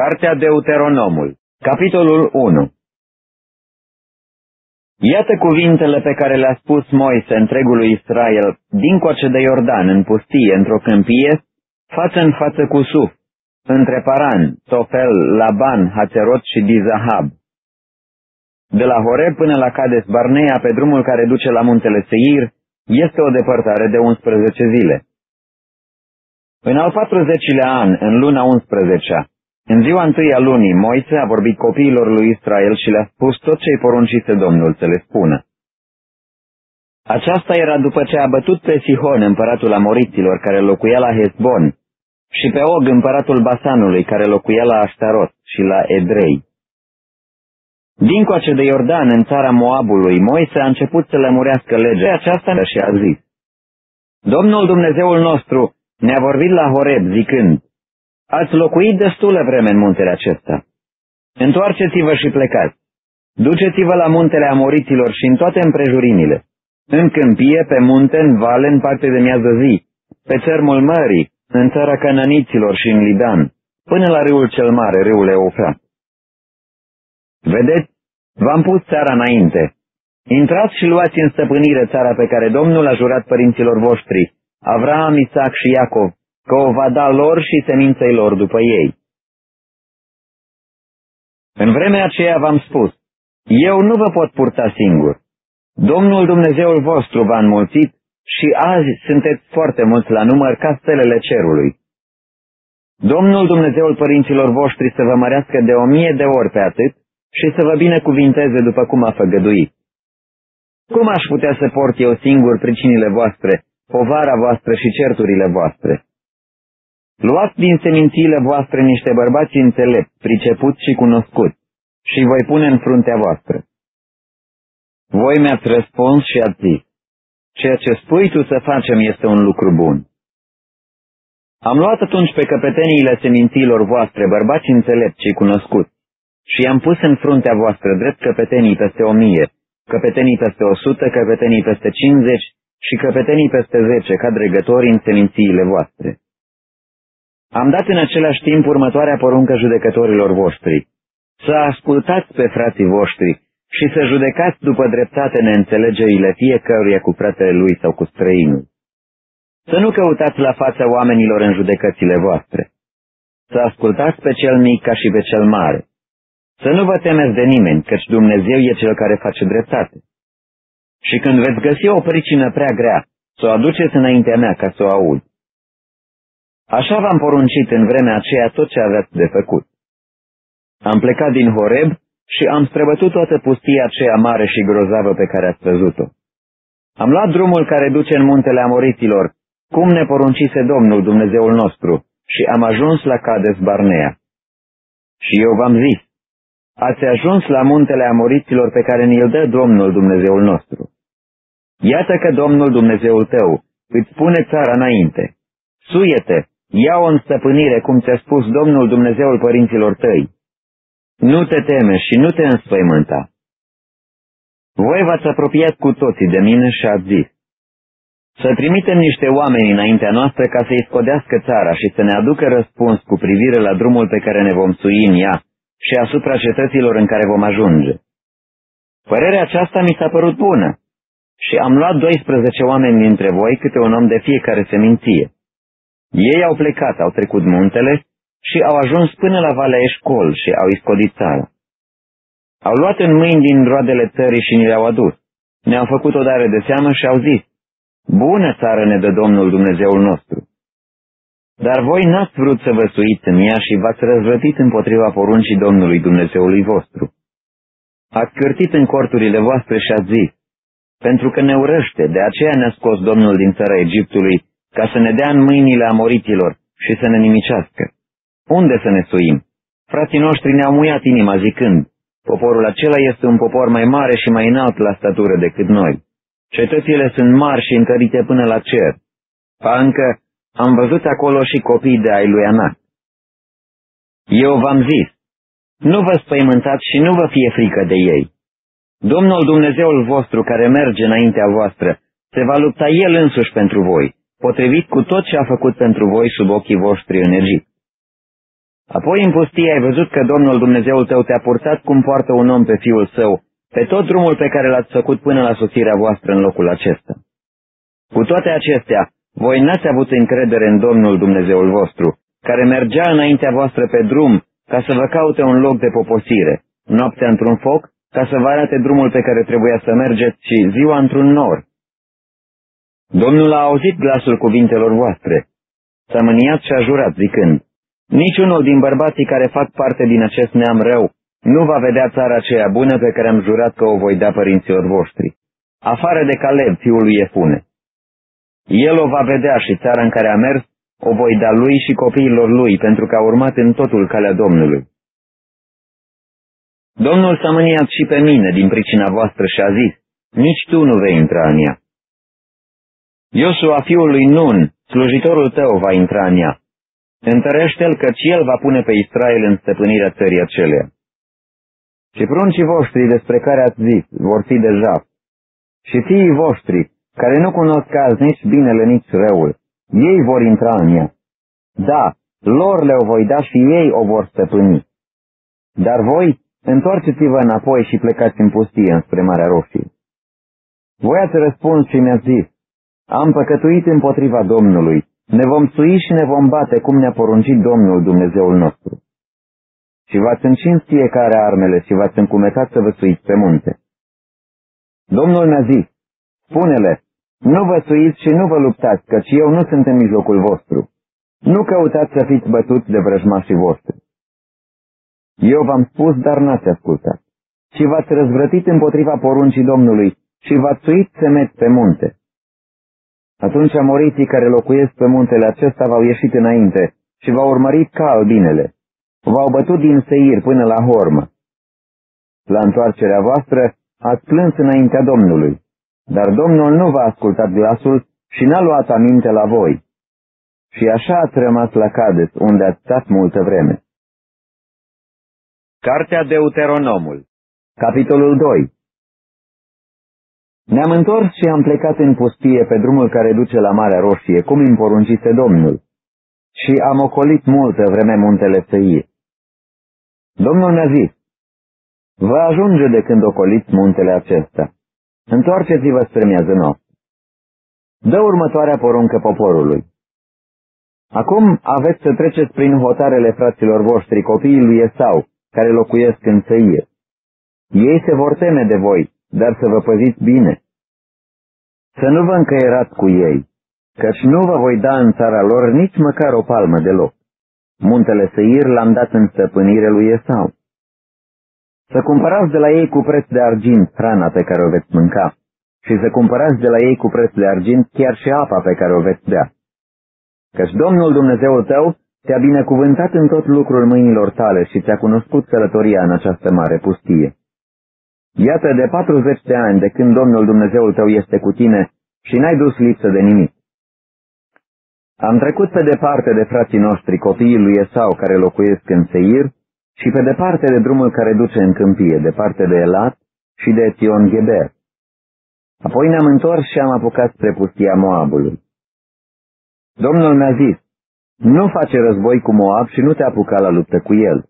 Cartea Deuteronomul, capitolul 1 Iată cuvintele pe care le-a spus Moise întregului Israel, dincoace de Iordan, în pustie, într-o câmpie, față în față cu Suf, între Paran, Tofel, Laban, Hațerot și Dizahab. De la Horeb până la Cades Barnea, pe drumul care duce la muntele Seir, este o depărtare de 11 zile. În al 40-lea an, în luna 11 în ziua întâi a lunii, Moise a vorbit copiilor lui Israel și le-a spus tot ce-i poruncise Domnul să le spună. Aceasta era după ce a bătut pe Sihon, împăratul Amoriților, care locuia la Hezbon, și pe Og, împăratul Basanului, care locuia la Ashtarot și la Edrei. Dincoace de Iordan, în țara Moabului, Moise a început să lămurească legea aceasta și a zis, Domnul Dumnezeul nostru ne-a vorbit la Horeb, zicând, Ați locuit destulă vreme în muntele acesta. Întoarceți-vă și plecați. Duceți-vă la muntele Amoriților și în toate împrejurimile. În câmpie, pe munte, în vale, în parte de miază zi, pe țărmul mării, în țara Cananiților și în Lidan, până la râul cel mare, râul Eufrat. Vedeți, v-am pus țara înainte. Intrați și luați în stăpânire țara pe care Domnul a jurat părinților voștri, Avram, Isaac și Iacov, că o va da lor și seminței lor după ei. În vremea aceea v-am spus, eu nu vă pot purta singur. Domnul Dumnezeul vostru v-a înmulțit și azi sunteți foarte mulți la număr ca stelele cerului. Domnul Dumnezeul părinților voștri să vă mărească de o mie de ori pe atât și să vă binecuvinteze după cum a făgăduit. Cum aș putea să port eu singur pricinile voastre, povara voastră și certurile voastre? Luați din semințiile voastre niște bărbați înțelepți, pricepuți și cunoscuți, și voi pune în fruntea voastră. Voi mi-ați răspuns și ați zis, ceea ce spui tu să facem este un lucru bun. Am luat atunci pe căpeteniile semințiilor voastre, bărbați înțelepți și cunoscuți, și i-am pus în fruntea voastră drept căpetenii peste o mie, căpetenii peste o sută, căpetenii peste cincizeci și căpetenii peste zece ca dregători în semințiile voastre. Am dat în același timp următoarea poruncă judecătorilor voștri. Să ascultați pe frații voștri și să judecați după dreptate neînțelegerile fiecăruia cu fratele lui sau cu străinul. Să nu căutați la fața oamenilor în judecățile voastre. Să ascultați pe cel mic ca și pe cel mare. Să nu vă temeți de nimeni, căci Dumnezeu e cel care face dreptate. Și când veți găsi o pricină prea grea, să o aduceți înaintea mea ca să o aud. Așa v-am poruncit în vremea aceea tot ce aveți de făcut. Am plecat din Horeb și am străbătut toată pustia aceea mare și grozavă pe care ați văzut-o. Am luat drumul care duce în muntele Amoriților, cum ne poruncise Domnul Dumnezeul nostru, și am ajuns la Cades Barnea. Și eu v-am zis, ați ajuns la muntele Amoriților pe care ni-l dă Domnul Dumnezeul nostru. Iată că Domnul Dumnezeul tău îți pune țara înainte. Suiete Ia-o în stăpânire, cum ți-a spus Domnul Dumnezeul părinților tăi. Nu te teme și nu te înspăimânta. Voi v-ați apropiat cu toții de mine și ați zis, să trimitem niște oameni înaintea noastră ca să-i scodească țara și să ne aducă răspuns cu privire la drumul pe care ne vom sui în ea și asupra cetăților în care vom ajunge. Părerea aceasta mi s-a părut bună și am luat 12 oameni dintre voi, câte un om de fiecare seminție. Ei au plecat, au trecut muntele și au ajuns până la Valea Eșcol și au iscodit țara. Au luat în mâini din roadele țării și ni le-au adus. Ne-au făcut o dare de seamă și au zis, Bună țară ne dă Domnul Dumnezeul nostru! Dar voi n-ați vrut să vă suiți în ea și v-ați răzvătit împotriva poruncii Domnului Dumnezeului vostru. Ați cârtit în corturile voastre și ați zis, pentru că ne urăște, de aceea ne-a scos Domnul din țara Egiptului ca să ne dea în mâinile amoriților și să ne nimicească. Unde să ne suim? Frații noștri ne-au muiat inima zicând, poporul acela este un popor mai mare și mai înalt la statură decât noi. Cetățile sunt mari și întărite până la cer. Pa încă am văzut acolo și copii de ai lui Anac. Eu v-am zis, nu vă spăimântați și nu vă fie frică de ei. Domnul Dumnezeul vostru care merge înaintea voastră, se va lupta El însuși pentru voi potrivit cu tot ce a făcut pentru voi sub ochii voștri în Egipt. Apoi în pustie ai văzut că Domnul Dumnezeul tău te-a purtat cum poartă un om pe fiul său, pe tot drumul pe care l-ați făcut până la sosirea voastră în locul acesta. Cu toate acestea, voi n-ați avut încredere în Domnul Dumnezeul vostru, care mergea înaintea voastră pe drum ca să vă caute un loc de poposire, noaptea într-un foc, ca să vă arate drumul pe care trebuia să mergeți și ziua într-un nor. Domnul a auzit glasul cuvintelor voastre, s-a mâniat și a jurat zicând, Niciunul din bărbații care fac parte din acest neam rău nu va vedea țara aceea bună pe care am jurat că o voi da părinților voștri, afară de Caleb, fiul lui Efune. El o va vedea și țara în care a mers o voi da lui și copiilor lui, pentru că a urmat în totul calea Domnului. Domnul s-a mâniat și pe mine din pricina voastră și a zis, nici tu nu vei intra în ea. Iosua fiul lui Nun, slujitorul tău, va intra în ea. Întărește-l căci el va pune pe Israel în stăpânirea țării acelea. Și pruncii voștri despre care ați zis vor fi deja. Și fiii voștri, care nu cunosc azi nici binele, nici răul, ei vor intra în ea. Da, lor le voi da și ei o vor stăpâni. Dar voi, întoarceți-vă înapoi și plecați în pustie înspre Marea Roșie. Voi ați răspuns și mi-ați zis, am păcătuit împotriva Domnului, ne vom sui și ne vom bate cum ne-a poruncit Domnul Dumnezeul nostru. Și v-ați încins fiecare armele și v-ați încumetat să vă suiți pe munte. Domnul mi-a zis, spune-le, nu vă suiți și nu vă luptați, căci eu nu sunt în mijlocul vostru. Nu căutați să fiți bătuți de vrăjmașii voștri. Eu v-am spus, dar n-ați ascultat. Și v-ați răzvrătit împotriva poruncii Domnului și v-ați suit semeți pe munte. Atunci amoriții care locuiesc pe muntele acesta v-au ieșit înainte și v-au urmărit ca albinele. V-au bătut din seir până la hormă. La întoarcerea voastră ați plâns înaintea Domnului, dar Domnul nu v-a ascultat glasul și n-a luat aminte la voi. Și așa ați rămas la Cades, unde ați stat multă vreme. Cartea Deuteronomul Capitolul 2 Ne-am întors și am plecat în pustie pe drumul care duce la Marea Roșie, cum îmi poruncise Domnul, și am ocolit multă vreme muntele Săie. Domnul mi-a zis, vă ajunge de când ocoliți muntele acesta. Întoarceți-vă spre miază noastră. Dă următoarea poruncă poporului. Acum aveți să treceți prin hotarele fraților voștri, copiii lui Esau, care locuiesc în Seir. Ei se vor teme de voi, dar să vă păziți bine. Să nu vă încăierați cu ei, căci nu vă voi da în țara lor nici măcar o palmă deloc. Muntele Seir l-am dat în stăpânire lui Esau. Să cumpărați de la ei cu preț de argint hrana pe care o veți mânca și să cumpărați de la ei cu preț de argint chiar și apa pe care o veți bea. Căci Domnul Dumnezeul tău te-a binecuvântat în tot lucrul mâinilor tale și ți-a cunoscut călătoria în această mare pustie. Iată de 40 de ani de când Domnul Dumnezeul tău este cu tine și n-ai dus lipsă de nimic. Am trecut pe departe de frații noștri, copiii lui Esau care locuiesc în Seir, și pe departe de drumul care duce în câmpie, departe de Elat și de Tion Geber. Apoi ne-am întors și am apucat spre pustia Moabului. Domnul mi-a zis, nu face război cu Moab și nu te apuca la luptă cu el,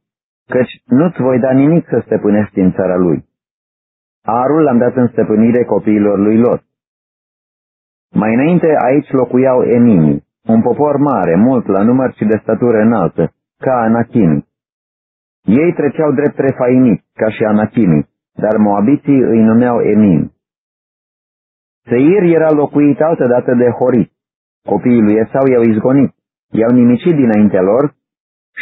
căci nu-ți voi da nimic să stăpânești în țara lui. Arul l-am dat în stăpânire copiilor lui Lot. Mai înainte aici locuiau Emini, un popor mare, mult la număr și de statură înaltă, ca Anachini. Ei treceau drept refaimit, ca și Anachini, dar moabiții îi numeau Emin. Seir era locuit altădată de Horit. Copiii lui Esau i-au izgonit, i-au nimicit dinaintea lor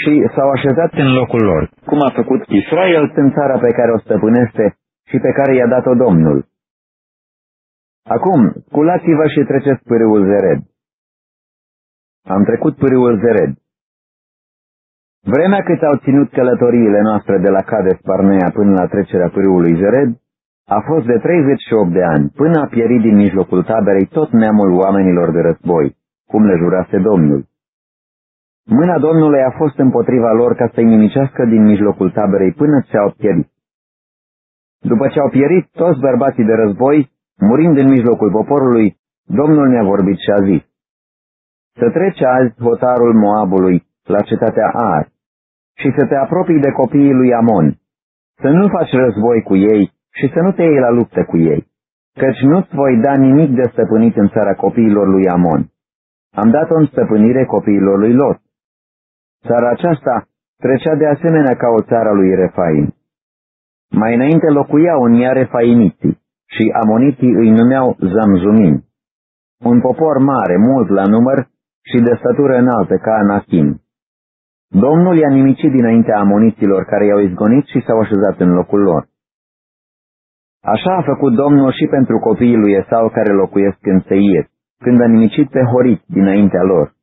și s-au așezat în locul lor, cum a făcut Israel în țara pe care o stăpânește și pe care i-a dat-o Domnul. Acum, sculați-vă și treceți pârâul Zered. Am trecut pârâul Zered. Vremea cât au ținut călătoriile noastre de la Cades Parnea până la trecerea pârâului Zered, a fost de 38 de ani, până a pierit din mijlocul taberei tot neamul oamenilor de război, cum le jurase Domnul. Mâna Domnului a fost împotriva lor ca să-i nimicească din mijlocul taberei până ce au pierit. După ce au pierit toți bărbații de război, murind în mijlocul poporului, Domnul ne-a vorbit și a zis, Să trece azi hotarul Moabului la cetatea Ar, și să te apropii de copiii lui Amon, să nu faci război cu ei și să nu te iei la luptă cu ei, căci nu-ți voi da nimic de stăpânit în țara copiilor lui Amon. Am dat-o în stăpânire copiilor lui Lot. Țara aceasta trecea de asemenea ca o țară lui Refaim. Mai înainte locuiau în ea refaimiții și amoniții îi numeau Zamzumim, un popor mare, mult la număr și de statură înaltă ca Anachim. Domnul i-a nimicit dinaintea amoniților care i-au izgonit și s-au așezat în locul lor. Așa a făcut Domnul și pentru copiii lui Esau care locuiesc în Seir, când a nimicit pe Horit dinaintea lor.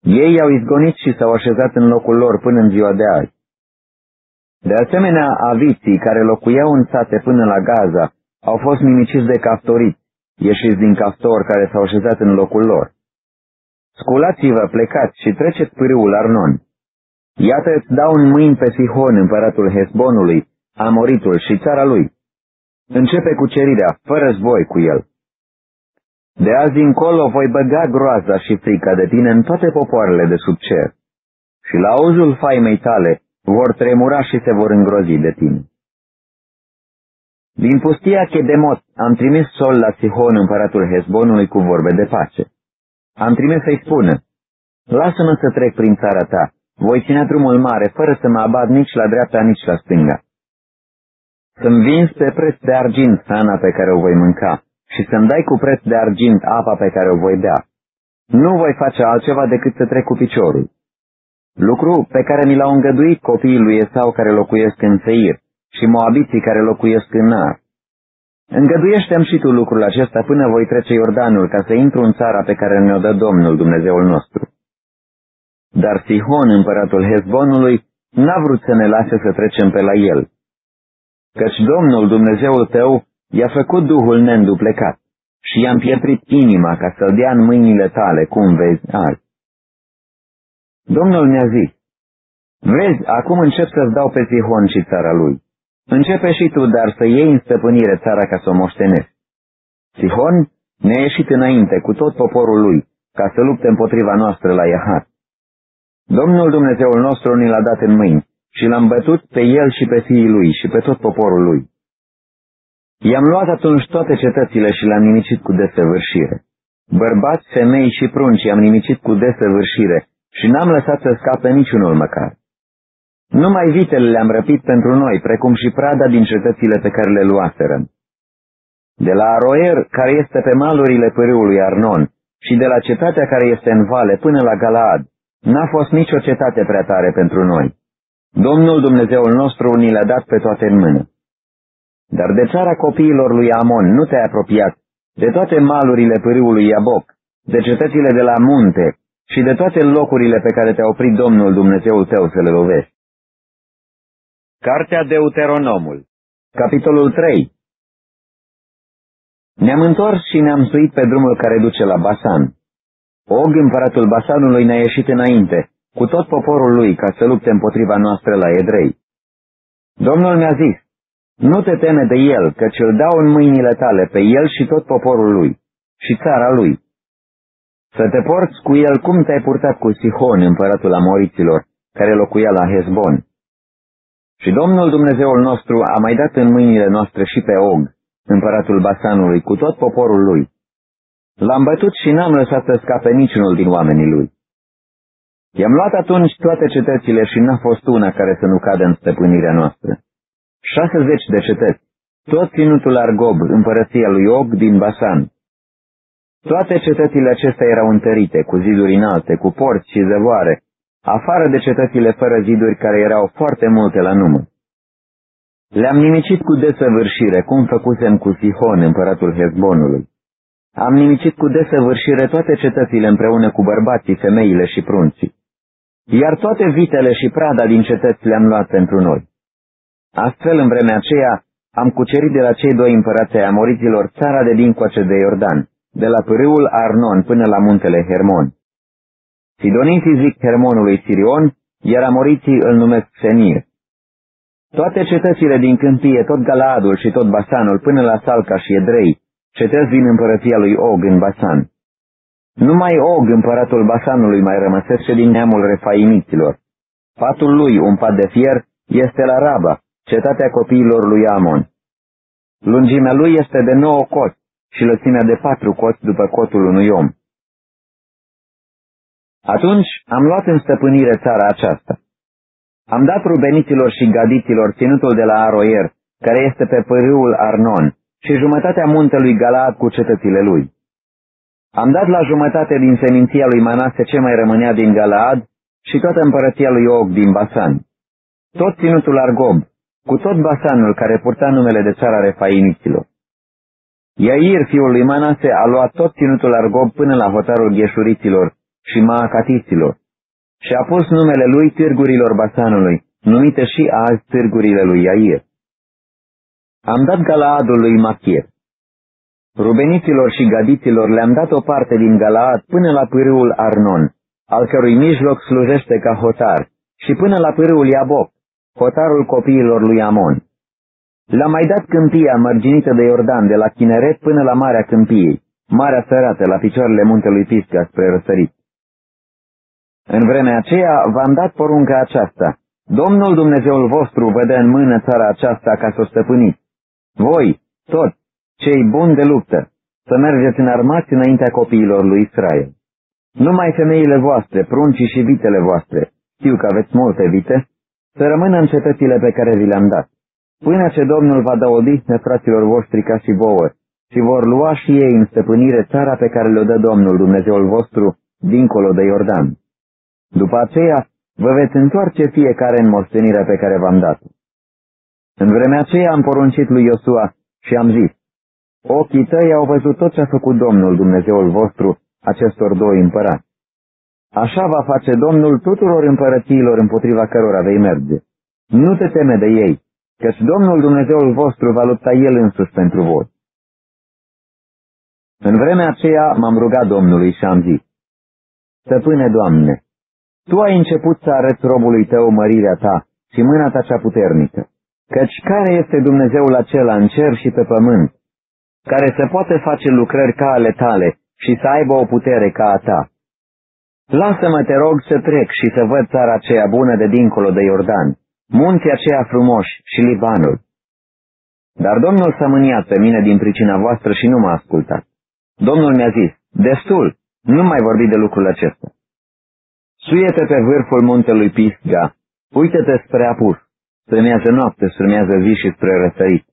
Ei i-au izgonit și s-au așezat în locul lor până în ziua de azi. De asemenea, aviții care locuiau în sate până la Gaza au fost nimiciți de caftorit, ieșiți din caftor care s-au așezat în locul lor. Sculați-vă, plecați și treceți pârâul Arnon. Iată îți dau în mâini pe Sihon, împăratul Hezbonului, Amoritul și țara lui. Începe cucerirea, fără război cu el. De azi încolo voi băga groaza și frica de tine în toate popoarele de sub cer. Și la auzul faimei tale vor tremura și se vor îngrozi de tine. Din pustia Chedemot am trimis sol la Sihon, împăratul Hezbonului, cu vorbe de pace. Am trimis să-i spună, lasă-mă să trec prin țara ta, voi ține drumul mare, fără să mă abad nici la dreapta, nici la stânga. Să-mi vinzi pe preț de argint hrana pe care o voi mânca și să-mi dai cu preț de argint apa pe care o voi bea. Nu voi face altceva decât să trec cu piciorul. Lucru pe care mi l-au îngăduit copiii lui Esau care locuiesc în Seir și moabiții care locuiesc în Nar. Îngăduiește-mi și tu lucrul acesta până voi trece Iordanul ca să intru în țara pe care ne-o dă Domnul Dumnezeul nostru. Dar Sihon, împăratul Hezbonului, n-a vrut să ne lase să trecem pe la el. Căci Domnul Dumnezeul tău i-a făcut Duhul neînduplecat și i-a împietrit inima ca să-l dea în mâinile tale, cum vezi azi. Domnul mi-a zis, vezi, acum încep să-ți dau pe Sihon și țara lui. Începe și tu, dar să iei în stăpânire țara ca să o moștenesc. Sihon ne-a ieșit înainte cu tot poporul lui, ca să lupte împotriva noastră la Iahat. Domnul Dumnezeul nostru ni l-a dat în mâini și l-am bătut pe el și pe fiii lui și pe tot poporul lui. I-am luat atunci toate cetățile și le-am nimicit cu desăvârșire. Bărbați, femei și prunci i-am nimicit cu desăvârșire și n-am lăsat să scape niciunul măcar. Numai vitele le-am răpit pentru noi, precum și prada din cetățile pe care le luaseră. De la Aroer, care este pe malurile pârâului Arnon, și de la cetatea care este în vale până la Galaad, N-a fost nicio cetate prea tare pentru noi. Domnul Dumnezeul nostru ni le-a dat pe toate în mână. Dar de țara copiilor lui Amon nu te-ai apropiat, de toate malurile pârâului Iaboc, de cetățile de la munte și de toate locurile pe care te-a oprit Domnul Dumnezeul tău să le lovești. Cartea Deuteronomul Capitolul 3 Ne-am întors și ne-am suit pe drumul care duce la Basan. Og, împăratul Basanului, ne-a ieșit înainte, cu tot poporul lui, ca să lupte împotriva noastră la Edrei. Domnul mi-a zis, nu te teme de el, căci îl dau în mâinile tale pe el și tot poporul lui, și țara lui. Să te porți cu el cum te-ai purtat cu Sihon, împăratul Amoriților, care locuia la Hezbon. Și Domnul Dumnezeul nostru a mai dat în mâinile noastre și pe Og, împăratul Basanului, cu tot poporul lui. L-am bătut și n-am lăsat să scape niciunul din oamenii lui. I-am luat atunci toate cetățile și n-a fost una care să nu cadă în stăpânirea noastră. 60 de cetăți, tot ținutul Argob, împărăția lui Og din Basan. Toate cetățile acestea erau întărite, cu ziduri înalte, cu porți și zăvoare, afară de cetățile fără ziduri care erau foarte multe la număr. Le-am nimicit cu desăvârșire, cum făcusem cu Sihon, împăratul Hezbonului. Am nimicit cu desăvârșire toate cetățile împreună cu bărbații, femeile și prunții. Iar toate vitele și prada din cetăți le-am luat pentru noi. Astfel, în vremea aceea, am cucerit de la cei doi împărați ai amoriților țara de dincoace de Iordan, de la pârâul Arnon până la muntele Hermon. Sidoniții zic Hermonului Sirion, iar amoriții îl numesc Senir. Toate cetățile din câmpie, tot Galaadul și tot Basanul, până la Salca și Edrei, cetăți din împărăția lui Og în Basan. Numai Og, împăratul Basanului, mai rămăsese din neamul refaimiților. Patul lui, un pat de fier, este la Raba, cetatea copiilor lui Amon. Lungimea lui este de nouă coți și lățimea de patru coți după cotul unui om. Atunci am luat în stăpânire țara aceasta. Am dat rubeniților și gadiților ținutul de la Aroier, care este pe pârâul Arnon, și jumătatea muntelui Galaad cu cetățile lui. Am dat la jumătate din seminția lui Manase ce mai rămânea din Galaad și toată împărăția lui Og din Basan. Tot ținutul Argob, cu tot Basanul care purta numele de țara refainiților. Iair, fiul lui Manase, a luat tot ținutul Argob până la hotarul gheșuriților și maacatiților și a pus numele lui târgurilor Basanului, numite și azi târgurile lui Iair. Am dat Galaadul lui Machir. Rubeniților și gadiților le-am dat o parte din Galaad până la pârâul Arnon, al cărui mijloc slujește ca hotar, și până la pârâul Iaboc, hotarul copiilor lui Amon. L-am mai dat câmpia mărginită de Iordan de la Chineret până la Marea Câmpiei, Marea Sărată, la picioarele muntelui Pisca spre răsărit. În vremea aceea v-am dat porunca aceasta. Domnul Dumnezeul vostru vă dă în mână țara aceasta ca să o stăpâniți. Voi, toți, cei buni de luptă, să mergeți în armați înaintea copiilor lui Israel. Numai femeile voastre, pruncii și vitele voastre, știu că aveți multe vite, să rămână în cetățile pe care vi le-am dat, până ce Domnul va da odihnă fraților voștri ca și vouă, și vor lua și ei în stăpânire țara pe care le-o dă Domnul Dumnezeul vostru, dincolo de Iordan. După aceea, vă veți întoarce fiecare în moștenirea pe care v-am dat-o. În vremea aceea am poruncit lui Iosua și am zis, Ochii tăi au văzut tot ce a făcut Domnul Dumnezeul vostru acestor doi împărați. Așa va face Domnul tuturor împărățiilor împotriva cărora vei merge. Nu te teme de ei, căci Domnul Dumnezeul vostru va lupta El însuși pentru voi. În vremea aceea m-am rugat Domnului și am zis, Stăpâne, Doamne, Tu ai început să arăți robului Tău mărirea Ta și mâna Ta cea puternică, căci care este Dumnezeul acela în cer și pe pământ, care să poate face lucrări ca ale Tale și să aibă o putere ca a Ta? Lasă-mă, te rog, să trec și să văd țara aceea bună de dincolo de Iordan, munții aceia frumoși și Libanul. Dar Domnul s-a mâniat pe mine din pricina voastră și nu m-a ascultat. Domnul mi-a zis, destul, nu mai vorbi de lucrul acesta. Suie-te pe vârful muntelui Pisga, uite-te spre apus, strâmează noapte, strâmează zi și spre răsărit,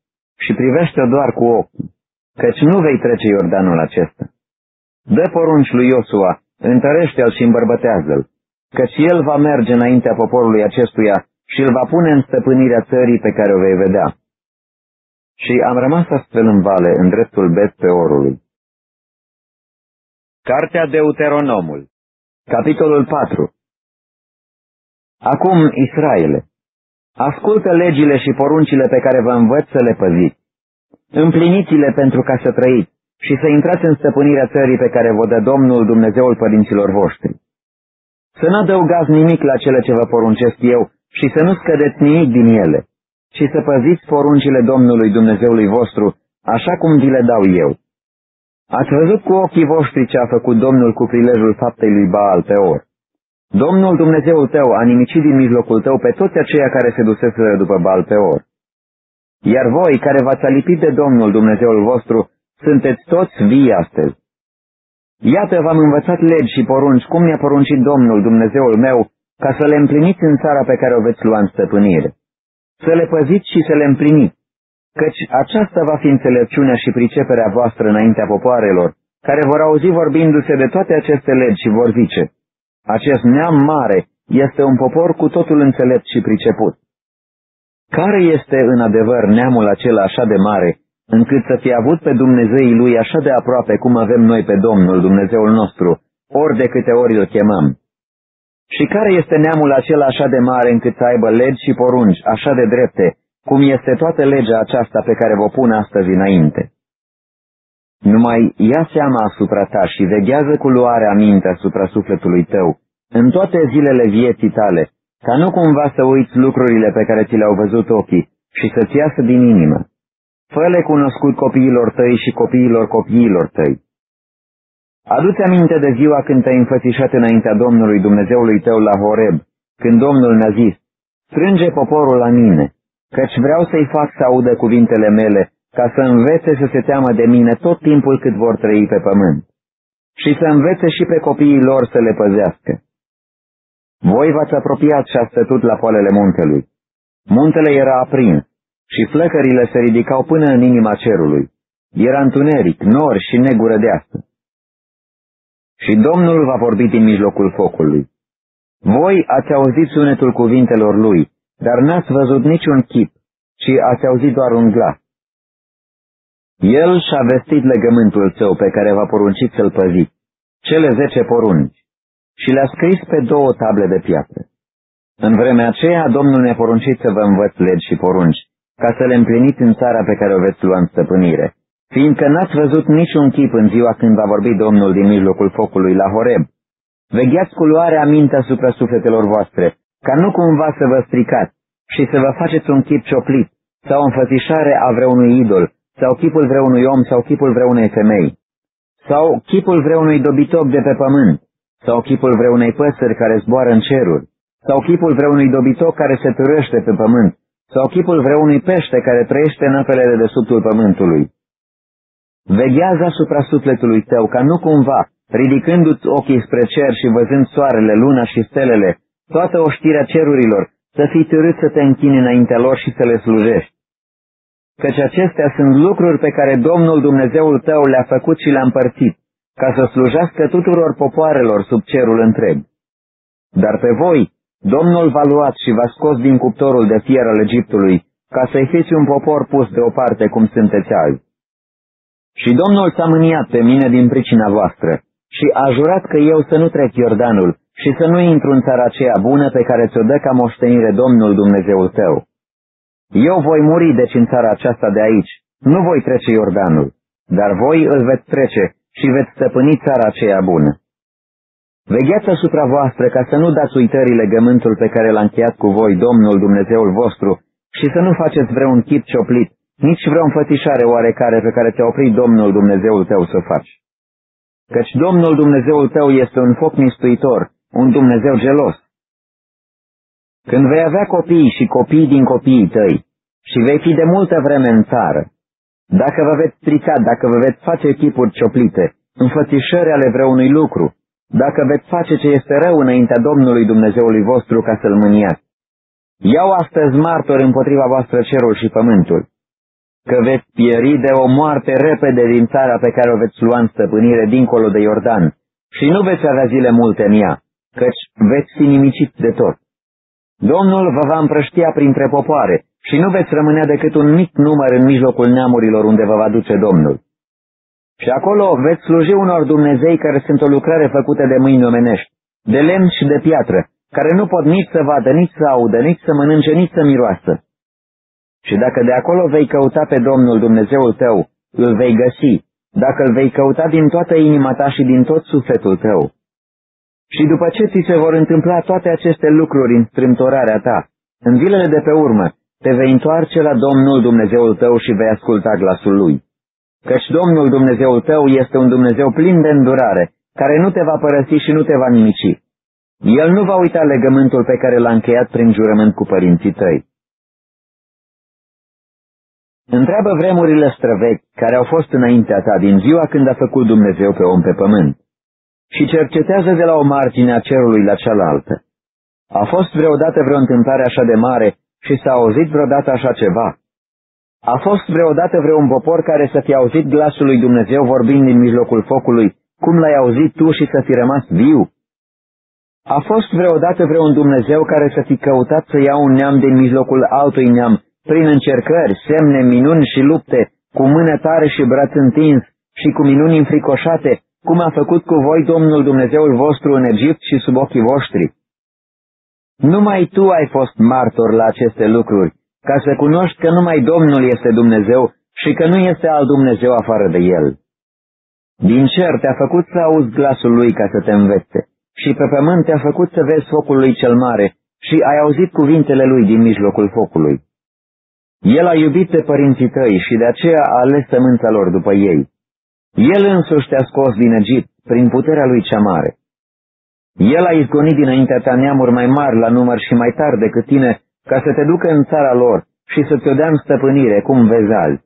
și privește-o doar cu ochii, căci nu vei trece Iordanul acesta. Dă porunci lui Iosua întărește-l și îmbărbătează-l, căci el va merge înaintea poporului acestuia și îl va pune în stăpânirea țării pe care o vei vedea. Și am rămas astfel în vale, în dreptul bet pe orului. Cartea Deuteronomul Capitolul 4 Acum, Israele, ascultă legile și poruncile pe care vă învăț să le păziți. Împliniți-le pentru ca să trăiți și să intrați în stăpânirea țării pe care vă dă Domnul Dumnezeul părinților voștri. Să nu adăugați nimic la cele ce vă poruncesc eu și să nu scădeți nimic din ele, ci să păziți poruncile Domnului Dumnezeului vostru, așa cum vi le dau eu. Ați văzut cu ochii voștri ce a făcut Domnul cu prilejul faptei lui Baal pe or. Domnul Dumnezeul tău a nimicit din mijlocul tău pe toți aceia care se duseseră după Baal pe or. Iar voi, care v-ați alipit de Domnul Dumnezeul vostru, sunteți toți vii astăzi. Iată, v-am învățat legi și porunci, cum ne-a poruncit Domnul, Dumnezeul meu, ca să le împliniți în țara pe care o veți lua în stăpânire. Să le păziți și să le împliniți, căci aceasta va fi înțelepciunea și priceperea voastră înaintea popoarelor, care vor auzi vorbindu-se de toate aceste legi și vor zice, acest neam mare este un popor cu totul înțelept și priceput. Care este în adevăr neamul acela așa de mare, încât să fie avut pe Dumnezeii lui așa de aproape cum avem noi pe Domnul Dumnezeul nostru, ori de câte ori îl chemăm. Și care este neamul acela așa de mare încât să aibă legi și porunci așa de drepte, cum este toată legea aceasta pe care vă pun astăzi înainte? Numai ia seama asupra ta și veghează cu luare aminte asupra sufletului tău, în toate zilele vieții tale, ca nu cumva să uiți lucrurile pe care ți le-au văzut ochii și să-ți iasă din inimă fă-le cunoscut copiilor tăi și copiilor copiilor tăi. Adu-ți aminte de ziua când te-ai înfățișat înaintea Domnului Dumnezeului tău la Horeb, când Domnul mi-a zis, strânge poporul la mine, căci vreau să-i fac să audă cuvintele mele, ca să învețe să se teamă de mine tot timpul cât vor trăi pe pământ, și să învețe și pe copiii lor să le păzească. Voi v-ați apropiat și ați stătut la poalele muntelui. Muntele era aprins și flăcările se ridicau până în inima cerului. Era întuneric, nor și negură de asta. Și Domnul va vorbi din mijlocul focului. Voi ați auzit sunetul cuvintelor lui, dar n-ați văzut niciun chip, ci ați auzit doar un glas. El și-a vestit legământul său pe care v-a poruncit să-l păziți, cele zece porunci, și le-a scris pe două table de piatră. În vremea aceea, Domnul ne-a poruncit să vă învăț legi și porunci, ca să le împliniți în țara pe care o veți lua în stăpânire, fiindcă n-ați văzut niciun chip în ziua când va vorbi Domnul din mijlocul focului la Horeb. Vegheați cu luare aminte asupra sufletelor voastre, ca nu cumva să vă stricați și să vă faceți un chip cioplit sau o înfățișare a vreunui idol, sau chipul vreunui om sau chipul vreunei femei, sau chipul vreunui dobitoc de pe pământ, sau chipul vreunei păsări care zboară în ceruri, sau chipul vreunui dobitoc care se târăște pe pământ, sau chipul vreunui pește care trăiește în apele de desubtul pământului. Veghează asupra sufletului tău, ca nu cumva, ridicându-ți ochii spre cer și văzând soarele, luna și stelele, toată oștirea cerurilor, să fii târât să te închini înaintea lor și să le slujești căci acestea sunt lucruri pe care Domnul Dumnezeul tău le-a făcut și le-a împărțit, ca să slujească tuturor popoarelor sub cerul întreg. Dar pe voi, Domnul v-a luat și v-a scos din cuptorul de fier al Egiptului, ca să-i fiți un popor pus deoparte cum sunteți azi. Și Domnul s-a mâniat pe mine din pricina voastră și a jurat că eu să nu trec Iordanul și să nu intru în țara aceea bună pe care ți-o dă ca moștenire Domnul Dumnezeul tău. Eu voi muri deci în țara aceasta de aici, nu voi trece Iordanul, dar voi îl veți trece și veți stăpâni țara aceea bună. Vegheați asupra voastră ca să nu dați uitării legământul pe care l-a încheiat cu voi Domnul Dumnezeul vostru și să nu faceți vreun chip cioplit, nici vreo înfățișare oarecare pe care te-a oprit Domnul Dumnezeul tău să faci. Căci Domnul Dumnezeul tău este un foc mistuitor, un Dumnezeu gelos. Când vei avea copii și copii din copiii tăi și vei fi de multă vreme în țară, dacă vă veți strica, dacă vă veți face echipuri cioplite, înfățișări ale vreunui lucru, dacă veți face ce este rău înaintea Domnului Dumnezeului vostru ca să-L mâniați. Iau astăzi martori împotriva voastră cerul și pământul, că veți pieri de o moarte repede din țara pe care o veți lua în stăpânire dincolo de Iordan și nu veți avea zile multe în ea, căci veți fi nimicit de tot. Domnul vă va împrăștia printre popoare și nu veți rămâne decât un mic număr în mijlocul neamurilor unde vă va duce Domnul. Și acolo veți sluji unor Dumnezei care sunt o lucrare făcută de mâini omenești, de lemn și de piatră, care nu pot nici să vadă, nici să audă, nici să mănânce, nici să miroasă. Și dacă de acolo vei căuta pe Domnul Dumnezeul tău, îl vei găsi, dacă îl vei căuta din toată inima ta și din tot sufletul tău. Și după ce ți se vor întâmpla toate aceste lucruri în strâmtorarea ta, în zilele de pe urmă, te vei întoarce la Domnul Dumnezeul tău și vei asculta glasul Lui. Căci Domnul Dumnezeul tău este un Dumnezeu plin de îndurare, care nu te va părăsi și nu te va nimici. El nu va uita legământul pe care l-a încheiat prin jurământ cu părinții tăi. Întreabă vremurile străvechi care au fost înaintea ta din ziua când a făcut Dumnezeu pe om pe pământ și cercetează de la o margine a cerului la cealaltă. A fost vreodată vreo întâmplare așa de mare și s-a auzit vreodată așa ceva? A fost vreodată vreun popor care să fi auzit glasul lui Dumnezeu vorbind din mijlocul focului, cum l-ai auzit tu și să fi rămas viu? A fost vreodată vreun Dumnezeu care să fi căutat să ia un neam din mijlocul altui neam, prin încercări, semne, minuni și lupte, cu mână tare și braț întins și cu minuni înfricoșate, cum a făcut cu voi Domnul Dumnezeul vostru în Egipt și sub ochii voștri. Numai tu ai fost martor la aceste lucruri, ca să cunoști că numai Domnul este Dumnezeu și că nu este alt Dumnezeu afară de El. Din cer te-a făcut să auzi glasul Lui ca să te învețe și pe pământ te-a făcut să vezi focul Lui cel mare și ai auzit cuvintele Lui din mijlocul focului. El a iubit pe părinții tăi și de aceea a ales sămânța lor după ei. El însuși te-a scos din Egipt prin puterea lui cea mare. El a izgonit dinaintea ta neamuri mai mari la număr și mai tari decât tine, ca să te ducă în țara lor și să ți-o dea în stăpânire, cum vezi azi.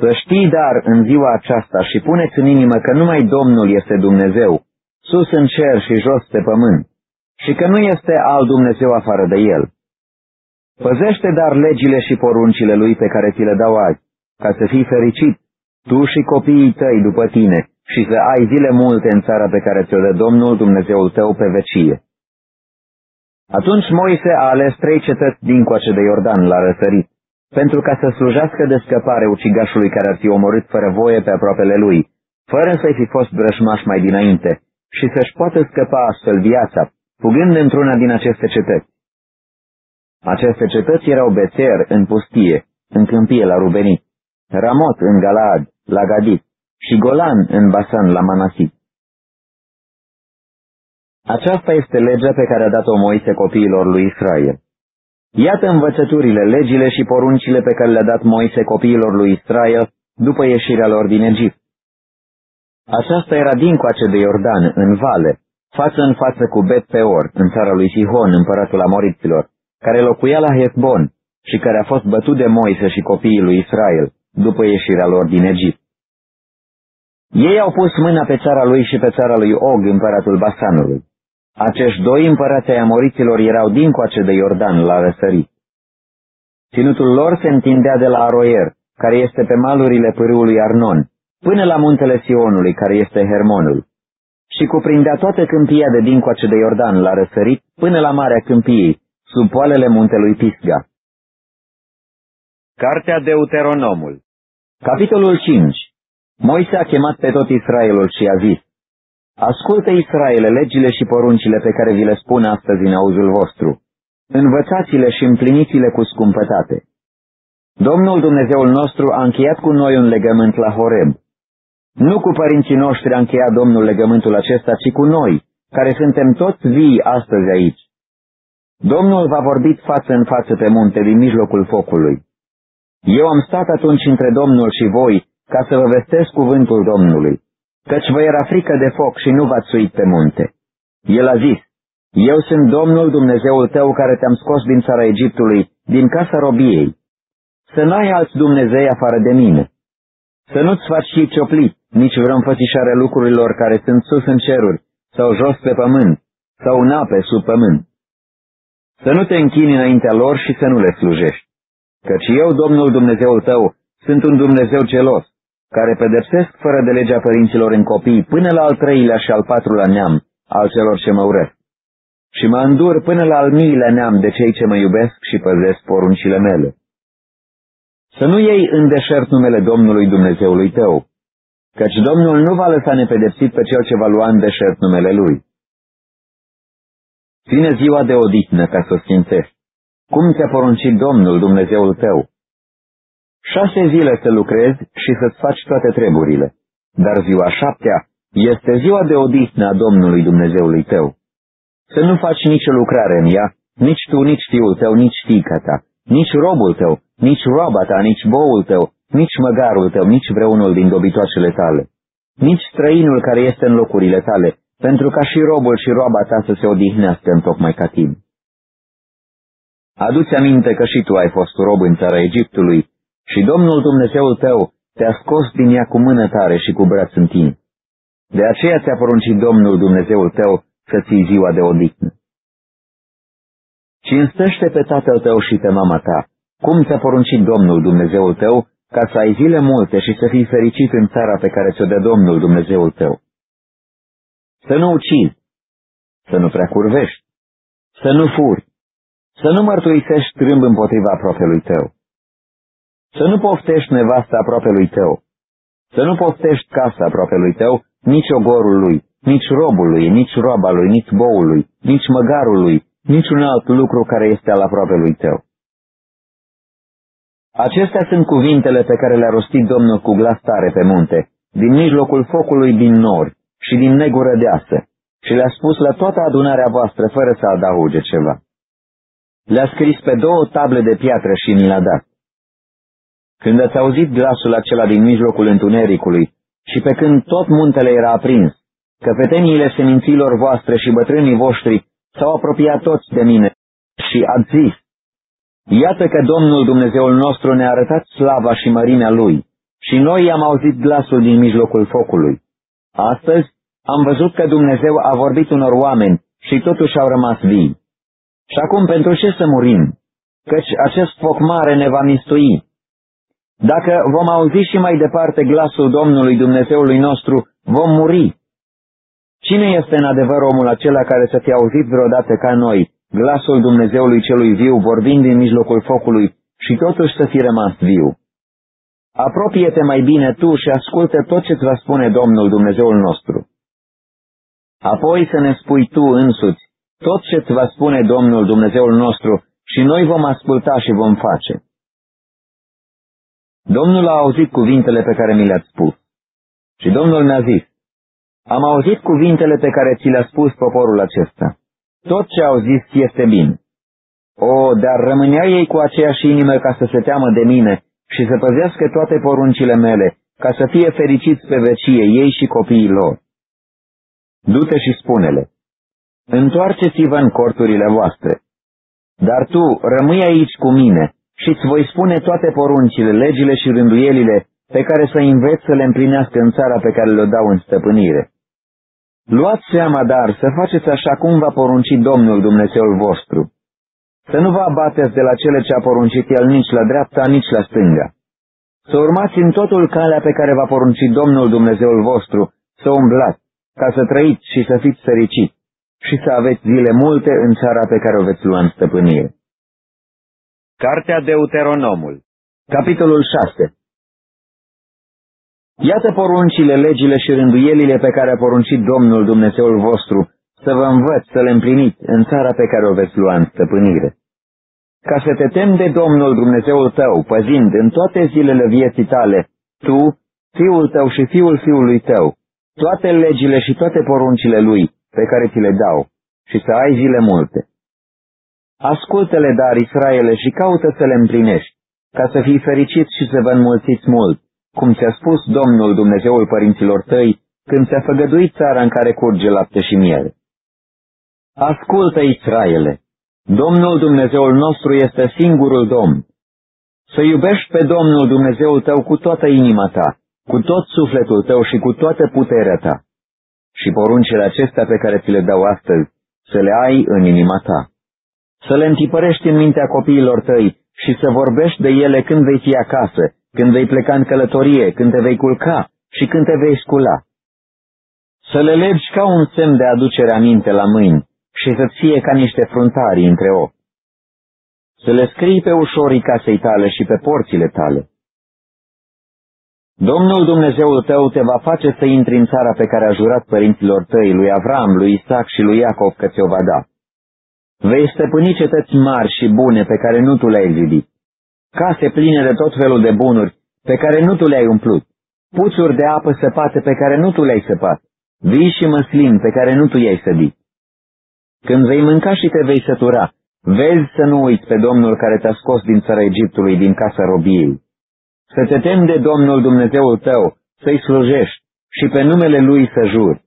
Să știi dar în ziua aceasta și puneți în inimă că numai Domnul este Dumnezeu, sus în cer și jos pe pământ, și că nu este alt Dumnezeu afară de El. Păzește dar legile și poruncile Lui pe care ți le dau azi, ca să fii fericit, tu și copiii tăi după tine, și să ai zile multe în țara pe care ți-o dă Domnul Dumnezeul tău pe vecie. Atunci Moise a ales trei cetăți dincoace de Iordan la răsărit, pentru ca să slujească de scăpare ucigașului care ar fi omorât fără voie pe aproapele lui, fără să-i fi fost brășmaș mai dinainte, și să-și poată scăpa astfel viața, fugând într-una din aceste cetăți. Aceste cetăți erau Bețer în pustie, în câmpie la Rubenit, Ramot în Galaad, la Gadit, și Golan în Basan, la Manasit. Aceasta este legea pe care a dat-o Moise copiilor lui Israel. Iată învățăturile, legile și poruncile pe care le-a dat Moise copiilor lui Israel după ieșirea lor din Egipt. Aceasta era dincoace de Iordan, în vale, față în față cu Bet Peor, în țara lui Sihon, împăratul Amoriților, care locuia la Hezbon și care a fost bătut de Moise și copiii lui Israel, după ieșirea lor din Egipt. Ei au pus mâna pe țara lui și pe țara lui Og, împăratul Basanului. Acești doi împărați ai amoriților erau dincoace de Iordan la răsărit. Ținutul lor se întindea de la Aroier, care este pe malurile pârâului Arnon, până la muntele Sionului, care este Hermonul, și cuprindea toată câmpia de dincoace de Iordan la răsărit până la Marea Câmpiei, sub poalele muntelui Pisga. Cartea Deuteronomul Capitolul 5 Moise a chemat pe tot Israelul și a zis, Ascultă, Israele, legile și poruncile pe care vi le spun astăzi în auzul vostru. Învățați-le și împliniți-le cu scumpătate. Domnul Dumnezeul nostru a încheiat cu noi un legământ la Horeb. Nu cu părinții noștri a încheiat Domnul legământul acesta, ci cu noi, care suntem toți vii astăzi aici. Domnul v-a vorbit față în față pe munte din mijlocul focului. Eu am stat atunci între Domnul și voi ca să vă vestesc cuvântul Domnului căci vă era frică de foc și nu v-ați suit pe munte. El a zis, Eu sunt Domnul Dumnezeul tău care te-am scos din țara Egiptului, din casa robiei. Să n-ai alți Dumnezei afară de mine. Să nu-ți faci și cioplit, nici vreo înfățișare lucrurilor care sunt sus în ceruri, sau jos pe pământ, sau în ape sub pământ. Să nu te închini înaintea lor și să nu le slujești. Căci eu, Domnul Dumnezeul tău, sunt un Dumnezeu gelos, care pedepsesc fără de legea părinților în copii până la al treilea și al patrulea neam al celor ce mă urăsc. Și mă îndur până la al miilea neam de cei ce mă iubesc și păzesc poruncile mele. Să nu iei în deșert numele Domnului Dumnezeului tău, căci Domnul nu va lăsa nepedepsit pe cel ce va lua în deșert numele Lui. Ține ziua de odihnă ca să o sfințești, cum ți-a poruncit Domnul Dumnezeul tău, Șase zile să lucrezi și să-ți faci toate treburile, dar ziua șaptea este ziua de odihnă a Domnului Dumnezeului tău. Să nu faci nicio lucrare în ea, nici tu, nici fiul tău, nici fiica ta, nici robul tău, nici roaba ta, nici boul tău, nici măgarul tău, nici vreunul din dobitoacele tale, nici străinul care este în locurile tale, pentru ca și robul și roaba ta să se odihnească în tocmai ca tine. Aduți aminte că și tu ai fost rob în țara Egiptului și Domnul Dumnezeul tău te-a scos din ea cu mână tare și cu braț întins. De aceea ți-a poruncit Domnul Dumnezeul tău să ții ziua de odihnă. Cinstește pe tatăl tău și pe mama ta, cum ți-a poruncit Domnul Dumnezeul tău, ca să ai zile multe și să fii fericit în țara pe care ți-o dă Domnul Dumnezeul tău. Să nu ucizi, să nu prea curvești, să nu furi, să nu mărturisești trâmb împotriva apropiului tău. Să nu poftești nevasta lui tău, să nu poftești casa lui tău, nici ogorul lui, nici robul lui, nici roaba lui, nici boul lui, nici măgarul lui, nici un alt lucru care este al lui tău. Acestea sunt cuvintele pe care le-a rostit Domnul cu glas tare pe munte, din mijlocul focului din nori și din negură deasă, și le-a spus la toată adunarea voastră fără să adauge ceva. Le-a scris pe două table de piatră și ni le-a dat. Când ați auzit glasul acela din mijlocul întunericului și pe când tot muntele era aprins, Căpeteniile seminților voastre și bătrânii voștri s-au apropiat toți de mine și ați zis, Iată că Domnul Dumnezeul nostru ne-a arătat slava și mărimea Lui și noi am auzit glasul din mijlocul focului. Astăzi am văzut că Dumnezeu a vorbit unor oameni și totuși au rămas vii. Și acum pentru ce să murim? Căci acest foc mare ne va mistui. Dacă vom auzi și mai departe glasul Domnului Dumnezeului nostru, vom muri. Cine este în adevăr omul acela care să fie auzit vreodată ca noi, glasul Dumnezeului celui viu vorbind din mijlocul focului și totuși să fi rămas viu? Apropie-te mai bine tu și ascultă tot ce-ți va spune Domnul Dumnezeul nostru. Apoi să ne spui tu însuți tot ce-ți va spune Domnul Dumnezeul nostru și noi vom asculta și vom face. Domnul a auzit cuvintele pe care mi le-ați spus. Și Domnul mi-a zis, am auzit cuvintele pe care ți le-a spus poporul acesta. Tot ce au zis este bine. O, dar rămânea ei cu aceeași inimă ca să se teamă de mine și să păzească toate poruncile mele, ca să fie fericiți pe vecie ei și copiii lor. Du-te și spune-le, întoarceți-vă în corturile voastre, dar tu rămâi aici cu mine și îți voi spune toate poruncile, legile și rânduielile pe care să înveți să le împlinească în țara pe care le-o dau în stăpânire. Luați seama, dar, să faceți așa cum va porunci Domnul Dumnezeul vostru. Să nu vă abateți de la cele ce a poruncit El nici la dreapta, nici la stânga. Să urmați în totul calea pe care va porunci Domnul Dumnezeul vostru, să umblați, ca să trăiți și să fiți fericiți și să aveți zile multe în țara pe care o veți lua în stăpânire. Cartea Deuteronomul Capitolul 6 Iată poruncile, legile și rânduielile pe care a poruncit Domnul Dumnezeul vostru, să vă învăț să le împliniți în țara pe care o veți lua în stăpânire. Ca să te temi de Domnul Dumnezeul tău, păzind în toate zilele vieții tale, tu, fiul tău și fiul fiului tău, toate legile și toate poruncile lui pe care ți le dau, și să ai zile multe. Ascultă-le, dar, Israele, și caută să le împlinești, ca să fii fericit și să vă înmulțiți mult, cum ți-a spus Domnul Dumnezeul părinților tăi, când ți-a făgăduit țara în care curge lapte și miere. Ascultă, Israele! Domnul Dumnezeul nostru este singurul Domn. Să iubești pe Domnul Dumnezeul tău cu toată inima ta, cu tot sufletul tău și cu toată puterea ta. Și poruncile acestea pe care ți le dau astăzi, să le ai în inima ta. Să le întipărești în mintea copiilor tăi și să vorbești de ele când vei fi acasă, când vei pleca în călătorie, când te vei culca și când te vei scula. Să le legi ca un semn de aducere aminte la mâini și să fie ca niște fruntari între ochi. Să le scrii pe ușorii casei tale și pe porțile tale. Domnul Dumnezeul tău te va face să intri în țara pe care a jurat părinților tăi, lui Avram, lui Isaac și lui Iacov că ți-o va da. Vei stăpâni cetăți mari și bune pe care nu tu le-ai zidit, case pline de tot felul de bunuri pe care nu tu le-ai umplut, puțuri de apă săpate pe care nu tu le-ai săpat, vii și măslin pe care nu tu i-ai sădit. Când vei mânca și te vei sătura, vezi să nu uiți pe Domnul care te-a scos din țara Egiptului, din casa robiei. Să te temi de Domnul Dumnezeul tău, să-i slujești și pe numele Lui să juri.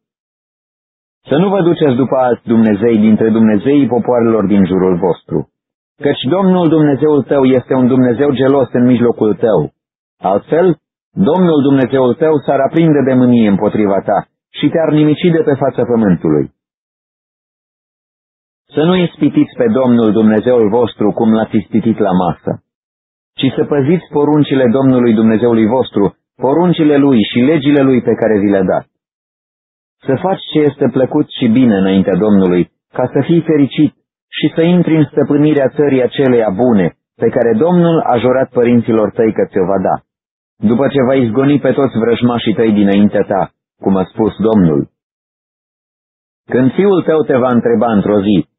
Să nu vă duceți după alți Dumnezei dintre Dumnezeii popoarelor din jurul vostru, căci Domnul Dumnezeul tău este un Dumnezeu gelos în mijlocul tău. Altfel, Domnul Dumnezeul tău s-ar aprinde de mânie împotriva ta și te-ar nimici de pe fața pământului. Să nu ispitiți pe Domnul Dumnezeul vostru cum l-ați ispitit la masă, ci să păziți poruncile Domnului Dumnezeului vostru, poruncile Lui și legile Lui pe care vi le-a dat. Să faci ce este plăcut și bine înaintea Domnului, ca să fii fericit și să intri în stăpânirea țării aceleia bune, pe care Domnul a jurat părinților tăi că ți-o va da, după ce va izgoni pe toți vrăjmașii tăi dinaintea ta, cum a spus Domnul. Când fiul tău te va întreba într-o zi,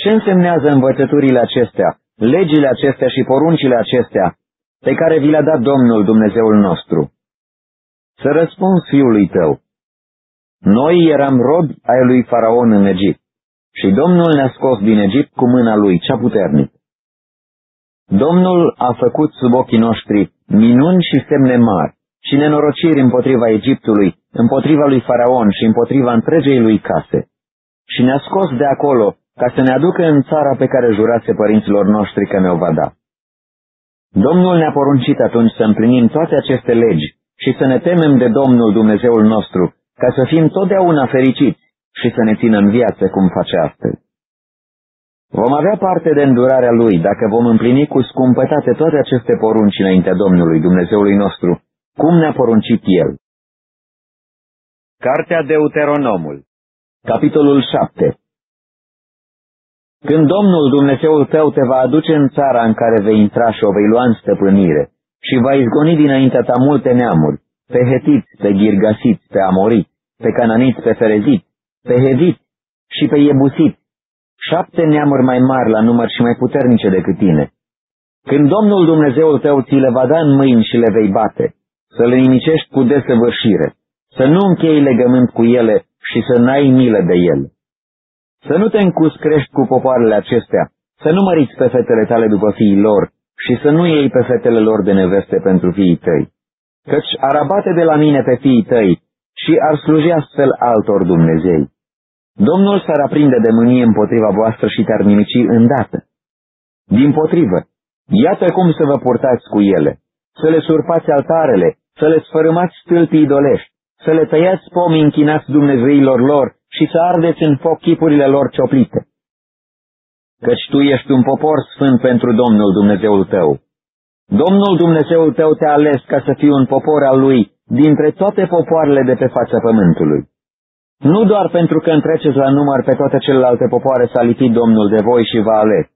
ce însemnează învățăturile acestea, legile acestea și poruncile acestea, pe care vi le-a dat Domnul Dumnezeul nostru? Să răspunzi fiului tău, noi eram robi ai lui Faraon în Egipt și Domnul ne-a scos din Egipt cu mâna lui cea puternică. Domnul a făcut sub ochii noștri minuni și semne mari și nenorociri împotriva Egiptului, împotriva lui Faraon și împotriva întregei lui case. Și ne-a scos de acolo ca să ne aducă în țara pe care jurase părinților noștri că ne-o va da. Domnul ne-a poruncit atunci să împlinim toate aceste legi și să ne temem de Domnul Dumnezeul nostru, ca să fim totdeauna fericiți și să ne țină în viață cum face astăzi. Vom avea parte de îndurarea Lui dacă vom împlini cu scumpătate toate aceste porunci înaintea Domnului Dumnezeului nostru, cum ne-a poruncit El. Cartea Deuteronomul Capitolul 7 Când Domnul Dumnezeul tău te va aduce în țara în care vei intra și o vei lua în stăpânire și va izgoni dinaintea ta multe neamuri, pe hetiți, pe ghirgasiți, pe amoriți, pe cananiți, pe fereziți, pe heviți și pe iebusiți, șapte neamuri mai mari la număr și mai puternice decât tine. Când Domnul Dumnezeul tău ți le va da în mâini și le vei bate, să le nimicești cu desăvârșire, să nu închei legământ cu ele și să n-ai milă de ele. Să nu te încuscrești cu popoarele acestea, să nu măriți pe fetele tale după fiii lor și să nu iei pe fetele lor de neveste pentru fiii tăi, căci ar abate de la mine pe fiii tăi și ar sluji astfel altor Dumnezei. Domnul s-ar aprinde de mânie împotriva voastră și te-ar nimici îndată. Din potrivă, iată cum să vă purtați cu ele, să le surpați altarele, să le sfărâmați stâlpii idolești, să le tăiați pomii închinați Dumnezeilor lor și să ardeți în foc chipurile lor cioplite. Căci tu ești un popor sfânt pentru Domnul Dumnezeul tău. Domnul Dumnezeul tău te-a ales ca să fii un popor al lui dintre toate popoarele de pe fața pământului. Nu doar pentru că întreceți la număr pe toate celelalte popoare s-a lipit Domnul de voi și v-a ales,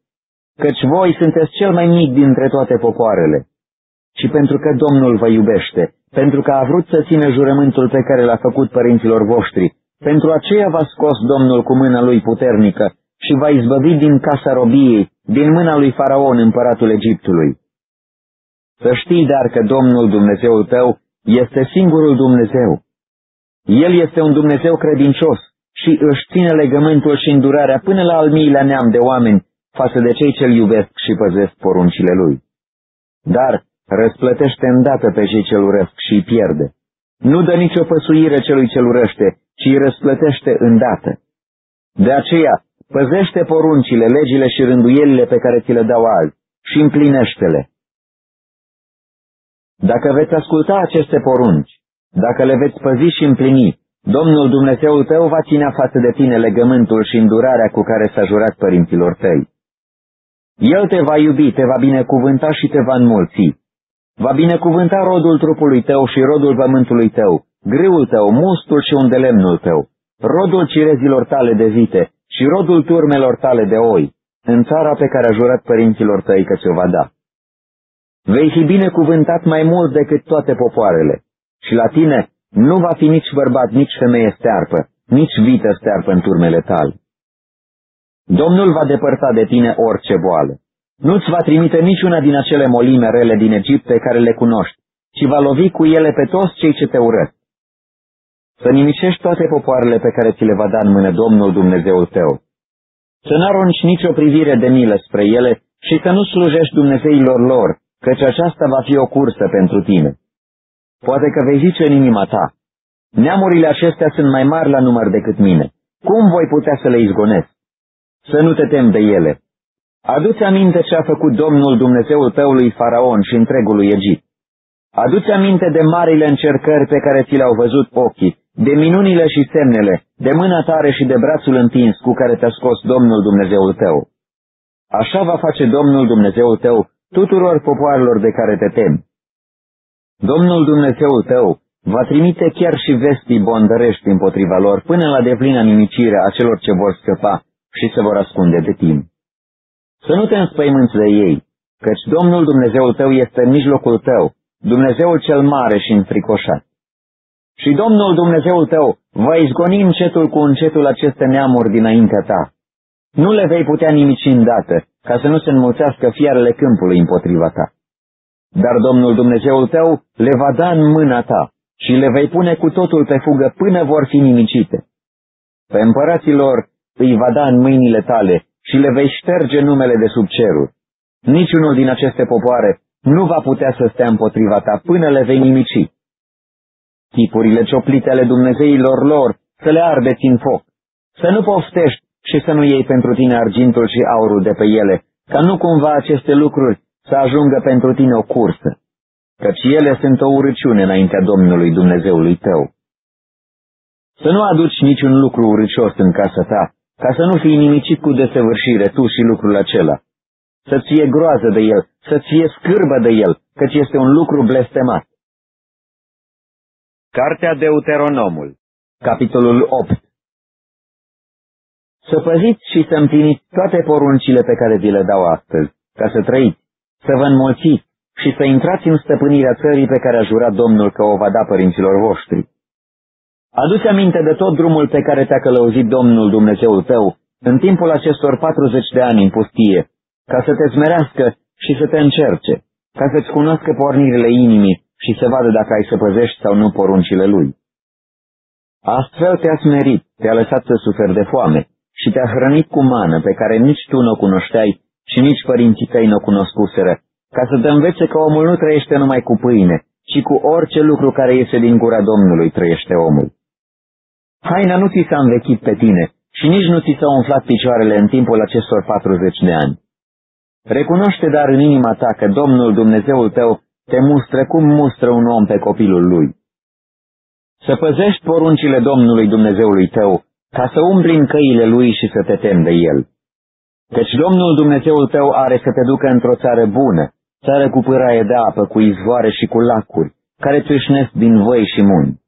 căci voi sunteți cel mai mic dintre toate popoarele, ci pentru că Domnul vă iubește, pentru că a vrut să ține jurământul pe care l-a făcut părinților voștri, pentru aceea v-a scos Domnul cu mâna lui puternică și v-a izbăvit din casa robiei, din mâna lui Faraon, împăratul Egiptului. Să știi dar că Domnul Dumnezeul tău este singurul Dumnezeu el este un Dumnezeu credincios și își ține legământul și îndurarea până la al miilea neam de oameni față de cei ce-L iubesc și păzesc poruncile Lui. Dar răsplătește îndată pe cei ce-L urăsc și îi pierde. Nu dă nicio păsuire celui ce-L urăște, ci îi răsplătește îndată. De aceea, păzește poruncile, legile și rânduielile pe care ți le dau azi și împlinește-le. Dacă veți asculta aceste porunci, dacă le veți păzi și împlini, Domnul Dumnezeul tău va ținea față de tine legământul și îndurarea cu care s-a jurat părinților tăi. El te va iubi, te va binecuvânta și te va înmulți. Va binecuvânta rodul trupului tău și rodul pământului tău, grâul tău, mustul și undelemnul tău, rodul cirezilor tale de vite și rodul turmelor tale de oi, în țara pe care a jurat părinților tăi că ți-o va da. Vei fi binecuvântat mai mult decât toate popoarele și la tine nu va fi nici bărbat, nici femeie stearpă, nici vită stearpă în turmele tale. Domnul va depărta de tine orice boală. Nu-ți va trimite niciuna din acele molime rele din Egipt pe care le cunoști, ci va lovi cu ele pe toți cei ce te urăsc. Să nimicești toate popoarele pe care ți le va da în mână Domnul Dumnezeul tău. Să n-arunci nicio privire de milă spre ele și să nu slujești Dumnezeilor lor, căci aceasta va fi o cursă pentru tine. Poate că vei zice în inima ta, neamurile acestea sunt mai mari la număr decât mine. Cum voi putea să le izgonesc? Să nu te tem de ele. Adu-ți aminte ce a făcut Domnul Dumnezeul tău lui Faraon și întregului Egipt. Adu-ți aminte de marile încercări pe care ți le-au văzut ochii, de minunile și semnele, de mâna tare și de brațul întins cu care te-a scos Domnul Dumnezeul tău. Așa va face Domnul Dumnezeul tău tuturor popoarelor de care te temi. Domnul Dumnezeul tău va trimite chiar și vestii bondărești împotriva lor până la deplina nimicire a celor ce vor scăpa și se vor ascunde de timp. Să nu te înspăimânți de ei, căci Domnul Dumnezeul tău este în mijlocul tău, Dumnezeul cel mare și înfricoșat. Și Domnul Dumnezeul tău va izgoni încetul cu încetul aceste neamuri dinaintea ta. Nu le vei putea nimici îndată, ca să nu se înmulțească fiarele câmpului împotriva ta. Dar Domnul Dumnezeul tău le va da în mâna ta și le vei pune cu totul pe fugă până vor fi nimicite. Pe împăraților îi va da în mâinile tale și le vei șterge numele de sub cerul. Niciunul din aceste popoare nu va putea să stea împotriva ta până le vei nimici. tipurile cioplite ale Dumnezeilor lor, să le ardeți în foc, să nu poftești și să nu iei pentru tine argintul și aurul de pe ele, ca nu cumva aceste lucruri să ajungă pentru tine o cursă, căci ele sunt o urăciune înaintea Domnului Dumnezeului tău. Să nu aduci niciun lucru urâcios în casa ta, ca să nu fii nimicit cu desăvârșire tu și lucrul acela, să-ți fie groază de el, să-ți fie scârbă de el, căci este un lucru blestemat. Cartea Deuteronomul, capitolul 8 Să păziți și să împliniți toate poruncile pe care vi le dau astăzi, ca să trăiți, să vă înmulțiți și să intrați în stăpânirea țării pe care a jurat Domnul că o va da părinților voștri. Aduți aminte de tot drumul pe care te-a călăuzit Domnul Dumnezeul tău în timpul acestor 40 de ani în pustie, ca să te smerească și să te încerce, ca să-ți cunoască pornirile inimii și să vadă dacă ai să păzești sau nu poruncile lui. Astfel te-a smerit, te-a lăsat să suferi de foame și te-a hrănit cu mană pe care nici tu nu o cunoșteai și nici părinții tăi nu o cunoscuseră, ca să te învețe că omul nu trăiește numai cu pâine, ci cu orice lucru care iese din gura Domnului trăiește omul. Haina nu ți s-a învechit pe tine și nici nu ți s-au umflat picioarele în timpul acestor 40 de ani. Recunoaște dar în inima ta că Domnul Dumnezeul tău te mustră cum mustră un om pe copilul lui. Să păzești poruncile Domnului Dumnezeului tău, ca să umbli în căile lui și să te temi de el. Căci Domnul Dumnezeul tău are să te ducă într-o țară bună, țară cu pâraie de apă, cu izvoare și cu lacuri, care țâșnesc din voi și muni.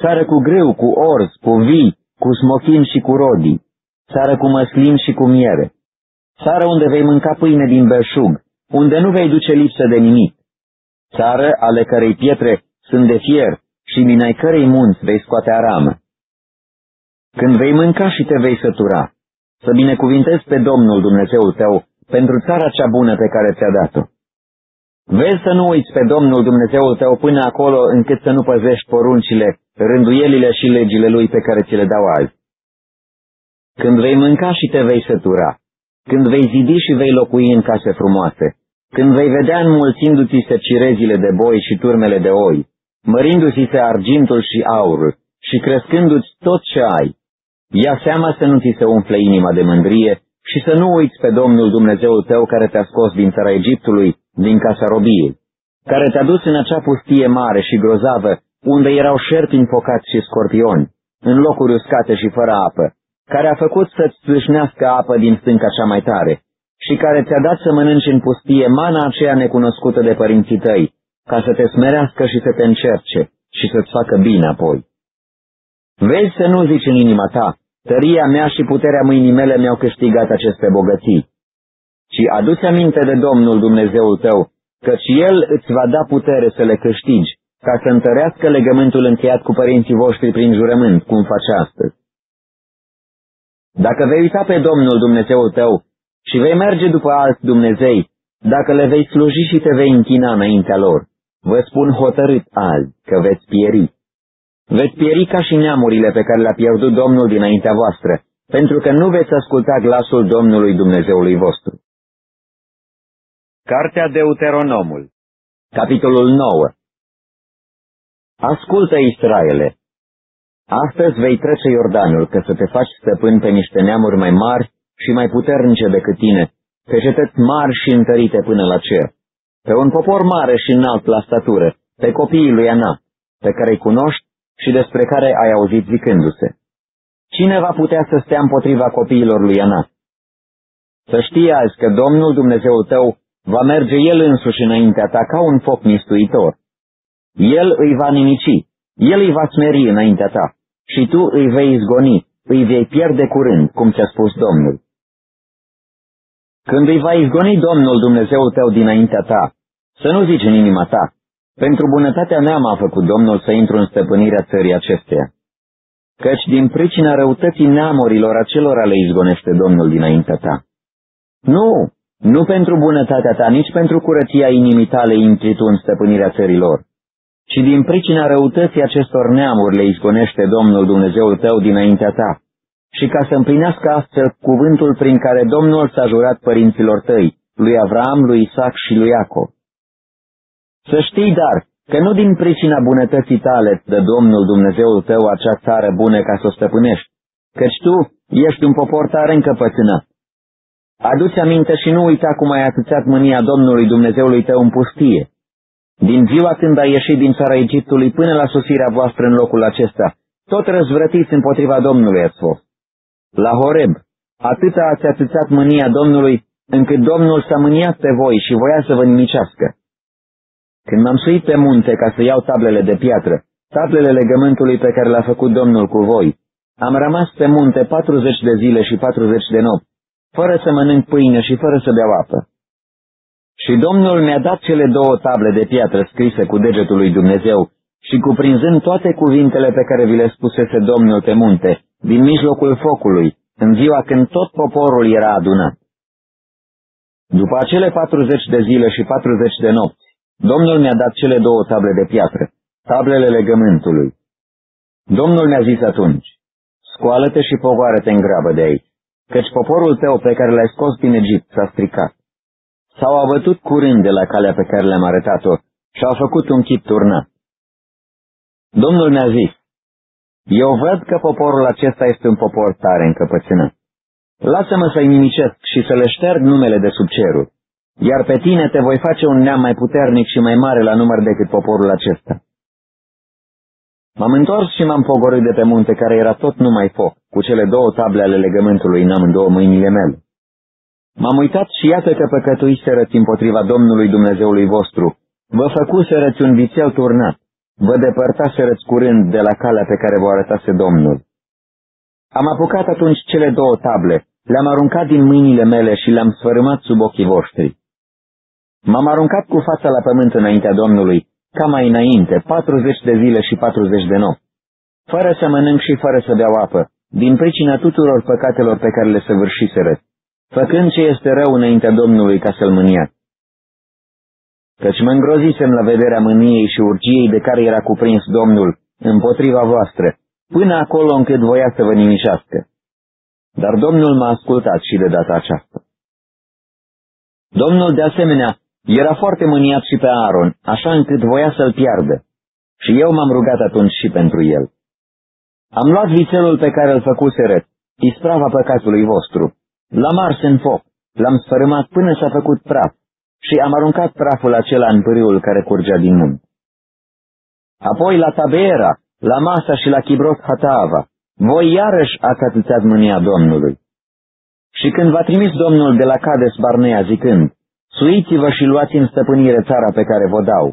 Țară cu greu, cu orz, cu vii, cu smochin și cu rodii, țară cu măslin și cu miere, țară unde vei mânca pâine din belșug, unde nu vei duce lipsă de nimic, țară ale cărei pietre sunt de fier și din ai cărei munți vei scoate aramă. Când vei mânca și te vei sătura, să binecuvintezi pe Domnul Dumnezeul tău pentru țara cea bună pe care ți-a dat-o. Vezi să nu uiți pe Domnul Dumnezeul tău până acolo încât să nu păzești poruncile, rânduielile și legile lui pe care ți le dau azi. Când vei mânca și te vei sătura, când vei zidi și vei locui în case frumoase, când vei vedea înmulțindu-ți se cirezile de boi și turmele de oi, mărindu-ți se argintul și aurul și crescându-ți tot ce ai, ia seama să nu ți se umfle inima de mândrie și să nu uiți pe Domnul Dumnezeul tău care te-a scos din țara Egiptului, din casa robiei, care te-a dus în acea pustie mare și grozavă, unde erau șerpi înfocați și scorpioni, în locuri uscate și fără apă, care a făcut să-ți țâșnească apă din stânca cea mai tare și care ți-a dat să mănânci în pustie mana aceea necunoscută de părinții tăi, ca să te smerească și să te încerce și să-ți facă bine apoi. Vezi să nu zici în inima ta, tăria mea și puterea mâinii mele mi-au câștigat aceste bogății, ci aduți aminte de Domnul Dumnezeul tău, căci El îți va da putere să le câștigi, ca să întărească legământul încheiat cu părinții voștri prin jurământ, cum face astăzi. Dacă vei uita pe Domnul Dumnezeul tău și vei merge după alți Dumnezei, dacă le vei sluji și te vei închina înaintea lor, vă spun hotărât azi că veți pieri. Veți pieri ca și neamurile pe care le-a pierdut Domnul dinaintea voastră, pentru că nu veți asculta glasul Domnului Dumnezeului vostru. Cartea Deuteronomul Capitolul 9 Ascultă, Israele, Astăzi vei trece Iordanul, că să te faci stăpân pe niște neamuri mai mari și mai puternice decât tine, pe cetăți mari și întărite până la cer, pe un popor mare și înalt la statură, pe copiii lui Ana, pe care îi cunoști și despre care ai auzit zicându-se. Cine va putea să stea împotriva copiilor lui Ana? Să știi azi că Domnul Dumnezeul tău va merge El însuși înaintea ta ca un foc mistuitor. El îi va nimici, El îi va smeri înaintea ta și tu îi vei izgoni, îi vei pierde curând, cum ți-a spus Domnul. Când îi va izgoni Domnul Dumnezeu tău dinaintea ta, să nu zici în inima ta, pentru bunătatea mea m-a făcut Domnul să intru în stăpânirea țării acesteia. Căci din pricina răutății neamurilor acelora le izgonește Domnul dinaintea ta. Nu, nu pentru bunătatea ta, nici pentru curăția inimii tale intri tu în stăpânirea țărilor ci din pricina răutății acestor neamuri le izgonește Domnul Dumnezeul tău dinaintea ta, și ca să împlinească astfel cuvântul prin care Domnul s-a jurat părinților tăi, lui Avram, lui Isaac și lui Iacob. Să știi, dar, că nu din pricina bunătății tale de Domnul Dumnezeul tău acea țară bună ca să o stăpânești, căci tu ești un popor tare încăpățânat. Aduți aminte și nu uita cum ai atâțat mânia Domnului Dumnezeului tău în pustie. Din ziua când ai ieșit din țara Egiptului până la sosirea voastră în locul acesta, tot răzvrătiți împotriva Domnului ați fost. La Horeb, atâta ați atâțat mânia Domnului, încât Domnul s-a mâniat pe voi și voia să vă nimicească. Când m-am suit pe munte ca să iau tablele de piatră, tablele legământului pe care l-a făcut Domnul cu voi, am rămas pe munte 40 de zile și 40 de nopți, fără să mănânc pâine și fără să beau apă. Și Domnul mi-a dat cele două table de piatră scrise cu degetul lui Dumnezeu și cuprinzând toate cuvintele pe care vi le spusese Domnul pe munte, din mijlocul focului, în ziua când tot poporul era adunat. După acele 40 de zile și 40 de nopți, Domnul mi-a dat cele două table de piatră, tablele legământului. Domnul mi-a zis atunci, scoală-te și pogoară-te în grabă de aici, căci poporul tău pe care l-ai scos din Egipt s-a stricat. S-au abătut curând de la calea pe care le-am arătat-o și au făcut un chip turnat. Domnul mi-a zis, eu văd că poporul acesta este un popor tare încăpățânat. Lasă-mă să-i nimicesc și să le șterg numele de sub cerul iar pe tine te voi face un neam mai puternic și mai mare la număr decât poporul acesta. M-am întors și m-am pogorât de pe munte care era tot numai foc, cu cele două table ale legământului în amândouă mâinile mele. M-am uitat și iată că păcătuiserăți împotriva Domnului Dumnezeului vostru, vă făcuserăți un vițel turnat, vă depărtaserăți curând de la calea pe care vă arătase Domnul. Am apucat atunci cele două table, le-am aruncat din mâinile mele și le-am sfărâmat sub ochii voștri. M-am aruncat cu fața la pământ înaintea Domnului, ca mai înainte, 40 de zile și 40 de nopți, fără să mănânc și fără să beau apă, din pricina tuturor păcatelor pe care le săvârșiseră, făcând ce este rău înaintea Domnului ca să-l mânia. Căci mă îngrozisem la vederea mâniei și urgiei de care era cuprins Domnul împotriva voastră, până acolo încât voia să vă nimișească. Dar Domnul m-a ascultat și de data aceasta. Domnul, de asemenea, era foarte mâniat și pe Aaron, așa încât voia să-l piardă. Și eu m-am rugat atunci și pentru el. Am luat vițelul pe care îl făcuseră, isprava păcatului vostru. L-am ars în foc, l-am sfărâmat până s-a făcut praf și am aruncat praful acela în pârâul care curgea din munte. Apoi la Tabeera, la Masa și la Chibrot Hatava, voi iarăși ați atâțat mânia Domnului. Și când va trimis Domnul de la Cades Barnea zicând, Suiți-vă și luați în stăpânire țara pe care vă dau.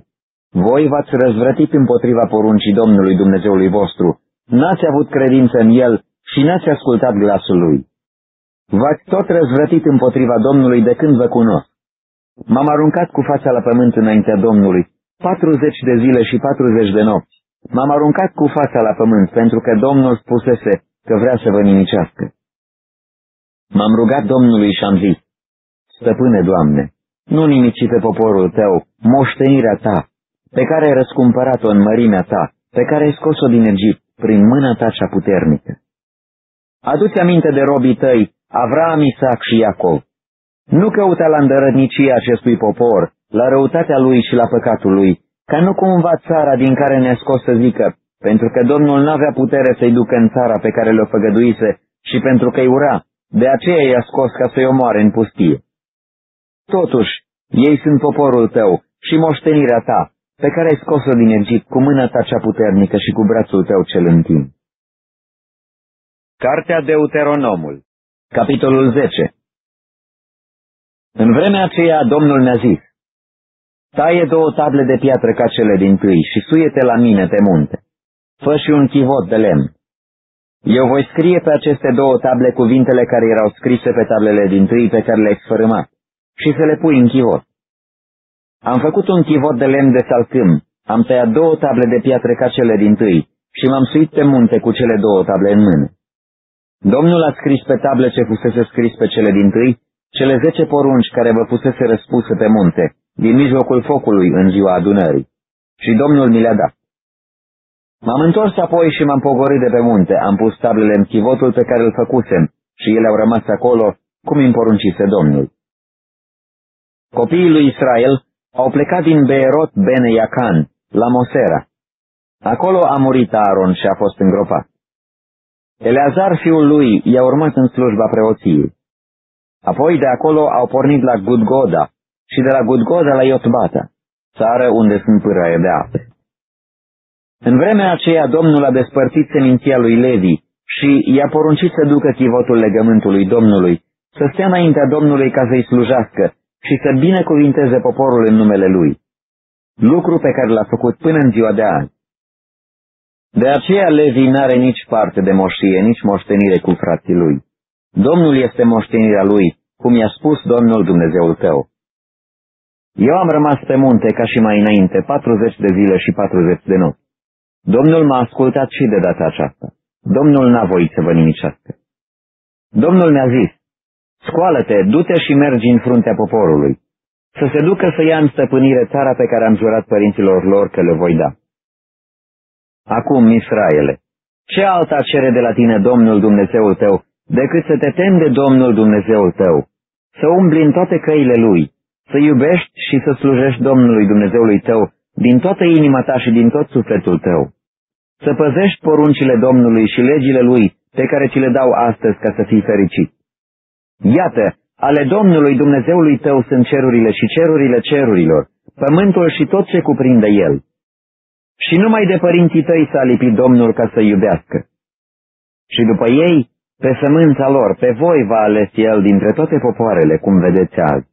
Voi v-ați răzvrătit împotriva poruncii Domnului Dumnezeului vostru, n-ați avut credință în El și n-ați ascultat glasul Lui. V-ați tot răzvrătit împotriva Domnului de când vă cunosc. M-am aruncat cu fața la pământ înaintea Domnului, 40 de zile și 40 de nopți. M-am aruncat cu fața la pământ pentru că Domnul spusese că vrea să vă nimicească. M-am rugat Domnului și am zis, Stăpâne, Doamne, nu nimici pe poporul tău, moștenirea ta, pe care ai răscumpărat-o în mărimea ta, pe care ai scos-o din Egipt, prin mâna ta cea puternică. Adu-ți aminte de robii tăi, Avram, Isaac și Iacov. Nu căuta la îndărătnicia acestui popor, la răutatea lui și la păcatul lui, ca nu cumva țara din care ne-a scos să zică, pentru că Domnul n-avea putere să-i ducă în țara pe care le-o făgăduise și pentru că-i ura, de aceea i-a scos ca să-i omoare în pustie. Totuși, ei sunt poporul tău și moștenirea ta, pe care ai scos-o din Egipt cu mâna ta cea puternică și cu brațul tău cel întin. Cartea Deuteronomul, capitolul 10 În vremea aceea Domnul ne-a zis, Taie două table de piatră ca cele din tâi și suiete la mine pe munte. Fă și un chivot de lemn. Eu voi scrie pe aceste două table cuvintele care erau scrise pe tablele din tâi pe care le-ai sfărâmat și să le pui în chivot. Am făcut un chivot de lemn de salcâm, am tăiat două table de piatră ca cele din tâi și m-am suit pe munte cu cele două table în mână. Domnul a scris pe table ce fusese scris pe cele din tâi, cele zece porunci care vă fusese răspuse pe munte, din mijlocul focului în ziua adunării. Și Domnul mi le-a dat. M-am întors apoi și m-am pogorât de pe munte, am pus tablele în chivotul pe care îl făcusem și ele au rămas acolo, cum îmi poruncise Domnul. Copiii lui Israel au plecat din Beerot Bene Yacan la Mosera. Acolo a murit Aaron și a fost îngropat. Eleazar, fiul lui, i-a urmat în slujba preoției. Apoi de acolo au pornit la Gudgoda și de la Gudgoda la Iotbata, țară unde sunt pâraie de ape. În vremea aceea Domnul a despărțit seminția lui Levi și i-a poruncit să ducă chivotul legământului Domnului, să stea înaintea Domnului ca să-i slujească și să binecuvinteze poporul în numele lui. Lucru pe care l-a făcut până în ziua de azi. De aceea Levi n-are nici parte de moșie, nici moștenire cu frații lui. Domnul este moștenirea lui, cum i-a spus Domnul Dumnezeul tău. Eu am rămas pe munte ca și mai înainte, 40 de zile și 40 de nopți. Domnul m-a ascultat și de data aceasta. Domnul n-a voit să vă nimicească. Domnul mi-a zis, scoală-te, du-te și mergi în fruntea poporului, să se ducă să ia în stăpânire țara pe care am jurat părinților lor că le voi da. Acum, Israele, ce alta cere de la tine Domnul Dumnezeul tău, decât să te temi de Domnul Dumnezeul tău, să umbli în toate căile Lui, să iubești și să slujești Domnului Dumnezeului tău din toată inima ta și din tot sufletul tău, să păzești poruncile Domnului și legile Lui pe care ți le dau astăzi ca să fii fericit. Iată, ale Domnului Dumnezeului tău sunt cerurile și cerurile cerurilor, pământul și tot ce cuprinde el. Și numai de părinții tăi s-a lipit Domnul ca să iubească. Și după ei, pe sămânța lor, pe voi va ales El dintre toate popoarele, cum vedeți azi.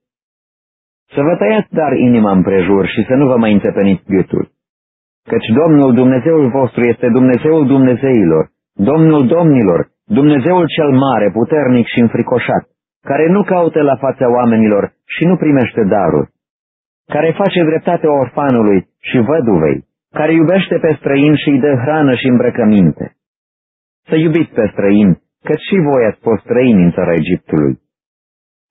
Să vă tăiați dar inima împrejur și să nu vă mai înțepeniți gâtul. Căci Domnul Dumnezeul vostru este Dumnezeul Dumnezeilor, Domnul Domnilor, Dumnezeul cel mare, puternic și înfricoșat, care nu caută la fața oamenilor și nu primește daruri, care face dreptate orfanului și văduvei, care iubește pe străin și îi dă hrană și îmbrăcăminte. Să iubiți pe străin, căci și voi ați fost străini în țara Egiptului.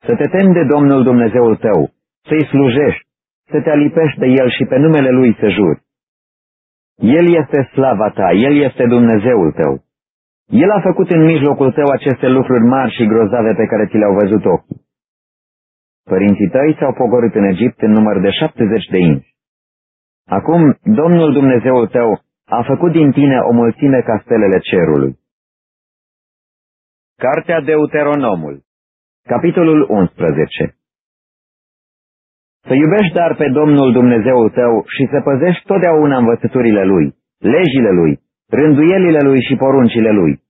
Să te temi de Domnul Dumnezeul tău, să-i slujești, să te alipești de El și pe numele Lui să juri. El este slava ta, El este Dumnezeul tău. El a făcut în mijlocul tău aceste lucruri mari și grozave pe care ți le-au văzut ochii. Părinții tăi s-au pogorât în Egipt în număr de șaptezeci de inci. Acum, Domnul Dumnezeul tău a făcut din tine o mulțime ca stelele cerului. Cartea Deuteronomul Capitolul 11 Să iubești dar pe Domnul Dumnezeul tău și să păzești totdeauna învățăturile Lui, legile Lui, rânduielile Lui și poruncile Lui.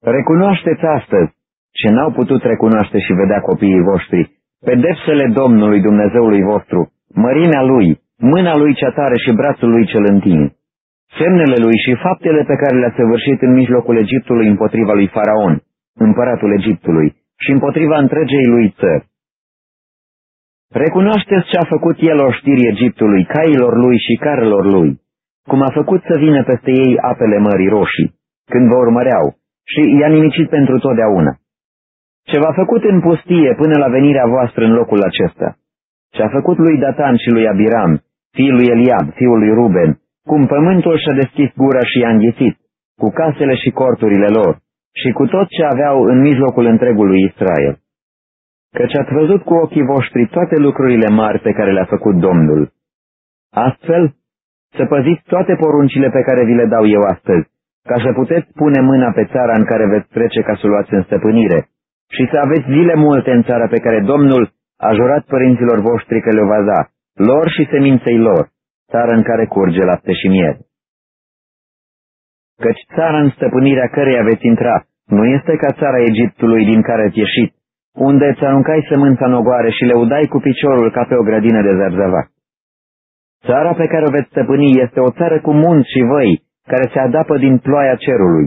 Recunoașteți astăzi, ce n-au putut recunoaște și vedea copiii voștri, pedepsele Domnului Dumnezeului vostru, mărimea Lui, mâna Lui cea tare și brațul Lui cel întind semnele lui și faptele pe care le-a săvârșit în mijlocul Egiptului împotriva lui Faraon, împăratul Egiptului, și împotriva întregei lui țări. Recunoașteți ce a făcut el o știri Egiptului, cailor lui și carelor lui, cum a făcut să vină peste ei apele Mării Roșii, când vă urmăreau, și i-a nimicit pentru totdeauna. Ce v-a făcut în pustie până la venirea voastră în locul acesta, ce a făcut lui Datan și lui Abiram, fiul lui Eliab, fiul lui Ruben, cum pământul și-a deschis gura și i-a înghițit, cu casele și corturile lor, și cu tot ce aveau în mijlocul întregului Israel. Căci ați văzut cu ochii voștri toate lucrurile mari pe care le-a făcut Domnul. Astfel, să păziți toate poruncile pe care vi le dau eu astăzi, ca să puteți pune mâna pe țara în care veți trece ca să o luați în stăpânire, și să aveți zile multe în țara pe care Domnul a jurat părinților voștri că le va da, lor și seminței lor, țară în care curge lapte și miere. Căci țara în stăpânirea căreia veți intra nu este ca țara Egiptului din care ați ieșit, unde îți aruncai sămânța în ogoare și le udai cu piciorul ca pe o grădină de zarzavac. Țara pe care o veți stăpâni este o țară cu munți și văi, care se adapă din ploaia cerului.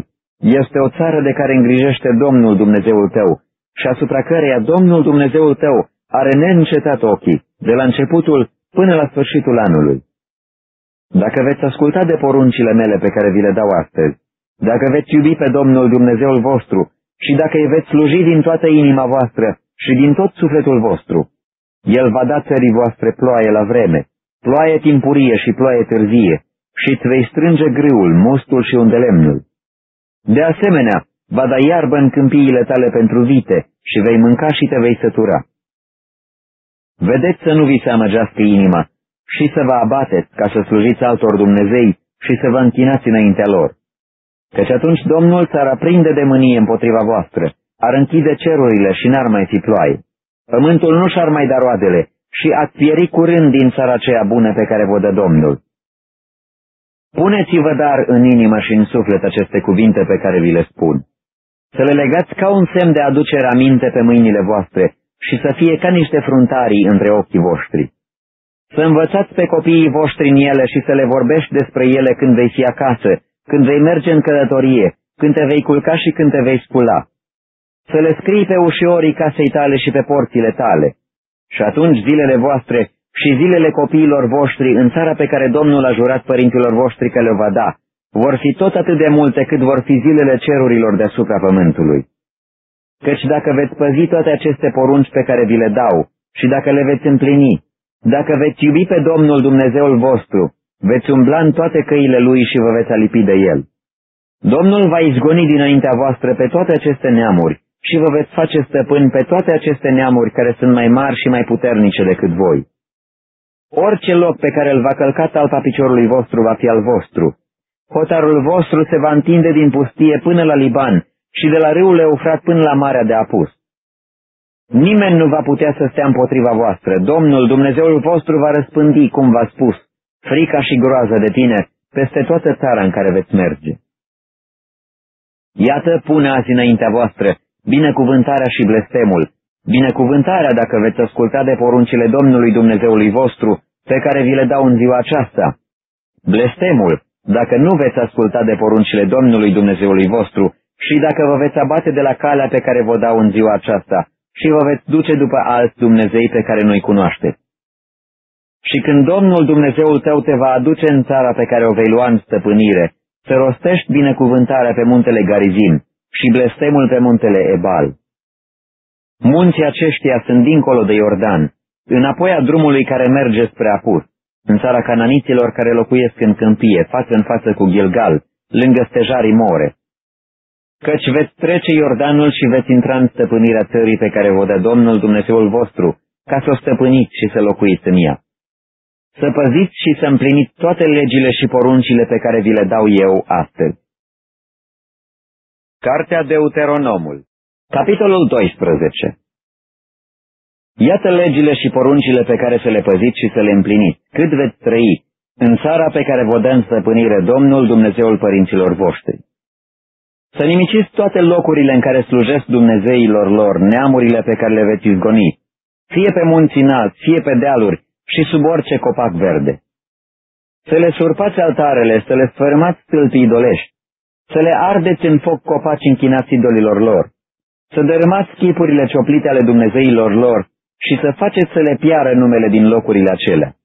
Este o țară de care îngrijește Domnul Dumnezeul tău și asupra căreia Domnul Dumnezeul tău are neîncetat ochii, de la începutul până la sfârșitul anului. Dacă veți asculta de poruncile mele pe care vi le dau astăzi, dacă veți iubi pe Domnul Dumnezeul vostru și dacă îi veți sluji din toată inima voastră și din tot sufletul vostru, El va da țării voastre ploaie la vreme, ploaie timpurie și ploaie târzie, și îți vei strânge grâul, mustul și undelemnul. De asemenea, va da iarbă în câmpiile tale pentru vite și vei mânca și te vei sătura. Vedeți să nu vi se amăgească inima și să vă abateți ca să slujiți altor Dumnezei și să vă închinați înaintea lor. Căci atunci Domnul s-ar aprinde de mânie împotriva voastră, ar închide cerurile și n-ar mai fi ploaie. Pământul nu și-ar mai da roadele și ați pieri curând din țara aceea bună pe care vă dă Domnul. Puneți-vă dar în inimă și în suflet aceste cuvinte pe care vi le spun. Să le legați ca un semn de aducere aminte pe mâinile voastre și să fie ca niște fruntarii între ochii voștri. Să învățați pe copiii voștri în ele și să le vorbești despre ele când vei fi acasă, când vei merge în călătorie, când te vei culca și când te vei scula. Să le scrii pe ușorii casei tale și pe porțile tale. Și atunci zilele voastre și zilele copiilor voștri în țara pe care Domnul a jurat părinților voștri că le va da, vor fi tot atât de multe cât vor fi zilele cerurilor deasupra pământului. Căci dacă veți păzi toate aceste porunci pe care vi le dau și dacă le veți împlini, dacă veți iubi pe Domnul Dumnezeul vostru, veți umbla în toate căile Lui și vă veți alipi de El. Domnul va izgoni dinaintea voastră pe toate aceste neamuri și vă veți face stăpâni pe toate aceste neamuri care sunt mai mari și mai puternice decât voi. Orice loc pe care îl va călca talpa piciorului vostru va fi al vostru. Hotarul vostru se va întinde din pustie până la Liban și de la râul Eufrat până la Marea de Apus. Nimeni nu va putea să stea împotriva voastră. Domnul, Dumnezeul vostru, va răspândi, cum v-a spus, frica și groaza de tine peste toată țara în care veți merge. Iată pune azi înaintea voastră binecuvântarea și blestemul, binecuvântarea dacă veți asculta de poruncile Domnului Dumnezeului vostru, pe care vi le dau în ziua aceasta, blestemul, dacă nu veți asculta de poruncile Domnului Dumnezeului vostru și dacă vă veți abate de la calea pe care vă dau în ziua aceasta și vă veți duce după alți Dumnezei pe care nu-i cunoașteți. Și când Domnul Dumnezeul tău te va aduce în țara pe care o vei lua în stăpânire, să rostești binecuvântarea pe muntele Garizim și blestemul pe muntele Ebal. Munții aceștia sunt dincolo de Iordan, înapoi a drumului care merge spre Apus, în țara cananiților care locuiesc în câmpie, față în față cu Gilgal, lângă stejarii More. Căci veți trece Iordanul și veți intra în stăpânirea țării pe care vă dă Domnul Dumnezeul vostru, ca să o stăpâniți și să locuiți în ea să păziți și să împliniți toate legile și poruncile pe care vi le dau eu astăzi. Cartea Deuteronomul Capitolul 12 Iată legile și poruncile pe care să le păziți și să le împliniți, cât veți trăi, în țara pe care vă dă în stăpânire Domnul Dumnezeul părinților voștri. Să nimiciți toate locurile în care slujesc Dumnezeilor lor, neamurile pe care le veți izgoni, fie pe munți înalți, fie pe dealuri, și sub orice copac verde. Să le surpați altarele, să le sfărmați stâlpii idolești, să le ardeți în foc copaci închinați idolilor lor, să dărâmați chipurile cioplite ale Dumnezeilor lor și să faceți să le piară numele din locurile acelea.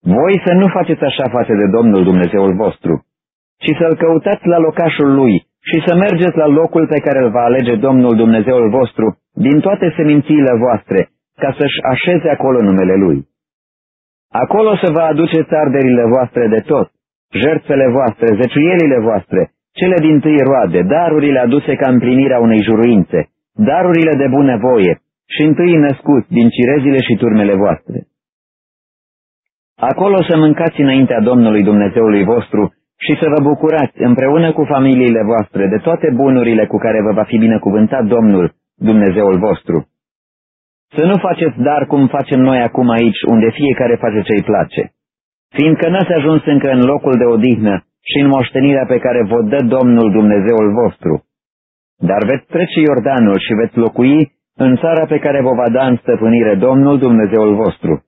Voi să nu faceți așa față de Domnul Dumnezeul vostru, ci să-L căutați la locașul Lui și să mergeți la locul pe care îl va alege Domnul Dumnezeul vostru din toate semințiile voastre ca să-și așeze acolo numele Lui. Acolo să vă aduceți arderile voastre de tot, jertfele voastre, zeciuielile voastre, cele din tâi roade, darurile aduse ca împlinirea unei juruințe, darurile de bunăvoie și întâi născuți din cirezile și turmele voastre. Acolo să mâncați înaintea Domnului Dumnezeului vostru și să vă bucurați împreună cu familiile voastre de toate bunurile cu care vă va fi binecuvântat Domnul, Dumnezeul vostru. Să nu faceți dar cum facem noi acum aici, unde fiecare face ce-i place, fiindcă n-ați ajuns încă în locul de odihnă și în moștenirea pe care vă dă Domnul Dumnezeul vostru. Dar veți trece Iordanul și veți locui în țara pe care vă va da în stăpânire Domnul Dumnezeul vostru.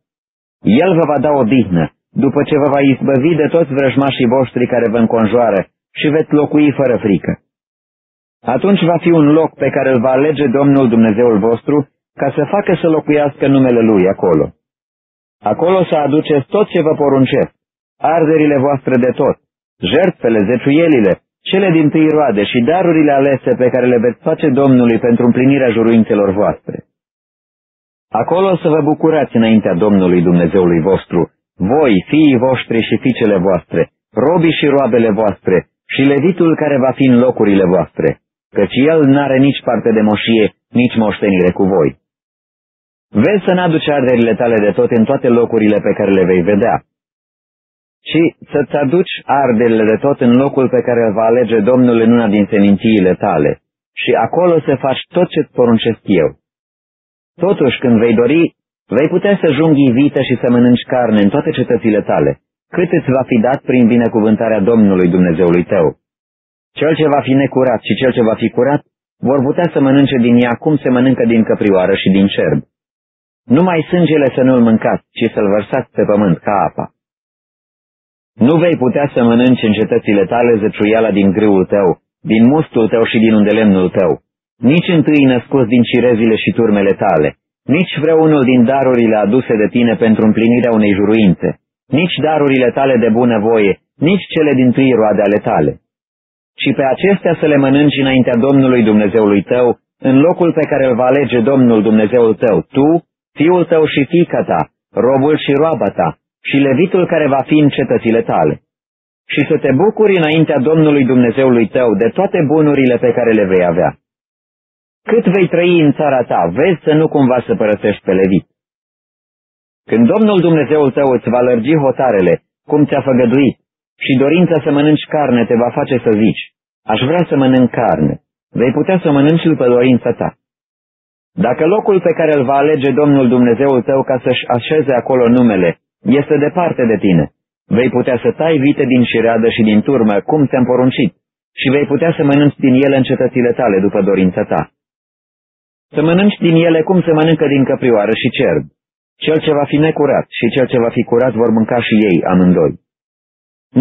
El vă va da odihnă, după ce vă va izbăvi de toți vrăjmașii voștri care vă înconjoară și veți locui fără frică. Atunci va fi un loc pe care îl va alege Domnul Dumnezeul vostru ca să facă să locuiască numele Lui acolo. Acolo să aduceți tot ce vă poruncesc, arderile voastre de tot, jertfele, zeciuielile, cele din tâi roade și darurile alese pe care le veți face Domnului pentru împlinirea juruințelor voastre. Acolo să vă bucurați înaintea Domnului Dumnezeului vostru, voi, fiii voștri și fiicele voastre, robii și roabele voastre și levitul care va fi în locurile voastre, căci el n-are nici parte de moșie, nici moștenire cu voi. Vezi să n-aduci arderile tale de tot în toate locurile pe care le vei vedea, ci să-ți aduci arderile de tot în locul pe care îl va alege Domnul în una din semințiile tale, și acolo să faci tot ce-ți poruncesc eu. Totuși, când vei dori, vei putea să junghii vită și să mănânci carne în toate cetățile tale, cât îți va fi dat prin binecuvântarea Domnului Dumnezeului tău. Cel ce va fi necurat și cel ce va fi curat vor putea să mănânce din ea cum se mănâncă din căprioară și din cerb. Numai sângele să nu-l mâncați, ci să-l vărsați pe pământ ca apa. Nu vei putea să mănânci în cetățile tale zăciuiala din grâul tău, din mustul tău și din undelemnul tău, nici întâi născuți din cirezile și turmele tale, nici vreunul din darurile aduse de tine pentru împlinirea unei juruințe, nici darurile tale de bunăvoie, nici cele din tâi roade ale tale. Și pe acestea să le mănânci înaintea Domnului Dumnezeului tău, în locul pe care îl va alege Domnul Dumnezeul tău, tu, fiul tău și fica ta, robul și roaba ta, și levitul care va fi în cetățile tale. Și să te bucuri înaintea Domnului Dumnezeului tău de toate bunurile pe care le vei avea. Cât vei trăi în țara ta, vezi să nu cumva să părăsești pe levit. Când Domnul Dumnezeul tău îți va lărgi hotarele, cum ți-a făgăduit, și dorința să mănânci carne te va face să zici, aș vrea să mănânc carne, vei putea să mănânci după dorința ta. Dacă locul pe care îl va alege Domnul Dumnezeul tău ca să-și așeze acolo numele este departe de tine, vei putea să tai vite din șireadă și din turmă, cum ți-am poruncit, și vei putea să mănânci din ele în cetățile tale după dorința ta. Să mănânci din ele cum se mănâncă din căprioară și cerb. Cel ce va fi necurat și cel ce va fi curat vor mânca și ei amândoi.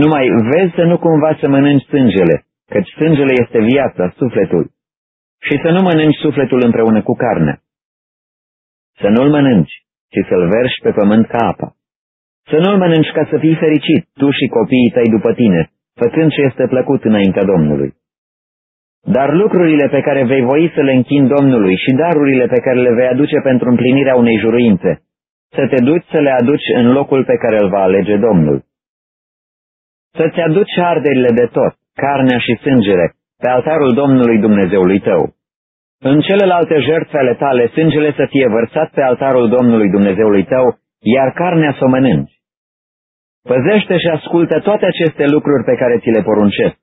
Numai vezi să nu cumva să mănânci sângele, căci sângele este viața, sufletul, și să nu mănânci sufletul împreună cu carne. Să nu-l mănânci, ci să-l verși pe pământ ca apa. Să nu-l mănânci ca să fii fericit, tu și copiii tăi după tine, făcând ce este plăcut înaintea Domnului. Dar lucrurile pe care vei voi să le închin Domnului și darurile pe care le vei aduce pentru împlinirea unei juruințe, să te duci să le aduci în locul pe care îl va alege Domnul. Să-ți aduci arderile de tot, carnea și sângele, pe altarul Domnului Dumnezeului tău. În celelalte jertfe ale tale, sângele să fie vărsat pe altarul Domnului Dumnezeului tău, iar carnea să o mănânci. Păzește și ascultă toate aceste lucruri pe care ți le poruncesc,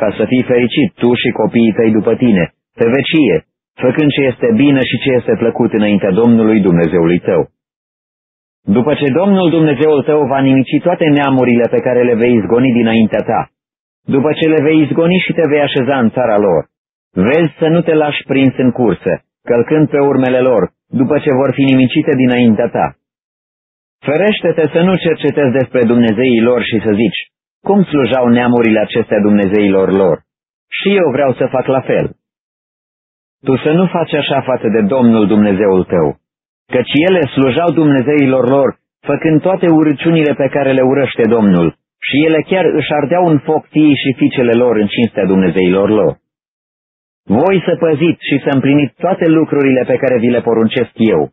ca să fii fericit tu și copiii tăi după tine, pe vecie, făcând ce este bine și ce este plăcut înaintea Domnului Dumnezeului tău. După ce Domnul Dumnezeul tău va nimici toate neamurile pe care le vei izgoni dinaintea ta, după ce le vei izgoni și te vei așeza în țara lor, vezi să nu te lași prins în cursă, călcând pe urmele lor, după ce vor fi nimicite dinaintea ta. Ferește-te să nu cercetezi despre Dumnezeii lor și să zici, cum slujau neamurile acestea Dumnezeilor lor? Și eu vreau să fac la fel. Tu să nu faci așa față de Domnul Dumnezeul tău, căci ele slujau Dumnezeilor lor, făcând toate urăciunile pe care le urăște Domnul, și ele chiar își ardeau în foc fiii și fiicele lor în cinstea Dumnezeilor lor. Voi să păziți și să împliniți toate lucrurile pe care vi le poruncesc eu.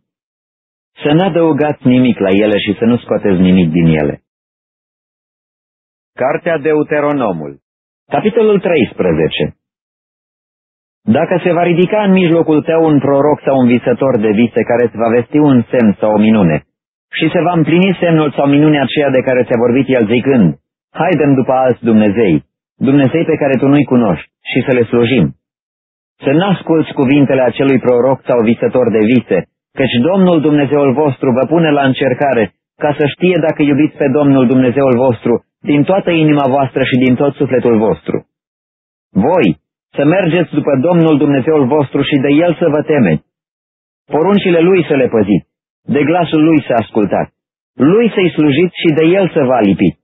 Să nu adăugați nimic la ele și să nu scoateți nimic din ele. Cartea Deuteronomul Capitolul 13 Dacă se va ridica în mijlocul tău un proroc sau un visător de vise care îți va vesti un semn sau o minune, și se va împlini semnul sau minunea aceea de care ți-a vorbit el zicând, haidem după alți Dumnezei, Dumnezei pe care tu nu-i cunoști, și să le slujim. Să n-asculți cuvintele acelui proroc sau visător de vise, căci Domnul Dumnezeul vostru vă pune la încercare, ca să știe dacă iubiți pe Domnul Dumnezeul vostru din toată inima voastră și din tot sufletul vostru. Voi, să mergeți după Domnul Dumnezeul vostru și de El să vă temeți. Poruncile Lui să le păziți de glasul lui să ascultați, lui să-i slujiți și de el să vă lipiți.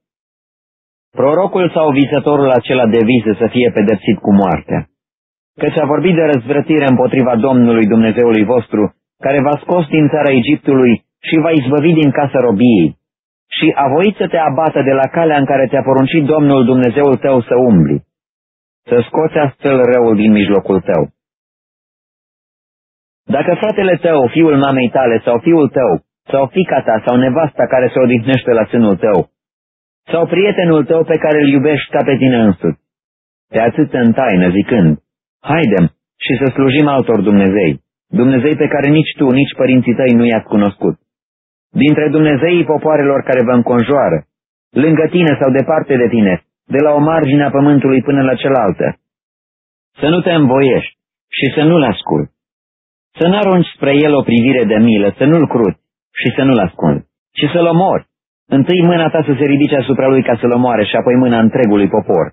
Prorocul sau visătorul acela de vise să fie pedepsit cu moartea, căci a vorbit de răzvrătire împotriva Domnului Dumnezeului vostru, care v-a scos din țara Egiptului și va izbăvi din casa robiei, și a voit să te abată de la calea în care te-a poruncit Domnul Dumnezeul tău să umbli, să scoți astfel răul din mijlocul tău. Dacă fratele tău, fiul mamei tale sau fiul tău, sau fica ta sau nevasta care se odihnește la sânul tău, sau prietenul tău pe care îl iubești ca pe tine însuți, te atât în taină zicând, haidem și să slujim altor Dumnezei, Dumnezei pe care nici tu, nici părinții tăi nu i-ați cunoscut. Dintre Dumnezeii popoarelor care vă înconjoară, lângă tine sau departe de tine, de la o margine a pământului până la cealaltă. Să nu te învoiești și să nu-l ascult. Să nu arunci spre el o privire de milă, să nu-l cruți și să nu-l ascunzi, ci să-l omori. Întâi mâna ta să se ridice asupra lui ca să-l omoare și apoi mâna întregului popor.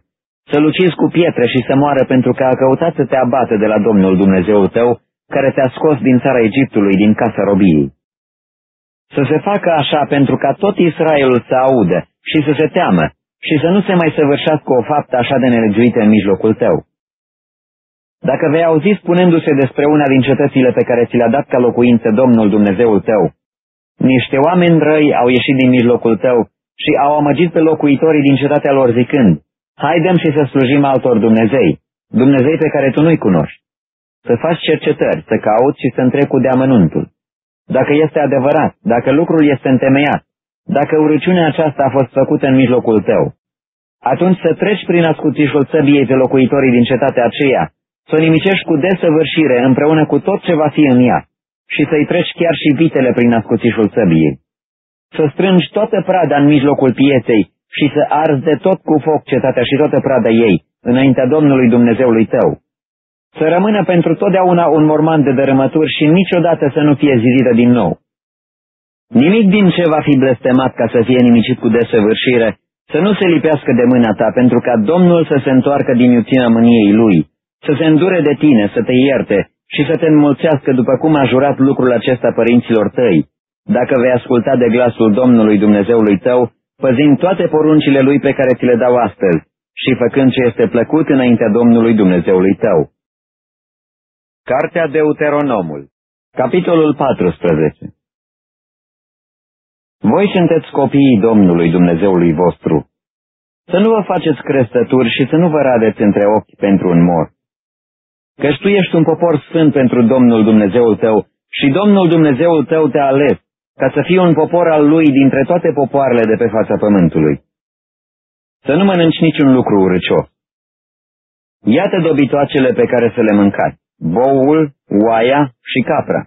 Să-l ucizi cu pietre și să moară pentru că a căutat să te abate de la Domnul Dumnezeul tău, care te-a scos din țara Egiptului, din casa robiei. Să se facă așa pentru ca tot Israelul să audă și să se teamă și să nu se mai săvârșească o faptă așa de nelegiuită în mijlocul tău. Dacă vei auzi spunându-se despre una din cetățile pe care ți le-a dat ca locuință Domnul Dumnezeul tău, niște oameni răi au ieșit din mijlocul tău și au amăgit pe locuitorii din cetatea lor zicând, Haidem și să slujim altor Dumnezei, Dumnezei pe care tu nu-i cunoști. Să faci cercetări, să cauți și să întrebi cu deamănuntul. Dacă este adevărat, dacă lucrul este întemeiat, dacă urăciunea aceasta a fost făcută în mijlocul tău, atunci să treci prin ascuțișul țăbiei pe locuitorii din cetatea aceea, să o nimicești cu desăvârșire împreună cu tot ce va fi în ea și să-i treci chiar și vitele prin ascuțișul țăbiei. Să strângi toată prada în mijlocul pieței și să arzi de tot cu foc cetatea și toată prada ei, înaintea Domnului Dumnezeului tău. Să rămână pentru totdeauna un morman de dărâmături și niciodată să nu fie zidită din nou. Nimic din ce va fi blestemat ca să fie nimicit cu desăvârșire, să nu se lipească de mâna ta, pentru ca Domnul să se întoarcă din iuțina mâniei Lui, să se îndure de tine, să te ierte și să te înmulțească după cum a jurat lucrul acesta părinților tăi, dacă vei asculta de glasul Domnului Dumnezeului tău, păzind toate poruncile Lui pe care ți le dau astăzi și făcând ce este plăcut înaintea Domnului Dumnezeului tău. Cartea Deuteronomul Capitolul 14 Voi sunteți copiii Domnului Dumnezeului vostru. Să nu vă faceți crestături și să nu vă radeți între ochi pentru un mor. Căci tu ești un popor sfânt pentru Domnul Dumnezeul tău și Domnul Dumnezeul tău te-a ales ca să fii un popor al lui dintre toate popoarele de pe fața pământului. Să nu mănânci niciun lucru urâcios. Iată dobitoacele pe care să le mâncați boul, oaia și capra,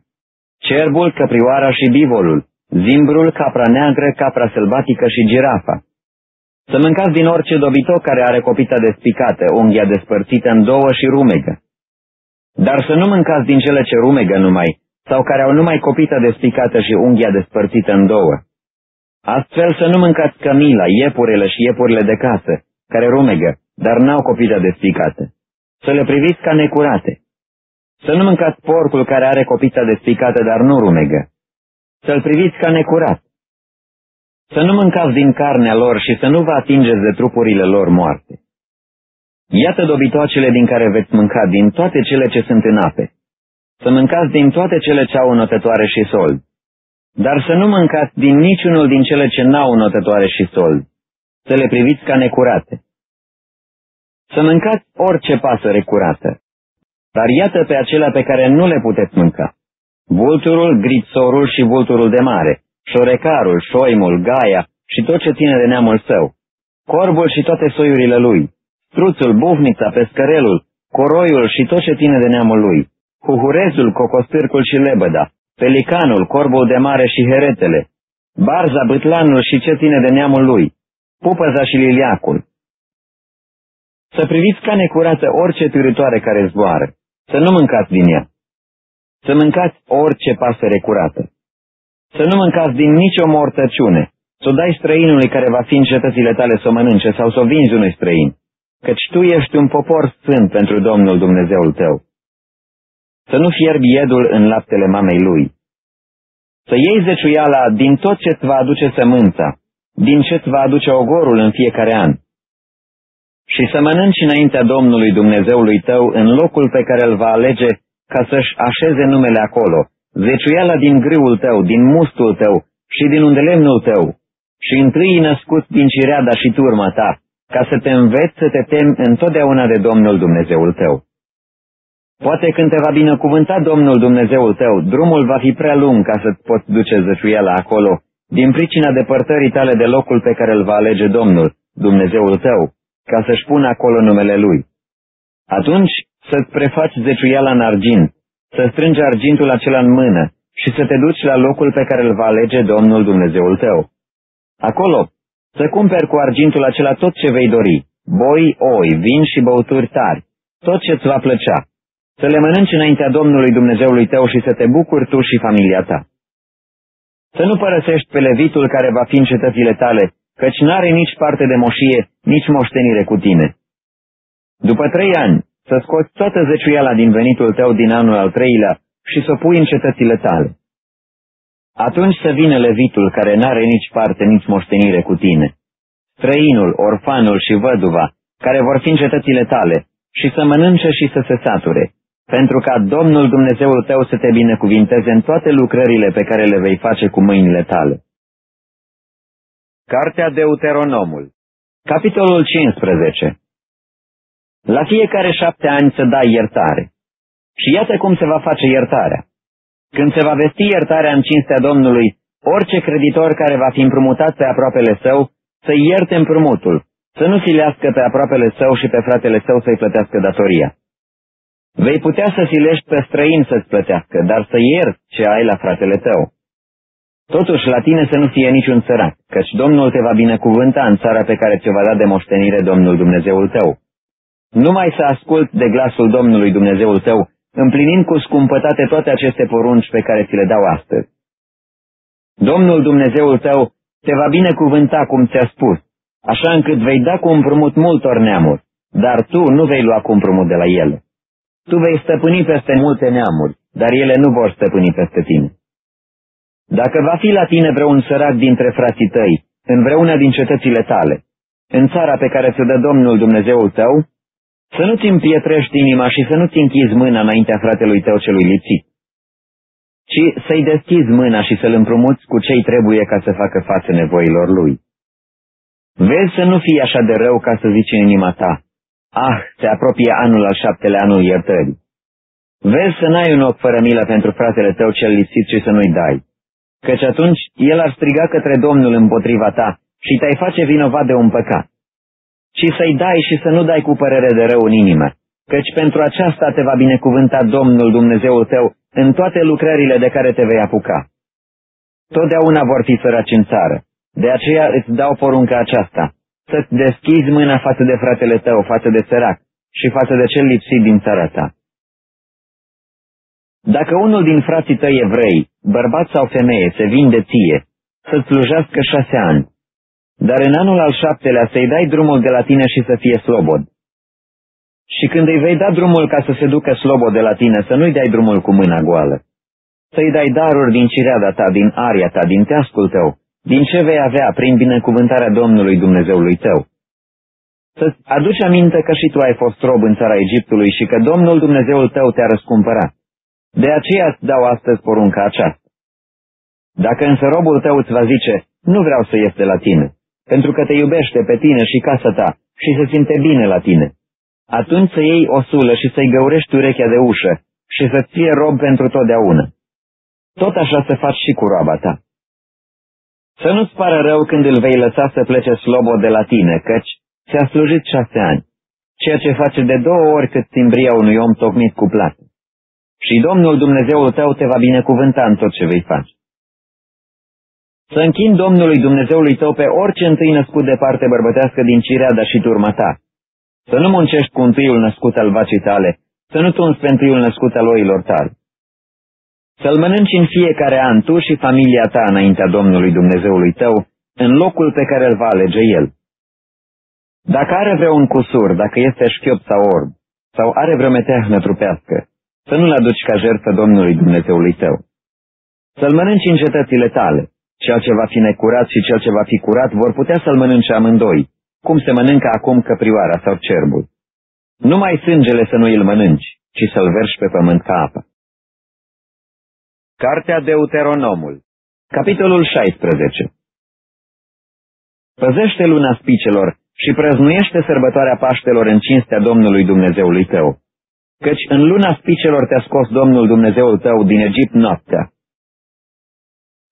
cerbul, căprioara și bivolul, zimbrul, capra neagră, capra sălbatică și girafa. Să mâncați din orice dobitoc care are copita despicată, unghia despărțită în două și rumegă. Dar să nu mâncați din cele ce rumegă numai, sau care au numai copita despicată și unghia despărțită în două. Astfel să nu mâncați cămila, iepurile și iepurile de casă, care rumegă, dar n-au copita despicată. Să le priviți ca necurate. Să nu mâncați porcul care are copita despicată, dar nu rumegă. Să-l priviți ca necurat. Să nu mâncați din carnea lor și să nu vă atingeți de trupurile lor moarte. Iată dobitoacele din care veți mânca din toate cele ce sunt în ape. Să mâncați din toate cele ce au notătoare și sold. Dar să nu mâncați din niciunul din cele ce n-au notătoare și sold. Să le priviți ca necurate. Să mâncați orice pasăre curată. Dar iată pe acelea pe care nu le puteți mânca. Vulturul, grițorul și vulturul de mare, șorecarul, șoimul, gaia și tot ce ține de neamul său, corbul și toate soiurile lui, struțul, bufnița, pescărelul, coroiul și tot ce ține de neamul lui, huhurezul, cocostârcul și lebăda, pelicanul, corbul de mare și heretele, barza, bătlanul și ce ține de neamul lui, pupăza și liliacul. Să priviți ca necurată orice târătoare care zboară. Să nu mâncați din ea. Să mâncați orice pasăre curată. Să nu mâncați din nicio mortăciune. Să o dai străinului care va fi în cetățile tale să o mănânce sau să o vinzi unui străin. Căci tu ești un popor sfânt pentru Domnul Dumnezeul tău. Să nu fierbi iedul în laptele mamei lui. Să iei zeciuiala din tot ce-ți va aduce sămânța, din ce-ți va aduce ogorul în fiecare an și să mănânci înaintea Domnului Dumnezeului tău în locul pe care îl va alege ca să-și așeze numele acolo, zeciuiala din grâul tău, din mustul tău și din unde lemnul tău, și întâi născut din cireada și turma ta, ca să te înveți să te temi întotdeauna de Domnul Dumnezeul tău. Poate când te va binecuvânta Domnul Dumnezeul tău, drumul va fi prea lung ca să-ți poți duce zăciuiala acolo, din pricina depărtării tale de locul pe care îl va alege Domnul, Dumnezeul tău, ca să-și pună acolo numele lui. Atunci să-ți prefaci zeciuiala în argint să strângi argintul acela în mână și să te duci la locul pe care îl va alege Domnul Dumnezeul tău. Acolo, să cumperi cu argintul acela tot ce vei dori, boi, oi, vin și băuturi tari, tot ce-ți va plăcea, să le mănânci înaintea Domnului Dumnezeului tău și să te bucuri tu și familia ta. Să nu părăsești pe levitul care va fi în cetățile tale, căci n-are nici parte de moșie, nici moștenire cu tine. După trei ani, să scoți toată zeciuiala din venitul tău din anul al treilea și să o pui în cetățile tale. Atunci să vină levitul care n-are nici parte, nici moștenire cu tine, străinul, orfanul și văduva, care vor fi în cetățile tale, și să mănânce și să se sature, pentru ca Domnul Dumnezeul tău să te binecuvinteze în toate lucrările pe care le vei face cu mâinile tale. Cartea Deuteronomul Capitolul 15 La fiecare șapte ani să dai iertare. Și iată cum se va face iertarea. Când se va vesti iertarea în cinstea Domnului, orice creditor care va fi împrumutat pe aproapele său, să ierte împrumutul, să nu silească pe aproapele său și pe fratele său să-i plătească datoria. Vei putea să silești pe străin să-ți plătească, dar să ierți ce ai la fratele tău. Totuși, la tine să nu fie niciun sărac, căci Domnul te va binecuvânta în țara pe care ți-o va da de moștenire Domnul Dumnezeul tău. Numai să ascult de glasul Domnului Dumnezeul tău, împlinind cu scumpătate toate aceste porunci pe care ți le dau astăzi. Domnul Dumnezeul tău te va binecuvânta cum ți-a spus, așa încât vei da cu împrumut multor neamuri, dar tu nu vei lua cu împrumut de la ele. Tu vei stăpâni peste multe neamuri, dar ele nu vor stăpâni peste tine. Dacă va fi la tine vreun sărac dintre frații tăi, în vreuna din cetățile tale, în țara pe care ți-o dă Domnul Dumnezeul tău, să nu-ți împietrești inima și să nu-ți închizi mâna înaintea fratelui tău celui lipsit, ci să-i deschizi mâna și să-l împrumuți cu ce trebuie ca să facă față nevoilor lui. Vezi să nu fii așa de rău ca să zici în inima ta, ah, se apropie anul al șaptele anul iertării. Vezi să n-ai un ochi fără milă pentru fratele tău cel lipsit și să nu-i dai, căci atunci el ar striga către Domnul împotriva ta și te-ai face vinovat de un păcat. Ci să-i dai și să nu dai cu părere de rău în inimă, căci pentru aceasta te va binecuvânta Domnul Dumnezeul tău în toate lucrările de care te vei apuca. Totdeauna vor fi săraci în țară, de aceea îți dau porunca aceasta, să-ți deschizi mâna față de fratele tău, față de sărac și față de cel lipsit din țara ta. Dacă unul din frații tăi evrei, bărbat sau femeie, se vinde ție, să-ți slujească șase ani, dar în anul al șaptelea să-i dai drumul de la tine și să fie slobod. Și când îi vei da drumul ca să se ducă slobod de la tine, să nu-i dai drumul cu mâna goală. Să-i dai daruri din cireada ta, din aria ta, din teascul tău, din ce vei avea prin binecuvântarea Domnului Dumnezeului tău. Să-ți aduci aminte că și tu ai fost rob în țara Egiptului și că Domnul Dumnezeul tău te-a răscumpărat. De aceea îți dau astăzi porunca aceasta. Dacă însă robul tău îți va zice, nu vreau să ies de la tine, pentru că te iubește pe tine și casa ta și se simte bine la tine, atunci să iei o sulă și să-i găurești urechea de ușă și să-ți fie rob pentru totdeauna. Tot așa să faci și cu roaba ta. Să nu-ți pară rău când îl vei lăsa să plece slobod de la tine, căci ți-a slujit șase ani, ceea ce face de două ori cât timbria unui om tocmit cu plată. Și Domnul Dumnezeul tău te va binecuvânta în tot ce vei face. Să închin Domnului Dumnezeului tău pe orice întâi născut de parte bărbătească din cireada și turma ta. Să nu muncești cu întâiul născut al vacii tale, să nu tunzi pe întâiul născut al oilor tale. Să-l mănânci în fiecare an tu și familia ta înaintea Domnului Dumnezeului tău, în locul pe care îl va alege El. Dacă are vreun cusur, dacă este șchiop sau orb, sau are vreo meteahnă trupească, să nu-l aduci ca jertfă Domnului Dumnezeului tău. Să-l mănânci în cetățile tale. Cel ce va fi necurat și cel ce va fi curat vor putea să-l mănânce amândoi, cum se mănâncă acum căprioara sau cerbul. Numai sângele să nu îl mănânci, ci să-l verși pe pământ ca apă. Cartea Deuteronomul Capitolul 16 Păzește luna spicelor și prăznuiește sărbătoarea Paștelor în cinstea Domnului Dumnezeului tău, căci în luna spicelor te-a scos Domnul Dumnezeul tău din Egipt noaptea.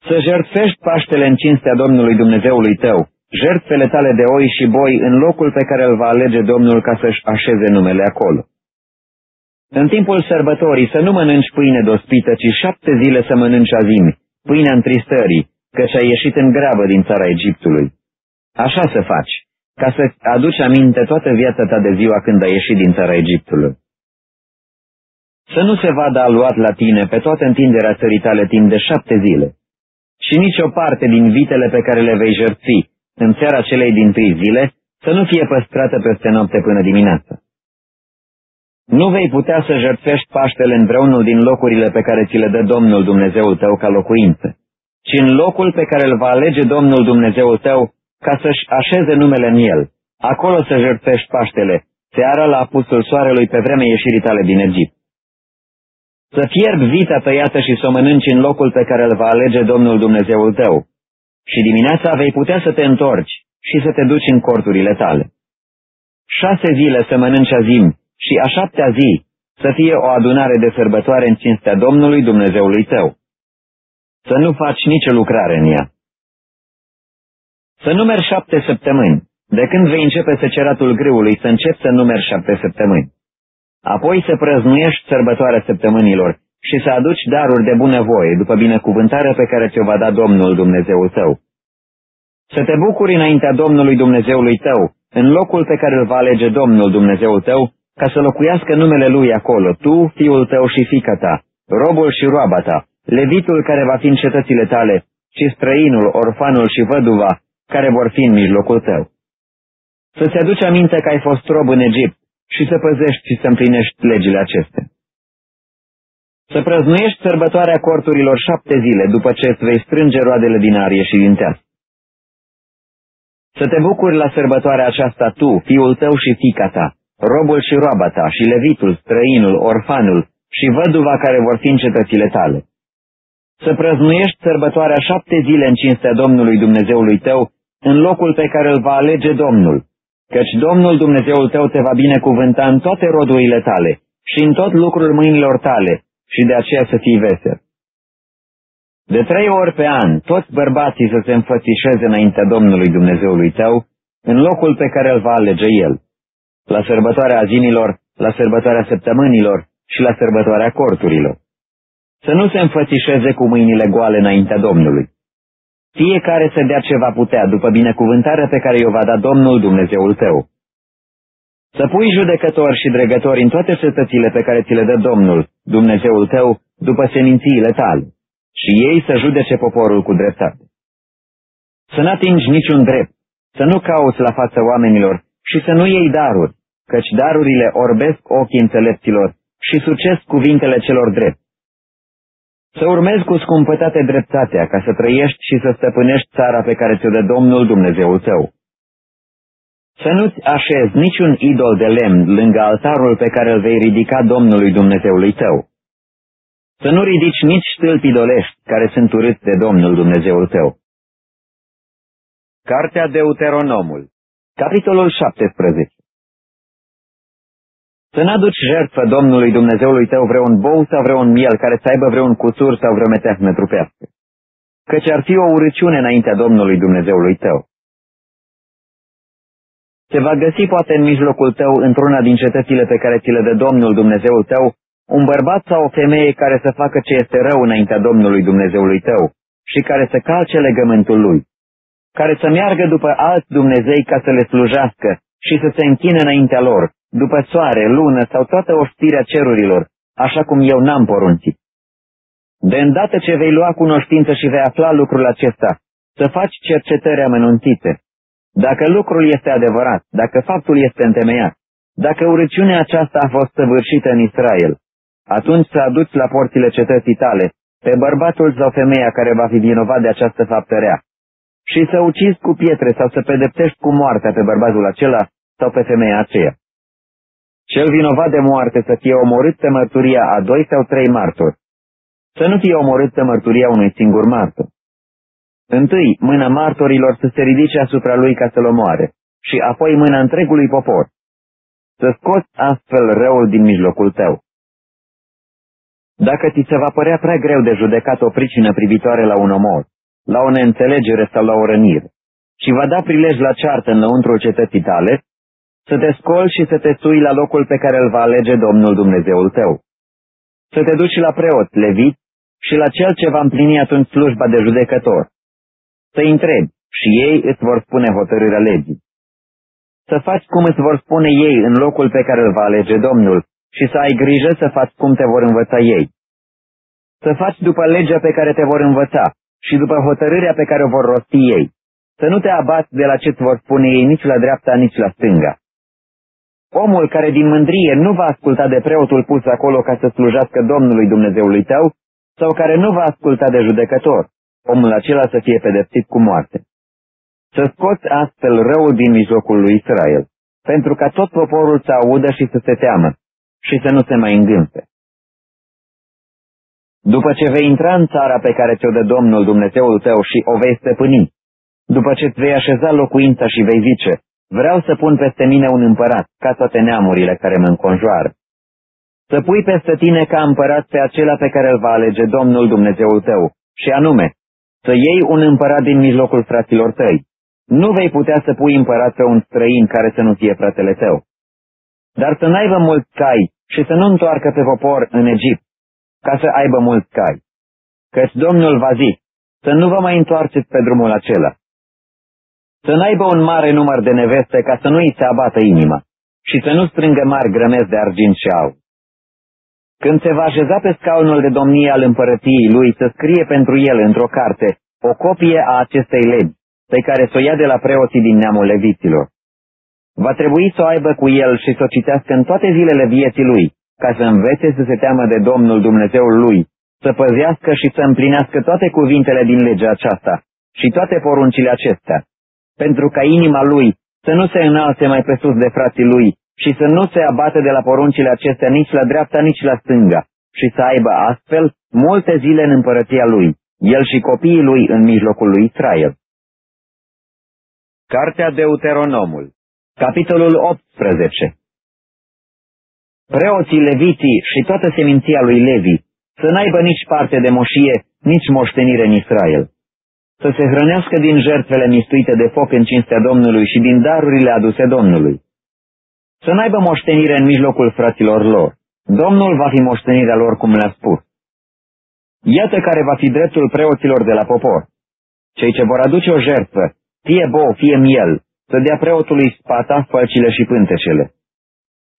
Să jertfești Paștele în cinstea Domnului Dumnezeului tău, jertfele tale de oi și boi în locul pe care îl va alege Domnul ca să-și așeze numele acolo. În timpul sărbătorii să nu mănânci pâine dospită, ci șapte zile să mănânci azimi, pâinea întristării, căci ai ieșit în grabă din țara Egiptului. Așa să faci, ca să aduci aminte toată viața ta de ziua când ai ieșit din țara Egiptului. Să nu se vadă aluat la tine pe toată întinderea țării tale timp de șapte zile. Și nicio parte din vitele pe care le vei jertfi în seara celei din tâi zile să nu fie păstrată peste noapte până dimineața. Nu vei putea să jertfești Paștele în vreunul din locurile pe care ți le dă Domnul Dumnezeul tău ca locuință, ci în locul pe care îl va alege Domnul Dumnezeul tău ca să-și așeze numele în el. Acolo să jertfești Paștele, seara la apusul soarelui pe vremea ieșirii tale din Egipt. Să fierbi vita tăiată și să o mănânci în locul pe care îl va alege Domnul Dumnezeul tău. Și dimineața vei putea să te întorci și să te duci în corturile tale. Șase zile să mănânci azim și a șaptea zi să fie o adunare de sărbătoare în cinstea Domnului Dumnezeului tău. Să nu faci nicio lucrare în ea. Să numeri șapte săptămâni. De când vei începe seceratul grâului, să începi să numeri șapte săptămâni. Apoi să prăznuiești sărbătoarea săptămânilor și să aduci daruri de bunăvoie după binecuvântarea pe care ți-o va da Domnul Dumnezeul tău. Să te bucuri înaintea Domnului Dumnezeului tău, în locul pe care îl va alege Domnul Dumnezeul tău, ca să locuiască numele Lui acolo, tu, fiul tău și fica ta, robul și roaba ta, levitul care va fi în cetățile tale, și străinul, orfanul și văduva, care vor fi în mijlocul tău. Să-ți aduci aminte că ai fost rob în Egipt și să păzești și să împlinești legile acestea. Să prăznuiești sărbătoarea corturilor șapte zile după ce îți vei strânge roadele din arie și din teas. Să te bucuri la sărbătoarea aceasta tu, fiul tău și fica ta, robul și roaba ta și levitul, străinul, orfanul și văduva care vor fi în cetățile tale. Să prăznuiești sărbătoarea șapte zile în cinstea Domnului Dumnezeului tău, în locul pe care îl va alege Domnul, căci Domnul Dumnezeul tău te va binecuvânta în toate rodurile tale și în tot lucrul mâinilor tale și de aceea să fii vesel. De trei ori pe an, toți bărbații să se înfățișeze înaintea Domnului Dumnezeului tău, în locul pe care îl va alege El, la sărbătoarea azimilor, la sărbătoarea săptămânilor și la sărbătoarea corturilor. Să nu se înfățișeze cu mâinile goale înaintea Domnului. Fiecare să dea ce va putea după binecuvântarea pe care i-o va da Domnul Dumnezeul tău. Să pui judecători și dregători în toate cetățile pe care ți le dă Domnul, Dumnezeul tău, după semințiile tale, și ei să judece poporul cu dreptate. Să n-atingi niciun drept, să nu cauți la fața oamenilor și să nu iei daruri, căci darurile orbesc ochii înțelepților și sucesc cuvintele celor drept. Să urmezi cu scumpătate dreptatea ca să trăiești și să stăpânești țara pe care ți-o dă Domnul Dumnezeul tău. Să nu-ți așezi niciun idol de lemn lângă altarul pe care îl vei ridica Domnului Dumnezeului tău. Să nu ridici nici stâlpi idolești care sunt urâți de Domnul Dumnezeul tău. Cartea Deuteronomul Capitolul 17 să n-aduci jertfă Domnului Dumnezeului tău vreun bou sau vreun miel care să aibă vreun cuțur sau vreo metehnă trupească, căci ar fi o urăciune înaintea Domnului Dumnezeului tău. Se va găsi poate în mijlocul tău, într-una din cetățile pe care ți le dă Domnul Dumnezeul tău, un bărbat sau o femeie care să facă ce este rău înaintea Domnului Dumnezeului tău și care să calce legământul lui, care să meargă după alți Dumnezei ca să le slujească și să se închine înaintea lor, după soare, lună sau toată oștirea cerurilor, așa cum eu n-am poruncit. De îndată ce vei lua cunoștință și vei afla lucrul acesta, să faci cercetări amănunțite. Dacă lucrul este adevărat, dacă faptul este întemeiat, dacă urăciunea aceasta a fost săvârșită în Israel, atunci să aduci la porțile cetății tale pe bărbatul sau femeia care va fi vinovat de această faptă rea și să ucizi cu pietre sau să pedeptești cu moartea pe bărbatul acela sau pe femeia aceea. Cel vinovat de moarte să fie omorât pe mărturia a doi sau trei martori. Să nu fie omorât pe mărturia unui singur martor. Întâi, mâna martorilor să se ridice asupra lui ca să-l omoare, și apoi mâna întregului popor. Să scoți astfel răul din mijlocul tău. Dacă ți se va părea prea greu de judecat o pricină privitoare la un omor, la o neînțelegere sau la o rănire, și va da prilej la ceartă înăuntrul cetății tale, să te scoli și să te sui la locul pe care îl va alege Domnul Dumnezeul tău. Să te duci la preot, levit, și la cel ce va împlini atunci slujba de judecător. Să-i întrebi și ei îți vor spune hotărârea legii. Să faci cum îți vor spune ei în locul pe care îl va alege Domnul și să ai grijă să faci cum te vor învăța ei. Să faci după legea pe care te vor învăța și după hotărârea pe care o vor rosti ei. Să nu te abați de la ce-ți vor spune ei nici la dreapta, nici la stânga. Omul care din mândrie nu va asculta de preotul pus acolo ca să slujească Domnului Dumnezeului tău, sau care nu va asculta de judecător, omul acela să fie pedepsit cu moarte. Să scoți astfel răul din mijlocul lui Israel, pentru ca tot poporul să audă și să se teamă și să nu se mai îngânse. După ce vei intra în țara pe care ți-o dă Domnul Dumnezeul tău și o vei stăpâni, după ce îți vei așeza locuința și vei zice, vreau să pun peste mine un împărat, ca toate neamurile care mă înconjoară. Să pui peste tine ca împărat pe acela pe care îl va alege Domnul Dumnezeul tău, și anume, să iei un împărat din mijlocul fraților tăi. Nu vei putea să pui împărat pe un străin care să nu fie fratele tău. Dar să n-aibă mulți cai și să nu întoarcă pe popor în Egipt, ca să aibă mulți cai. Căci Domnul va zi, să nu vă mai întoarceți pe drumul acela. Să n-aibă un mare număr de neveste ca să nu îi se abată inima și să nu strângă mari grămezi de argint și aur. Când se va așeza pe scaunul de domnie al împărăției lui să scrie pentru el într-o carte o copie a acestei legi, pe care să o ia de la preoții din neamul leviților. Va trebui să o aibă cu el și să o citească în toate zilele vieții lui, ca să învețe să se teamă de Domnul Dumnezeul lui, să păzească și să împlinească toate cuvintele din legea aceasta și toate poruncile acestea, pentru ca inima lui să nu se înalțe mai pe sus de frații lui și să nu se abate de la poruncile acestea nici la dreapta, nici la stânga, și să aibă astfel multe zile în împărăția lui, el și copiii lui în mijlocul lui Israel. Cartea Deuteronomul Capitolul 18 Preoții leviții și toată seminția lui Levi să n-aibă nici parte de moșie, nici moștenire în Israel. Să se hrănească din jertfele mistuite de foc în cinstea Domnului și din darurile aduse Domnului să n-aibă moștenire în mijlocul fraților lor. Domnul va fi moștenirea lor, cum le-a spus. Iată care va fi dreptul preoților de la popor. Cei ce vor aduce o jertfă, fie bou, fie miel, să dea preotului spata, fălcile și pântecele.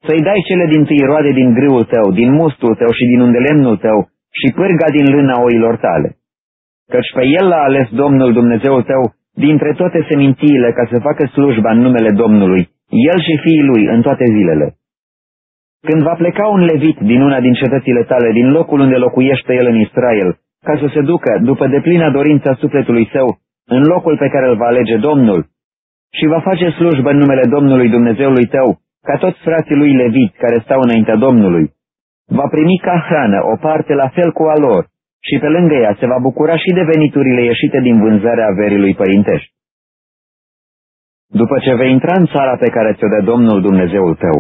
Să-i dai cele din tâi roade din grâul tău, din mustul tău și din undelemnul tău și pârga din lâna oilor tale. Căci pe el l-a ales Domnul Dumnezeul tău dintre toate semințiile ca să facă slujba în numele Domnului el și fiii lui în toate zilele. Când va pleca un levit din una din cetățile tale, din locul unde locuiește el în Israel, ca să se ducă, după deplina dorința sufletului său, în locul pe care îl va alege Domnul, și va face slujbă în numele Domnului Dumnezeului tău, ca toți frații lui levit care stau înaintea Domnului, va primi ca hrană o parte la fel cu a lor, și pe lângă ea se va bucura și de veniturile ieșite din vânzarea averii lui părintești. După ce vei intra în țara pe care ți-o dă Domnul Dumnezeul tău,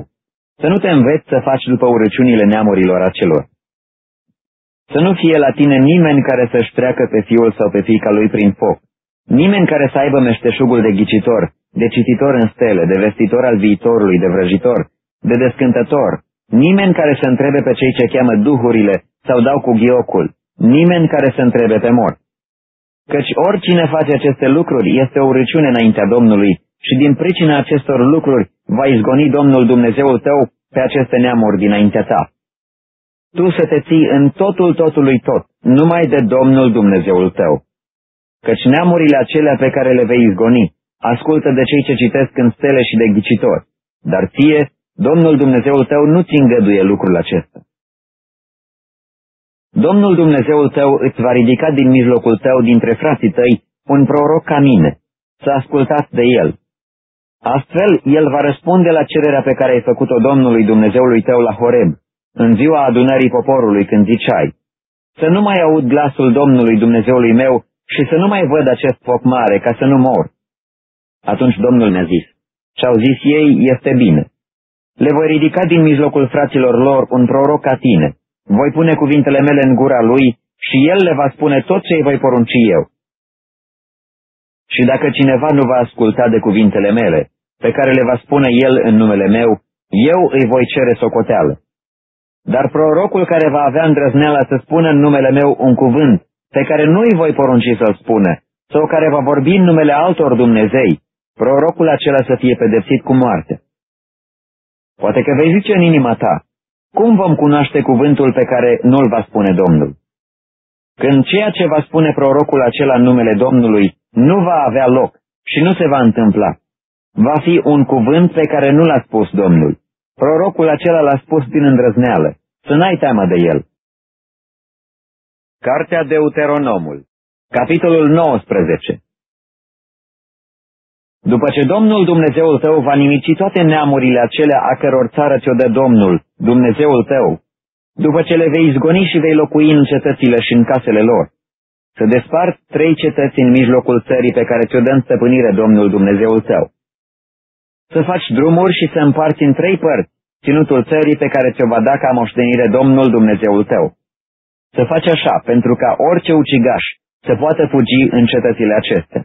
să nu te înveți să faci după urăciunile neamurilor acelor. Să nu fie la tine nimeni care să-și treacă pe fiul sau pe fiica lui prin foc, nimeni care să aibă meșteșugul de ghicitor, de cititor în stele, de vestitor al viitorului, de vrăjitor, de descântător, nimeni care să întrebe pe cei ce cheamă duhurile sau dau cu ghiocul, nimeni care să întrebe pe mort. Căci oricine face aceste lucruri este o urăciune înaintea Domnului și din pricina acestor lucruri va izgoni Domnul Dumnezeul tău pe aceste neamuri dinaintea ta. Tu să te ții în totul totului tot, numai de Domnul Dumnezeul tău. Căci neamurile acelea pe care le vei izgoni, ascultă de cei ce citesc în stele și de ghicitori, dar ție, Domnul Dumnezeul tău nu ți îngăduie lucrul acesta. Domnul Dumnezeul tău îți va ridica din mijlocul tău dintre frații tăi un proroc ca mine, să ascultați de el, Astfel, el va răspunde la cererea pe care ai făcut-o Domnului Dumnezeului tău la Horeb, în ziua adunării poporului, când ziceai, să nu mai aud glasul Domnului Dumnezeului meu și să nu mai văd acest foc mare, ca să nu mor. Atunci Domnul mi-a zis, ce-au zis ei este bine. Le voi ridica din mijlocul fraților lor un proroc ca tine. Voi pune cuvintele mele în gura lui și el le va spune tot ce îi voi porunci eu. Și dacă cineva nu va asculta de cuvintele mele, pe care le va spune el în numele meu, eu îi voi cere socoteală. Dar prorocul care va avea îndrăzneala să spună în numele meu un cuvânt, pe care nu îi voi porunci să-l spună, sau care va vorbi în numele altor Dumnezei, prorocul acela să fie pedepsit cu moarte. Poate că vei zice în inima ta, cum vom cunoaște cuvântul pe care nu-l va spune Domnul? Când ceea ce va spune prorocul acela în numele Domnului nu va avea loc și nu se va întâmpla, va fi un cuvânt pe care nu l-a spus Domnul. Prorocul acela l-a spus din îndrăzneală, să n-ai teamă de el. Cartea Deuteronomul, capitolul 19 După ce Domnul Dumnezeul tău va nimici toate neamurile acelea a căror țară ți-o dă Domnul, Dumnezeul tău, după ce le vei izgoni și vei locui în cetățile și în casele lor, să desparți trei cetăți în mijlocul țării pe care ți-o dă în stăpânire Domnul Dumnezeul tău. Să faci drumuri și să împarți în trei părți ținutul țării pe care ți-o va da ca moștenire Domnul Dumnezeul tău. Să faci așa, pentru ca orice ucigaș să poată fugi în cetățile acestea.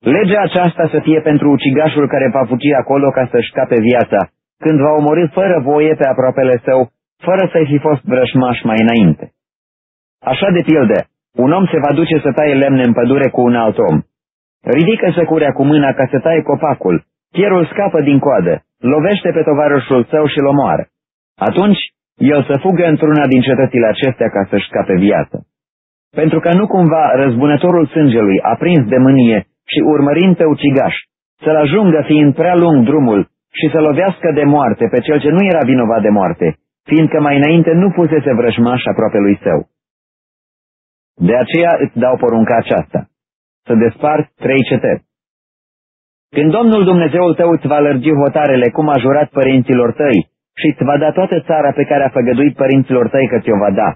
Legea aceasta să fie pentru ucigașul care va fugi acolo ca să-și scape viața, când va omorâ fără voie pe aproapele său, fără să-i fi fost vrășmaș mai înainte. Așa de pildă, un om se va duce să taie lemne în pădure cu un alt om. Ridică săcurea cu mâna ca să taie copacul, fierul scapă din coadă, lovește pe tovarășul său și-l omoară. Atunci, el să fugă într-una din cetățile acestea ca să-și scape viața. Pentru că nu cumva răzbunătorul sângelui, aprins de mânie și urmărind pe ucigaș, să-l ajungă fiind prea lung drumul și să lovească de moarte pe cel ce nu era vinovat de moarte, fiindcă mai înainte nu fusese vrăjmaș aproape lui său. De aceea îți dau porunca aceasta, să desparți trei cetăți. Când Domnul Dumnezeul tău îți va lărgi hotarele cum a jurat părinților tăi și îți va da toată țara pe care a făgăduit părinților tăi că ți-o va da,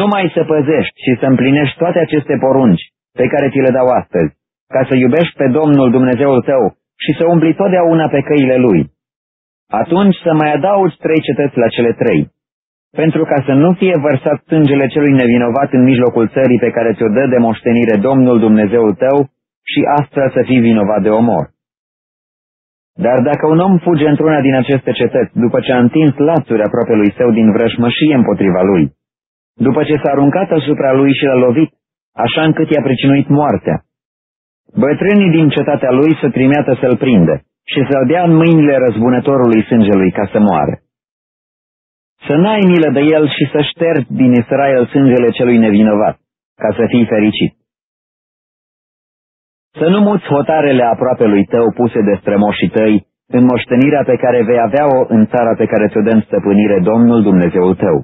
numai să păzești și să împlinești toate aceste porunci pe care ți le dau astăzi, ca să iubești pe Domnul Dumnezeul tău și să umbli totdeauna pe căile Lui. Atunci să mai adaugi trei cetăți la cele trei, pentru ca să nu fie vărsat sângele celui nevinovat în mijlocul țării pe care ți-o dă de moștenire Domnul Dumnezeul tău și astfel să fii vinovat de omor. Dar dacă un om fuge într-una din aceste cetăți, după ce a întins lațuri aproape lui său din vrășmășie împotriva lui, după ce s-a aruncat asupra lui și l-a lovit, așa încât i-a pricinuit moartea, bătrânii din cetatea lui să trimeată să-l prindă și să-l dea în mâinile răzbunătorului sângelui ca să moară. Să n-ai milă de el și să ștergi din Israel sângele celui nevinovat, ca să fii fericit. Să nu muți hotarele aproape lui tău puse de strămoșii tăi în moștenirea pe care vei avea-o în țara pe care ți-o dăm stăpânire Domnul Dumnezeul tău.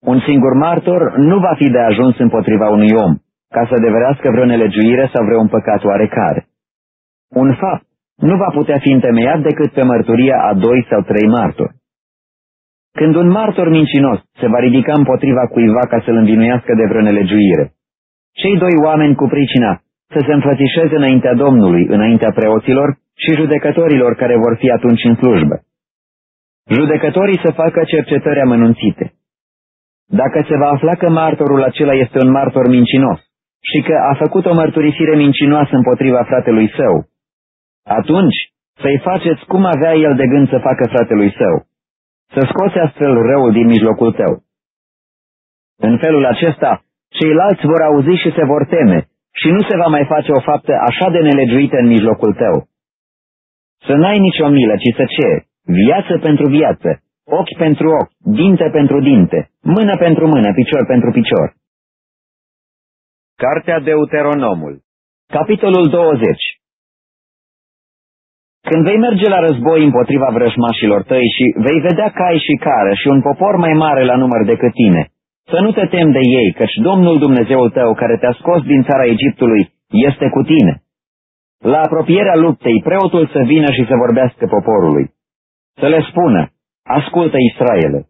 Un singur martor nu va fi de ajuns împotriva unui om, ca să deverească vreo nelegiuire sau vreun păcat oarecare. Un fapt nu va putea fi întemeiat decât pe mărturia a doi sau trei martori. Când un martor mincinos se va ridica împotriva cuiva ca să-l învinuiască de vreo nelegiuire, cei doi oameni cu pricina să se înfățișeze înaintea Domnului, înaintea preoților și judecătorilor care vor fi atunci în slujbă. Judecătorii să facă cercetări amănunțite. Dacă se va afla că martorul acela este un martor mincinos și că a făcut o mărturisire mincinoasă împotriva fratelui său, atunci să-i faceți cum avea el de gând să facă fratelui său, să scoți astfel răul din mijlocul tău. În felul acesta, ceilalți vor auzi și se vor teme și nu se va mai face o faptă așa de nelegiuită în mijlocul tău. Să n-ai nicio milă, ci să ce? Viață pentru viață, ochi pentru ochi, dinte pentru dinte, mână pentru mână, picior pentru picior. Cartea Deuteronomul Capitolul 20 Când vei merge la război împotriva vrăjmașilor tăi și vei vedea cai și cară și un popor mai mare la număr decât tine, să nu te tem de ei, căci Domnul Dumnezeul tău, care te-a scos din țara Egiptului, este cu tine. La apropierea luptei, preotul să vină și să vorbească poporului. Să le spună, ascultă Israele,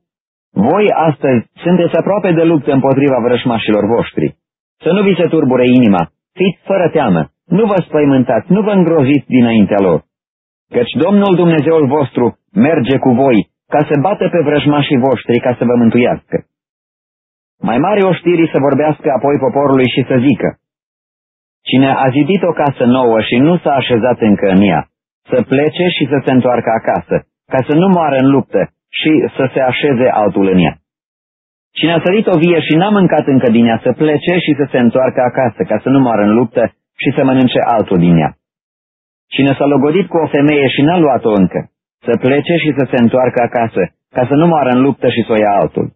voi astăzi sunteți aproape de luptă împotriva vrășmașilor voștri. Să nu vi se turbure inima, fiți fără teamă, nu vă spăimântați, nu vă îngroziți dinaintea lor. Căci Domnul Dumnezeul vostru merge cu voi ca să bată pe vrăjmașii voștri ca să vă mântuiască. Mai mare oștirii să vorbească apoi poporului și să zică, Cine a zidit o casă nouă și nu s-a așezat încă în ea, să plece și să se întoarcă acasă, ca să nu moară în luptă și să se așeze altul în ea. Cine a sărit o vie și n-a mâncat încă din ea să plece și să se întoarcă acasă, ca să nu moară în luptă și să mănânce altul din ea. Cine s-a logodit cu o femeie și n-a luat-o încă, să plece și să se întoarcă acasă, ca să nu moară în luptă și să o ia altul.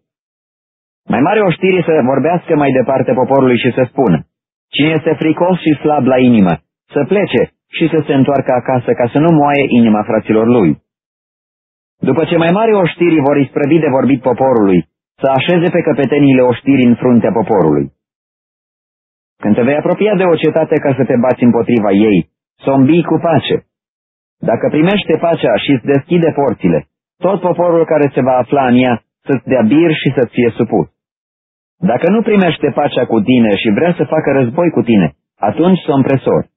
Mai mare oștirii să vorbească mai departe poporului și să spună, cine este fricos și slab la inimă, să plece și să se întoarcă acasă ca să nu moaie inima fraților lui. După ce mai mari oștirii vor isprăvi de vorbit poporului, să așeze pe căpeteniile oștirii în fruntea poporului. Când te vei apropia de o cetate ca să te bați împotriva ei, să o cu pace. Dacă primește pacea și îți deschide porțile, tot poporul care se va afla în ea să-ți dea bir și să-ți fie supus. Dacă nu primește pacea cu tine și vrea să facă război cu tine, atunci să împresori.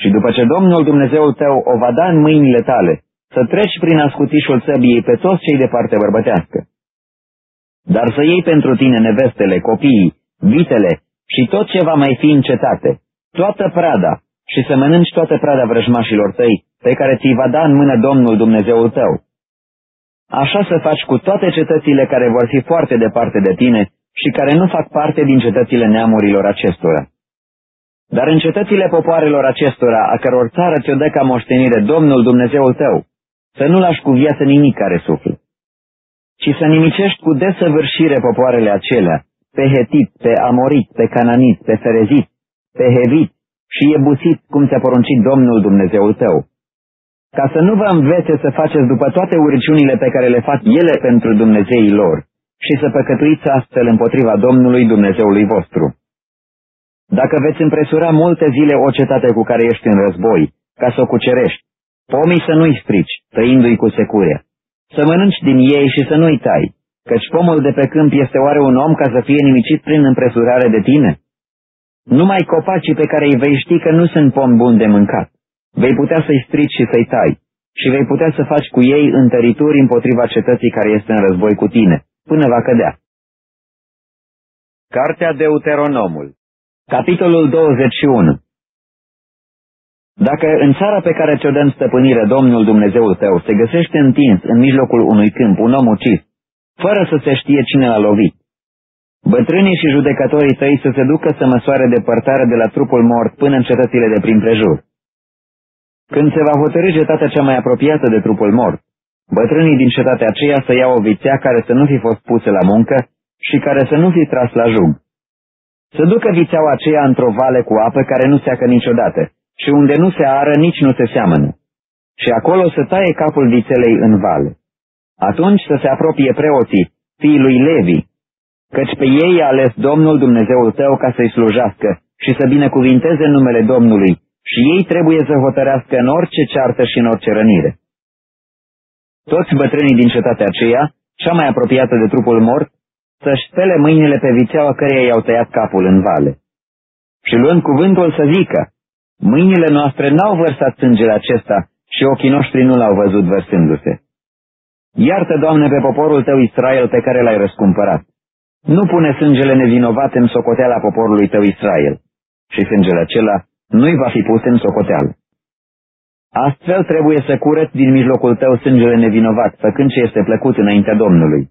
Și după ce Domnul Dumnezeul tău o va da în mâinile tale, să treci prin ascutișul țăbiei pe toți cei de parte bărbătească. Dar să iei pentru tine nevestele, copiii, vitele și tot ce va mai fi în cetate, toată prada, și să mănânci toată prada vrăjmașilor tăi, pe care ți va da în mână Domnul Dumnezeul tău. Așa să faci cu toate cetățile care vor fi foarte departe de tine și care nu fac parte din cetățile neamurilor acestora. Dar în cetățile popoarelor acestora, a căror țară ți-o dă ca moștenire Domnul Dumnezeul tău, să nu lași cu viață nimic care suflă, ci să nimicești cu desăvârșire popoarele acelea, pe Hetit, pe Amorit, pe Cananit, pe Ferezit, pe Hevit și Ebusit, cum ți-a poruncit Domnul Dumnezeul tău. Ca să nu vă învețe să faceți după toate uriciunile pe care le fac ele pentru Dumnezeii lor și să păcătuiți astfel împotriva Domnului Dumnezeului vostru. Dacă veți împresura multe zile o cetate cu care ești în război, ca să o cucerești, pomii să nu-i strici, tăindu-i cu secure, să mănânci din ei și să nu-i tai, căci pomul de pe câmp este oare un om ca să fie nimicit prin împresurare de tine? Numai copacii pe care îi vei ști că nu sunt pom bun de mâncat, vei putea să-i strici și să-i tai, și vei putea să faci cu ei întărituri împotriva cetății care este în război cu tine, până va cădea. Cartea Deuteronomul Capitolul 21 Dacă în țara pe care ți-o dăm stăpânire Domnul Dumnezeul tău se găsește întins în mijlocul unui câmp un om ucis, fără să se știe cine l-a lovit, bătrânii și judecătorii tăi să se ducă să măsoare depărtarea de la trupul mort până în cetățile de prin prejur. Când se va hotărâ cetatea cea mai apropiată de trupul mort, bătrânii din cetatea aceea să iau o vițea care să nu fi fost pusă la muncă și care să nu fi tras la jug. Să ducă vițeaua aceea într-o vale cu apă care nu seacă niciodată și unde nu se ară, nici nu se seamănă. Și acolo să taie capul vițelei în vale. Atunci să se apropie preoții, fiii lui Levi, căci pe ei a ales Domnul Dumnezeul tău ca să-i slujească și să binecuvinteze numele Domnului și ei trebuie să hotărească în orice ceartă și în orice rănire. Toți bătrânii din cetatea aceea, cea mai apropiată de trupul mort, să-și spele mâinile pe vițeaua căreia i-au tăiat capul în vale. Și luând cuvântul să zică, mâinile noastre n-au vărsat sângele acesta și ochii noștri nu l-au văzut vărsându-se. Iartă, Doamne, pe poporul Tău Israel pe care l-ai răscumpărat. Nu pune sângele nevinovat în socoteala poporului Tău Israel. Și sângele acela nu-i va fi pus în socoteală. Astfel trebuie să curăți din mijlocul tău sângele nevinovat, făcând ce este plăcut înaintea Domnului.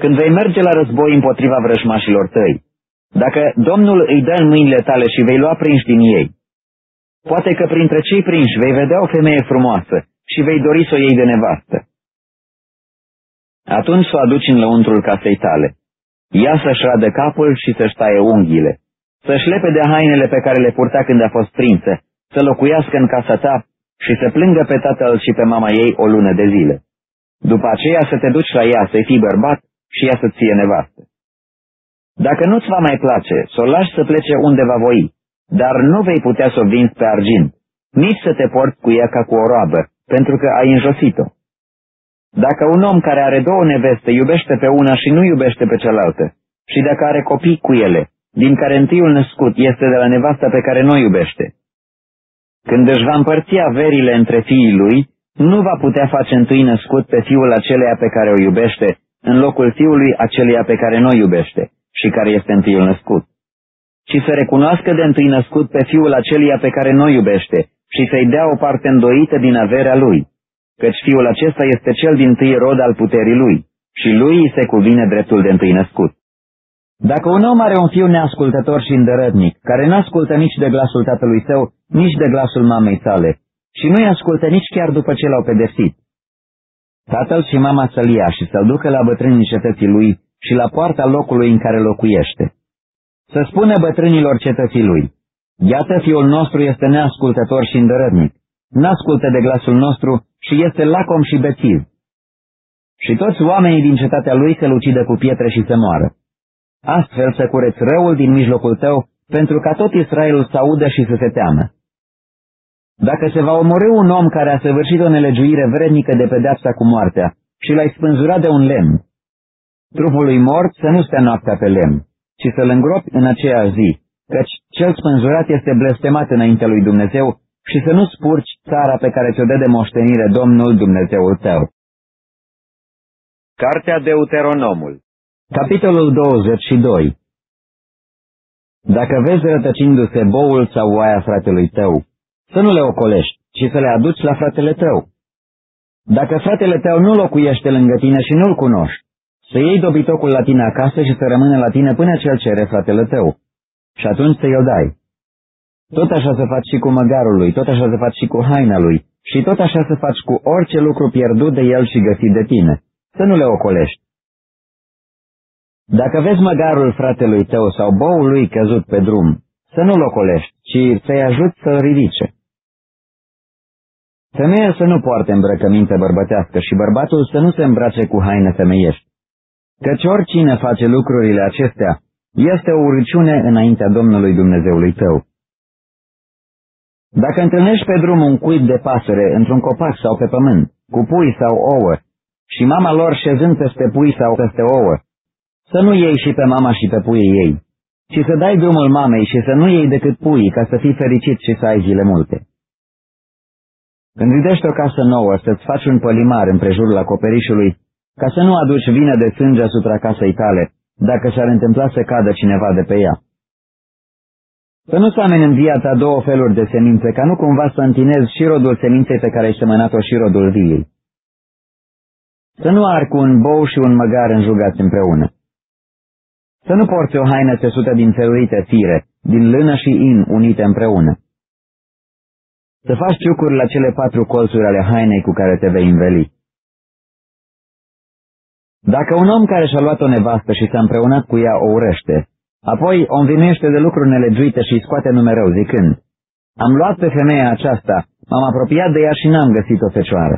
Când vei merge la război împotriva vrăjmașilor tăi, dacă Domnul îi dă în mâinile tale și vei lua prinși din ei, poate că printre cei prinși vei vedea o femeie frumoasă și vei dori să o iei de nevastă. Atunci să o aduci în lăuntrul casei tale. Ea să-și radă capul și să-și taie unghiile să-și lepe de hainele pe care le purta când a fost prinsă, să locuiască în casa ta și să plângă pe tatăl și pe mama ei o lună de zile. După aceea să te duci la ea să-i fii bărbat și ea să-ți fie nevastă. Dacă nu-ți va mai place, să o lași să plece unde va voi, dar nu vei putea să o vinzi pe argint, nici să te porți cu ea ca cu o roabă, pentru că ai înjosit-o. Dacă un om care are două neveste iubește pe una și nu iubește pe cealaltă, și dacă are copii cu ele, din care întâiul născut este de la nevasta pe care nu iubește. Când își va împărți averile între fiii lui, nu va putea face întâi născut pe fiul aceleia pe care o iubește, în locul fiului aceleia pe care nu iubește și care este întâiul născut, ci să recunoască de întâi născut pe fiul aceleia pe care nu iubește și să-i dea o parte îndoită din averea lui, căci fiul acesta este cel din tâi rod al puterii lui și lui îi se cuvine dreptul de întâi născut. Dacă un om are un fiu neascultător și îndărătnic, care nu ascultă nici de glasul tatălui său, nici de glasul mamei sale, și nu-i ascultă nici chiar după ce l-au pedepsit, tatăl și mama să-l ia și să-l ducă la bătrânii cetății lui și la poarta locului în care locuiește. Să spună bătrânilor cetății lui, Iată fiul nostru este neascultător și îndărătnic, n-ascultă de glasul nostru și este lacom și bețiv. Și toți oamenii din cetatea lui să-l ucidă cu pietre și să moară. Astfel să cureți răul din mijlocul tău, pentru ca tot Israelul să audă și să se teamă. Dacă se va omorâ un om care a săvârșit o nelegiuire vrednică de pedeapsa cu moartea și l-ai spânzurat de un lemn, trupul lui mort să nu stea noaptea pe lemn, ci să-l îngropi în aceea zi, căci cel spânzurat este blestemat înaintea lui Dumnezeu și să nu spurci țara pe care ți-o dă de moștenire Domnul Dumnezeul tău. Cartea Deuteronomul Capitolul 22 Dacă vezi rătăcindu-se boul sau oaia fratelui tău, să nu le ocolești, ci să le aduci la fratele tău. Dacă fratele tău nu locuiește lângă tine și nu-l cunoști, să iei dobitocul la tine acasă și să rămână la tine până ce el cere fratele tău. Și atunci să-i dai. Tot așa să faci și cu măgarul lui, tot așa să faci și cu haina lui, și tot așa să faci cu orice lucru pierdut de el și găsit de tine. Să nu le ocolești. Dacă vezi măgarul fratelui tău sau boul lui căzut pe drum, să nu-l ocolești, ci să-i ajut să-l ridice. Femeia să nu poarte îmbrăcăminte bărbătească și bărbatul să nu se îmbrace cu haine femeiești. Căci oricine face lucrurile acestea este o urăciune înaintea Domnului Dumnezeului tău. Dacă întâlnești pe drum un cuib de pasăre într-un copac sau pe pământ, cu pui sau ouă, și mama lor șezând peste pui sau peste ouă, să nu iei și pe mama și pe puii ei, ci să dai drumul mamei și să nu iei decât puii ca să fii fericit și să ai zile multe. Când ridești o casă nouă, să-ți faci un pălimar în prejurul acoperișului, ca să nu aduci vină de sânge asupra casei tale, dacă s-ar întâmpla să cadă cineva de pe ea. Să nu sameni în viața două feluri de semințe, ca nu cumva să întinezi și rodul seminței pe care ai semănat-o și rodul viei. Să nu ar cu un bou și un măgar înjugați împreună. Să nu porți o haină țesută din felurite fire, din lână și in unite împreună. Să faci ciucuri la cele patru colțuri ale hainei cu care te vei înveli. Dacă un om care și-a luat o nevastă și s-a împreunat cu ea o urăște, apoi o învinuiește de lucruri nelegiuite și scoate nume rău, zicând, Am luat pe femeia aceasta, m-am apropiat de ea și n-am găsit o fecioară.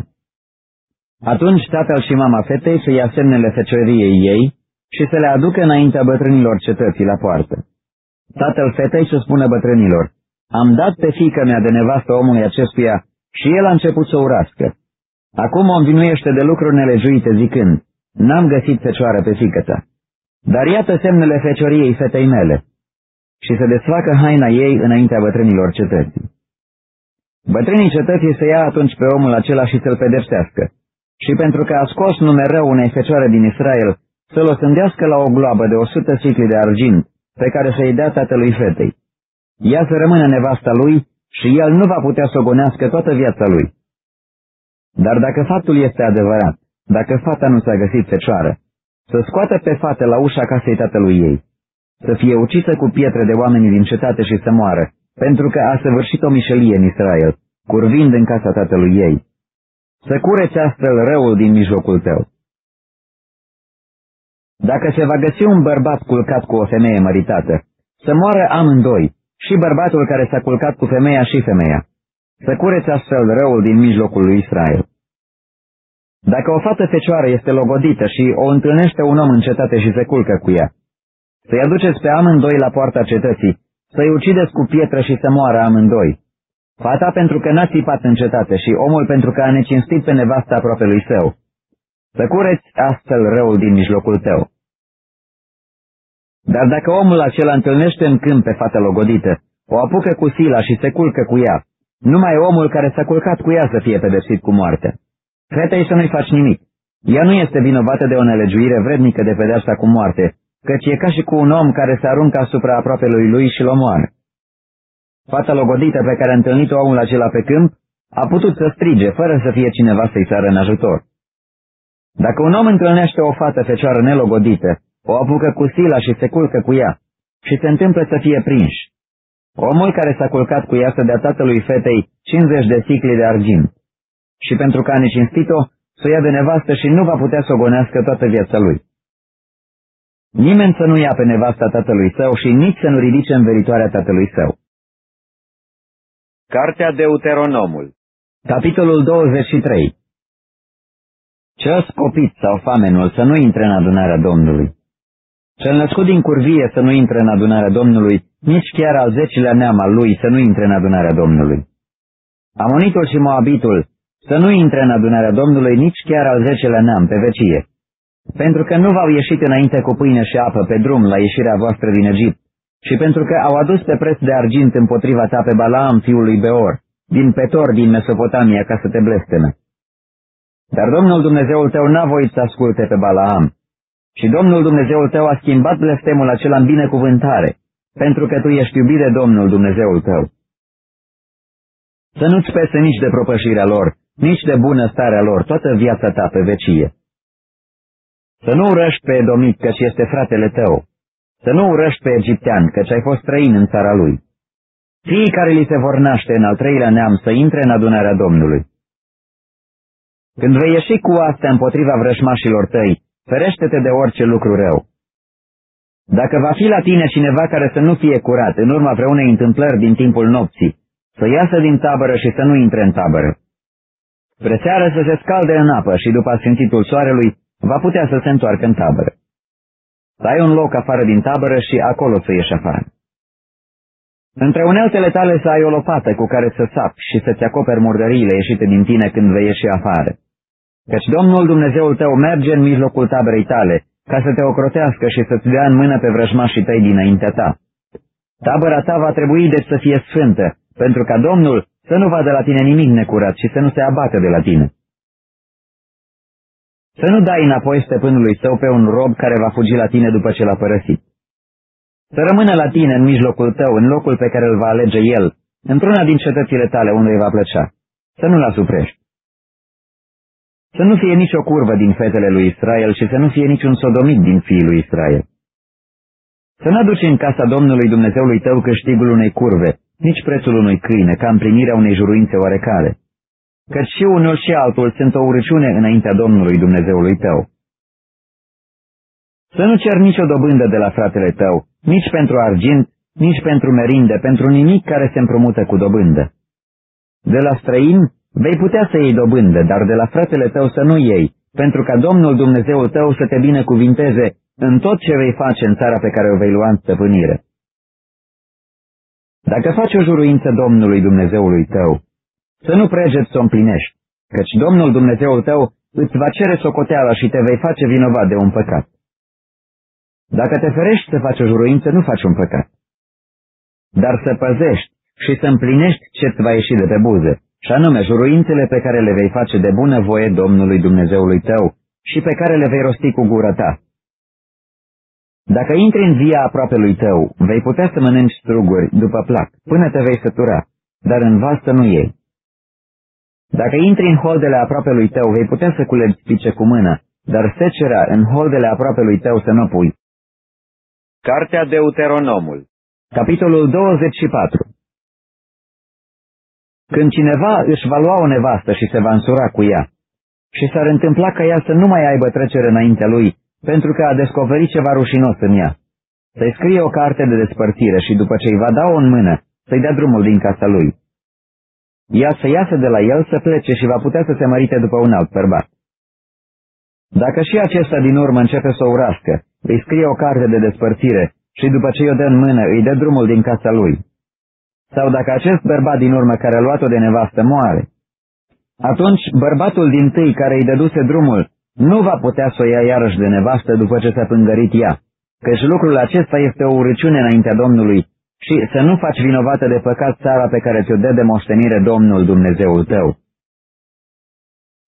Atunci tatăl și mama fetei să ia semnele fecioriei ei și să le aducă înaintea bătrânilor cetății la poartă. Tatăl fetei să spună bătrânilor, am dat pe fică mea de nevastă omului acestuia și el a început să urască. Acum o învinuiește de lucruri nelegiuite zicând, N-am găsit fecioară pe fică ta. Dar iată semnele fecioriei fetei mele. Și să desfacă haina ei înaintea bătrânilor cetății. Bătrânii cetății să ia atunci pe omul acela și să-l pedepsească. Și pentru că a scos nume rău unei fecioare din Israel, să-l osândească la o gloabă de o sută sicli de argint, pe care să-i dea tatălui fetei. Ea să rămână nevasta lui și el nu va putea să o gonească toată viața lui. Dar dacă faptul este adevărat, dacă fata nu s-a găsit fecioară, să scoată pe fată la ușa casei tatălui ei, să fie ucisă cu pietre de oameni din cetate și să moară, pentru că a săvârșit o mișelie în Israel, curvind în casa tatălui ei. Să cureți astfel răul din mijlocul tău. Dacă se va găsi un bărbat culcat cu o femeie măritată, să moară amândoi, și bărbatul care s-a culcat cu femeia și femeia. Să cureți astfel răul din mijlocul lui Israel. Dacă o fată fecioară este logodită și o întâlnește un om în cetate și se culcă cu ea, să-i aduceți pe amândoi la poarta cetății, să-i ucideți cu pietră și să moară amândoi. Fata pentru că n-a țipat în cetate și omul pentru că a necinstit pe nevasta aproapelui său. Să cureți astfel răul din mijlocul tău. Dar dacă omul acela întâlnește în câmp pe fată logodită, o apucă cu sila și se culcă cu ea, numai omul care s-a culcat cu ea să fie pedepsit cu moarte. Fetei să nu-i faci nimic. Ea nu este vinovată de o nelegiuire vrednică de pedeapsa cu moarte, căci e ca și cu un om care se aruncă asupra aproapelui lui și-l omoară. fata logodită pe care a întâlnit-o omul acela pe câmp, a putut să strige, fără să fie cineva să-i sară în ajutor. Dacă un om întâlnește o fată fecioară nelogodită, o apucă cu sila și se culcă cu ea și se întâmplă să fie prinși. Omul care s-a culcat cu ea să dea tatălui fetei 50 de sicli de argint și pentru că a necinstit-o, să o ia de nevastă și nu va putea să o gonească toată viața lui. Nimeni să nu ia pe nevasta tatălui său și nici să nu ridice în veritoarea tatălui său. Cartea Deuteronomul Capitolul 23 Cel scopit sau famenul să nu intre în adunarea Domnului. Cel născut din curvie să nu intre în adunarea Domnului, nici chiar al zecilea neam al lui să nu intre în adunarea Domnului. Amonitul și Moabitul să nu intre în adunarea Domnului nici chiar al zecelea neam pe vecie, pentru că nu v-au ieșit înainte cu pâine și apă pe drum la ieșirea voastră din Egipt, și pentru că au adus pe preț de argint împotriva ta pe Balaam, fiul lui Beor, din Petor din Mesopotamia, ca să te blesteme. Dar Domnul Dumnezeul tău n-a voit să asculte pe Balaam, și Domnul Dumnezeul tău a schimbat blestemul acela în binecuvântare, pentru că tu ești iubit de Domnul Dumnezeul tău. Să nu-ți pese nici de propășirea lor, nici de bună starea lor, toată viața ta pe vecie. Să nu urăști pe Edomit, căci este fratele tău. Să nu urăști pe egiptean, căci ai fost străin în țara lui. Fii care li se vor naște în al treilea neam să intre în adunarea Domnului. Când vei ieși cu astea împotriva vrășmașilor tăi, ferește-te de orice lucru rău. Dacă va fi la tine cineva care să nu fie curat în urma vreunei întâmplări din timpul nopții, să iasă din tabără și să nu intre în tabără. Spre seară să se scalde în apă și după sfințitul soarelui va putea să se întoarcă în tabără. Să ai un loc afară din tabără și acolo să ieși afară. Între uneltele tale să ai o lopată cu care să sapi și să-ți acoperi murdăriile ieșite din tine când vei ieși afară. Căci Domnul Dumnezeul tău merge în mijlocul taberei tale, ca să te ocrotească și să-ți dea în mână pe vrăjmașii tăi dinaintea ta. Tabăra ta va trebui deci să fie sfântă, pentru ca Domnul să nu vadă la tine nimic necurat și să nu se abată de la tine. Să nu dai înapoi stăpânului său pe un rob care va fugi la tine după ce l-a părăsit. Să rămână la tine în mijlocul tău, în locul pe care îl va alege el, într-una din cetățile tale unde îi va plăcea. Să nu-l asuprești. Să nu fie nicio curvă din fetele lui Israel și să nu fie niciun sodomit din fiii lui Israel. Să nu aduci în casa Domnului Dumnezeului tău câștigul unei curve, nici prețul unui câine, ca împlinirea unei juruințe oarecare. Căci și unul și altul sunt o urăciune înaintea Domnului Dumnezeului tău. Să nu cer nicio dobândă de la fratele tău, nici pentru argint, nici pentru merinde, pentru nimic care se împrumută cu dobândă. De la străin vei putea să iei dobândă, dar de la fratele tău să nu iei, pentru ca Domnul Dumnezeul tău să te binecuvinteze în tot ce vei face în țara pe care o vei lua în stăpânire. Dacă faci o juruință Domnului Dumnezeului tău, să nu pregeți să o împlinești, căci Domnul Dumnezeul tău îți va cere socoteala și te vei face vinovat de un păcat. Dacă te ferești să faci o juruință, nu faci un păcat. Dar să păzești și să împlinești ce-ți va ieși de pe buze, și anume juruințele pe care le vei face de bună voie Domnului Dumnezeului tău și pe care le vei rosti cu gura ta, dacă intri în via aproape lui tău, vei putea să mănânci struguri după plac, până te vei sătura, dar în vastă nu iei. Dacă intri în holdele aproape lui tău, vei putea să culegi pice cu mână, dar secera în holdele aproape lui tău să nu pui. Cartea Deuteronomul Capitolul 24 Când cineva își va lua o nevastă și se va însura cu ea, și s-ar întâmpla ca ea să nu mai aibă trecere înaintea lui, pentru că a descoperit ceva rușinos în ea. Să-i scrie o carte de despărțire și după ce îi va da-o în mână, să-i dea drumul din casa lui. Ea să iasă de la el, să plece și va putea să se mărite după un alt bărbat. Dacă și acesta din urmă începe să o urască, îi scrie o carte de despărțire și după ce o dă în mână, îi dă drumul din casa lui. Sau dacă acest bărbat din urmă care a luat-o de nevastă moare, atunci bărbatul din tâi care îi dăduse drumul nu va putea să o ia iarăși de nevastă după ce s-a pângărit ea, căci lucrul acesta este o urăciune înaintea Domnului și să nu faci vinovată de păcat țara pe care ți-o dă de moștenire Domnul Dumnezeul tău.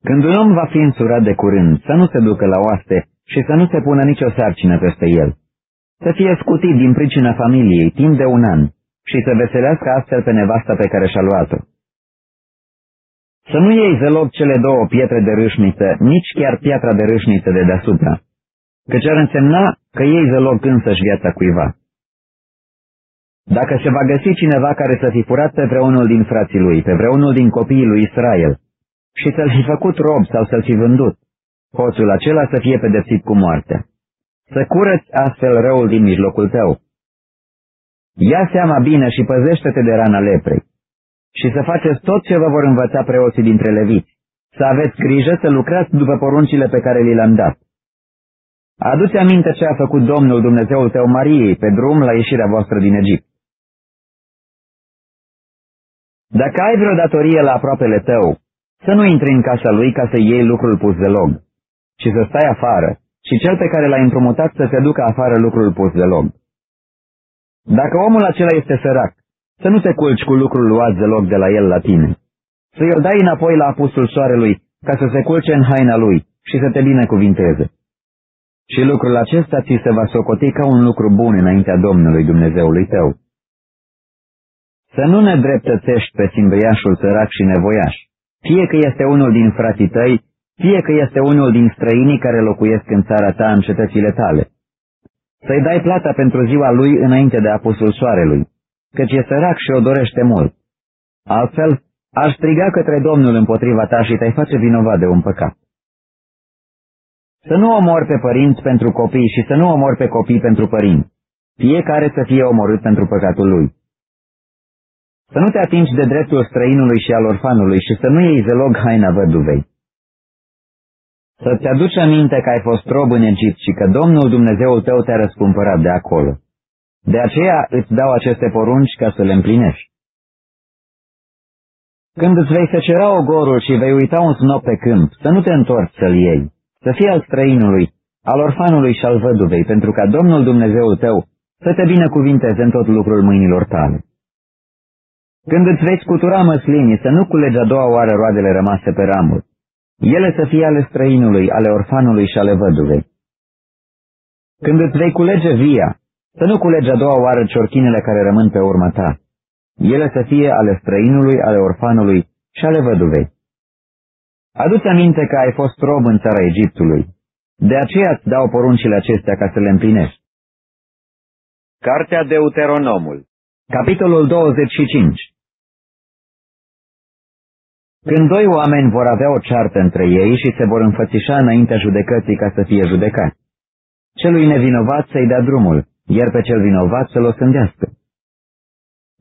Când un om va fi însurat de curând, să nu se ducă la oaste și să nu se pună nicio sarcină peste el. Să fie scutit din pricina familiei timp de un an și să veselească astfel pe nevasta pe care și-a luat-o. Să nu iei zeloc cele două pietre de râșniță, nici chiar piatra de râșniță de deasupra, căci ar însemna că iei zeloc însăși viața cuiva. Dacă se va găsi cineva care să fi furat pe vreunul din frații lui, pe vreunul din copiii lui Israel, și să-l fi făcut rob sau să-l fi vândut, hoțul acela să fie pedepsit cu moartea. Să curăți astfel răul din mijlocul tău. Ia seama bine și păzește-te de rana leprei. Și să faceți tot ce vă vor învăța preoții dintre leviți. Să aveți grijă să lucrați după poruncile pe care li le-am dat. Adu-ți aminte ce a făcut Domnul Dumnezeul tău Mariei pe drum la ieșirea voastră din Egipt. Dacă ai vreo datorie la aproapele tău, să nu intri în casa lui ca să iei lucrul pus de log, ci să stai afară și cel pe care l-ai împrumutat să te ducă afară lucrul pus de log. Dacă omul acela este sărac, să nu te culci cu lucrul luat de loc de la el la tine. Să i-l dai înapoi la apusul soarelui, ca să se culce în haina lui și să te binecuvinteze. Și lucrul acesta ți se va socoti ca un lucru bun înaintea Domnului Dumnezeului tău. Să nu ne dreptățești pe simbriașul sărac și nevoiaș, fie că este unul din frații tăi, fie că este unul din străinii care locuiesc în țara ta în cetățile tale. Să-i dai plata pentru ziua lui înainte de apusul soarelui, căci e sărac și o dorește mult. Altfel, aș striga către Domnul împotriva ta și te-ai face vinovat de un păcat. Să nu omori pe părinți pentru copii și să nu omori pe copii pentru părinți, fiecare să fie omorât pentru păcatul lui. Să nu te atingi de dreptul străinului și al orfanului și să nu iei zelog haina văduvei. Să-ți aduci aminte că ai fost rob în Egipt și că Domnul Dumnezeul tău te-a răscumpărat de acolo. De aceea îți dau aceste porunci ca să le împlinești. Când îți vei secera ogorul și vei uita un snop pe câmp, să nu te întorci să-l iei, să fii al străinului, al orfanului și al văduvei, pentru ca Domnul Dumnezeul tău să te binecuvinteze în tot lucrul mâinilor tale. Când îți vei scutura măslinii, să nu culegi a doua oară roadele rămase pe ramuri. Ele să fie ale străinului, ale orfanului și ale văduvei. Când îți vei culege via, să nu culegi a doua oară ciorchinele care rămân pe urma ta. Ele să fie ale străinului, ale orfanului și ale văduvei. Adu-ți aminte că ai fost rob în țara Egiptului. De aceea îți dau poruncile acestea ca să le împlinești. Cartea Deuteronomul Capitolul 25 Când doi oameni vor avea o ceartă între ei și se vor înfățișa înaintea judecății ca să fie judecați, celui nevinovat să-i dea drumul, iar pe cel vinovat să-l osândească.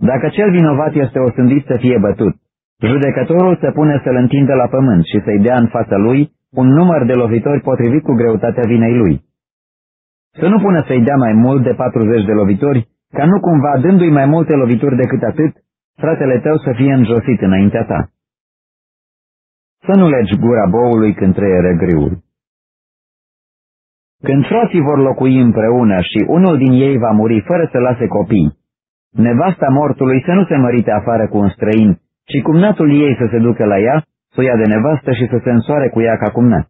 Dacă cel vinovat este osândit să fie bătut, judecătorul se pune să-l întindă la pământ și să-i dea în fața lui un număr de lovitori potrivit cu greutatea vinei lui. Să nu pună să-i dea mai mult de 40 de lovitori, ca nu cumva dându-i mai multe lovituri decât atât, fratele tău să fie înjosit înaintea ta. Să nu legi gura boului când trăie grâul. Când frații vor locui împreună și unul din ei va muri fără să lase copii, nevasta mortului să nu se mărite afară cu un străin, ci cumnatul ei să se ducă la ea, să o ia de nevastă și să se însoare cu ea ca cumnat.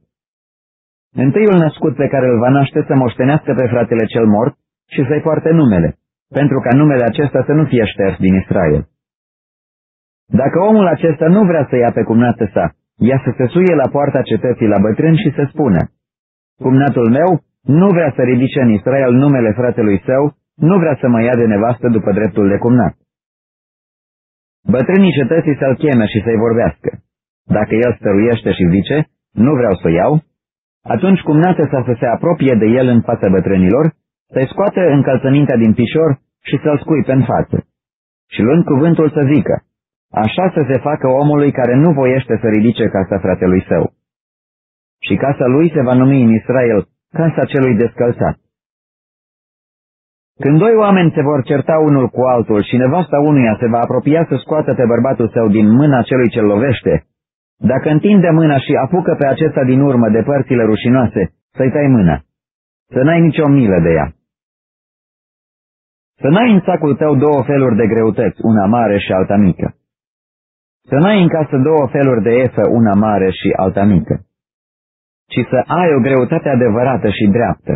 Întâiul născut pe care îl va naște să moștenească pe fratele cel mort și să-i poarte numele, pentru ca numele acesta să nu fie șters din Israel. Dacă omul acesta nu vrea să ia pe cumnată sa, ea să se suie la poarta cetății la bătrân și să spună, Cumnatul meu nu vrea să ridice în Israel numele fratelui său, nu vrea să mă ia de nevastă după dreptul de cumnat. Bătrânii cetății să-l cheme și să-i vorbească. Dacă el stăruiește și zice, nu vreau să o iau, atunci cumnată sa să se apropie de el în fața bătrânilor, să-i scoate încălțămintea din pișor și să-l scuipe în față. Și luând cuvântul să zică, așa să se facă omului care nu voiește să ridice casa fratelui său și casa lui se va numi în Israel casa celui descălțat. Când doi oameni se vor certa unul cu altul și nevasta unuia se va apropia să scoată pe bărbatul său din mâna celui ce lovește, dacă întinde mâna și apucă pe acesta din urmă de părțile rușinoase, să-i tai mâna, să n-ai nicio milă de ea. Să n-ai în sacul tău două feluri de greutăți, una mare și alta mică. Să n-ai în casă două feluri de efă, una mare și alta mică ci să ai o greutate adevărată și dreaptă,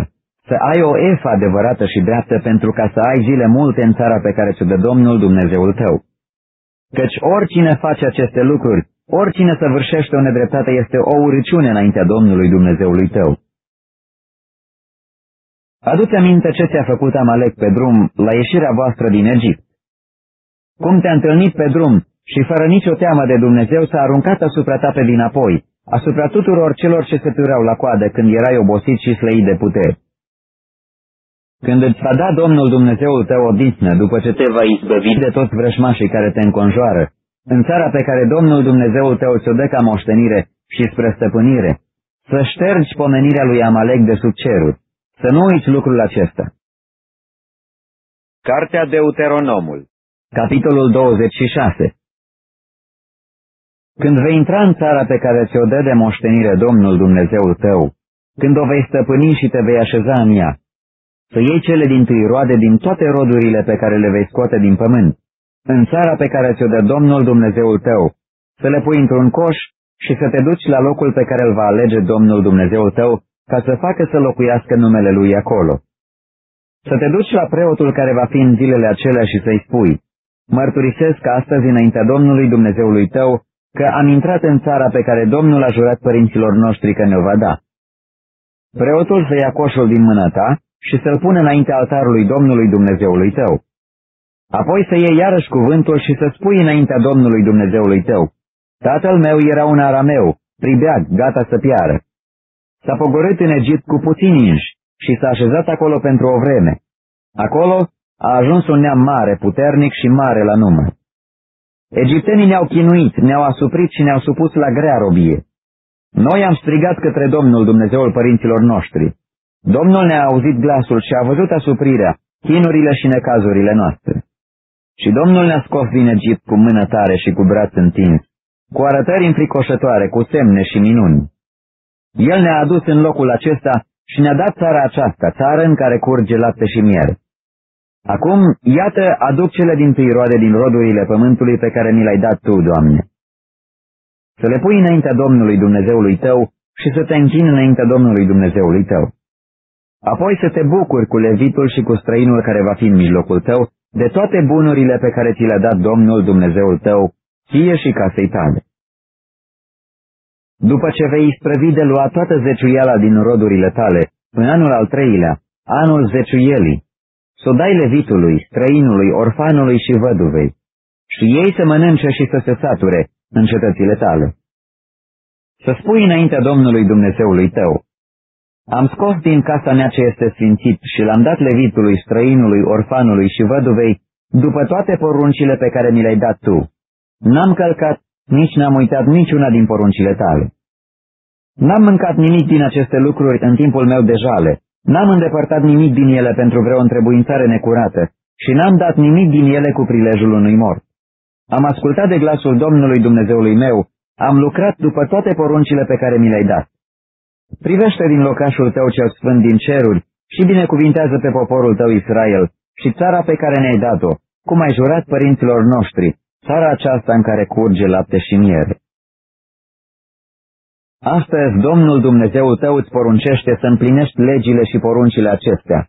să ai o efă adevărată și dreaptă pentru ca să ai zile multe în țara pe care ți-o dă Domnul Dumnezeul tău. Căci oricine face aceste lucruri, oricine săvârșește o nedreptate este o urăciune înaintea Domnului Dumnezeului tău. Adu-ți aminte ce ți-a făcut Amalek pe drum la ieșirea voastră din Egipt. Cum te-a întâlnit pe drum și fără nicio teamă de Dumnezeu s-a aruncat asupra ta pe dinapoi, asupra tuturor celor ce se tureau la coadă când erai obosit și slăit de putere. Când îți va da Domnul Dumnezeul tău odihnă, după ce te va izbăvi de toți vrășmașii care te înconjoară, în țara pe care Domnul Dumnezeul tău ți-o dă ca moștenire și spre stăpânire, să ștergi pomenirea lui Amalek de sub ceruri, să nu uiți lucrul acesta. Cartea Deuteronomul Capitolul 26 Când vei intra în țara pe care ți-o dă de moștenire Domnul Dumnezeul tău, când o vei stăpâni și te vei așeza în ea, să iei cele din tâi roade din toate rodurile pe care le vei scoate din pământ, în țara pe care ți-o dă Domnul Dumnezeul tău, să le pui într-un coș și să te duci la locul pe care îl va alege Domnul Dumnezeul tău, ca să facă să locuiască numele Lui acolo. Să te duci la preotul care va fi în zilele acelea și să-i spui, mărturisesc astăzi înaintea Domnului Dumnezeului tău, că am intrat în țara pe care Domnul a jurat părinților noștri că ne-o va da. Preotul să ia coșul din mâna ta și să-l pună înaintea altarului Domnului Dumnezeului tău. Apoi să iei iarăși cuvântul și să spui înaintea Domnului Dumnezeului tău. Tatăl meu era un arameu, pribeag, gata să piară. S-a pogorât în Egipt cu puțini inși și s-a așezat acolo pentru o vreme. Acolo a ajuns un neam mare, puternic și mare la număr. Egiptenii ne-au chinuit, ne-au asuprit și ne-au supus la grea robie. Noi am strigat către Domnul Dumnezeul părinților noștri. Domnul ne-a auzit glasul și a văzut asuprirea, chinurile și necazurile noastre. Și Domnul ne-a scos din Egipt cu mână tare și cu braț întins, cu arătări înfricoșătoare, cu semne și minuni. El ne-a adus în locul acesta și ne-a dat țara aceasta, țară în care curge lapte și miere. Acum, iată, aduc cele din tâi roade din rodurile pământului pe care mi le-ai dat Tu, Doamne. Să le pui înaintea Domnului Dumnezeului tău și să te închini înaintea Domnului Dumnezeului tău. Apoi să te bucuri cu levitul și cu străinul care va fi în mijlocul tău, de toate bunurile pe care ți le-a dat Domnul Dumnezeul tău, ție și casei tale. După ce vei isprăvi de lua toată zeciuiala din rodurile tale, în anul al treilea, anul zeciuielii, să o dai levitului, străinului, orfanului și văduvei, și ei să mănânce și să se sature în cetățile tale. Să spui înaintea Domnului Dumnezeului tău, am scos din casa mea ce este sfințit și l-am dat levitului, străinului, orfanului și văduvei, după toate poruncile pe care mi le-ai dat tu. N-am călcat, nici n-am uitat niciuna din poruncile tale. N-am mâncat nimic din aceste lucruri în timpul meu de jale, n-am îndepărtat nimic din ele pentru vreo întrebuințare necurată și n-am dat nimic din ele cu prilejul unui mort. Am ascultat de glasul Domnului Dumnezeului meu, am lucrat după toate poruncile pe care mi le-ai dat. Privește din locașul tău cel sfânt din ceruri și binecuvintează pe poporul tău Israel și țara pe care ne-ai dat-o, cum ai jurat părinților noștri, țara aceasta în care curge lapte și miere. Astăzi Domnul Dumnezeul tău îți poruncește să împlinești legile și poruncile acestea,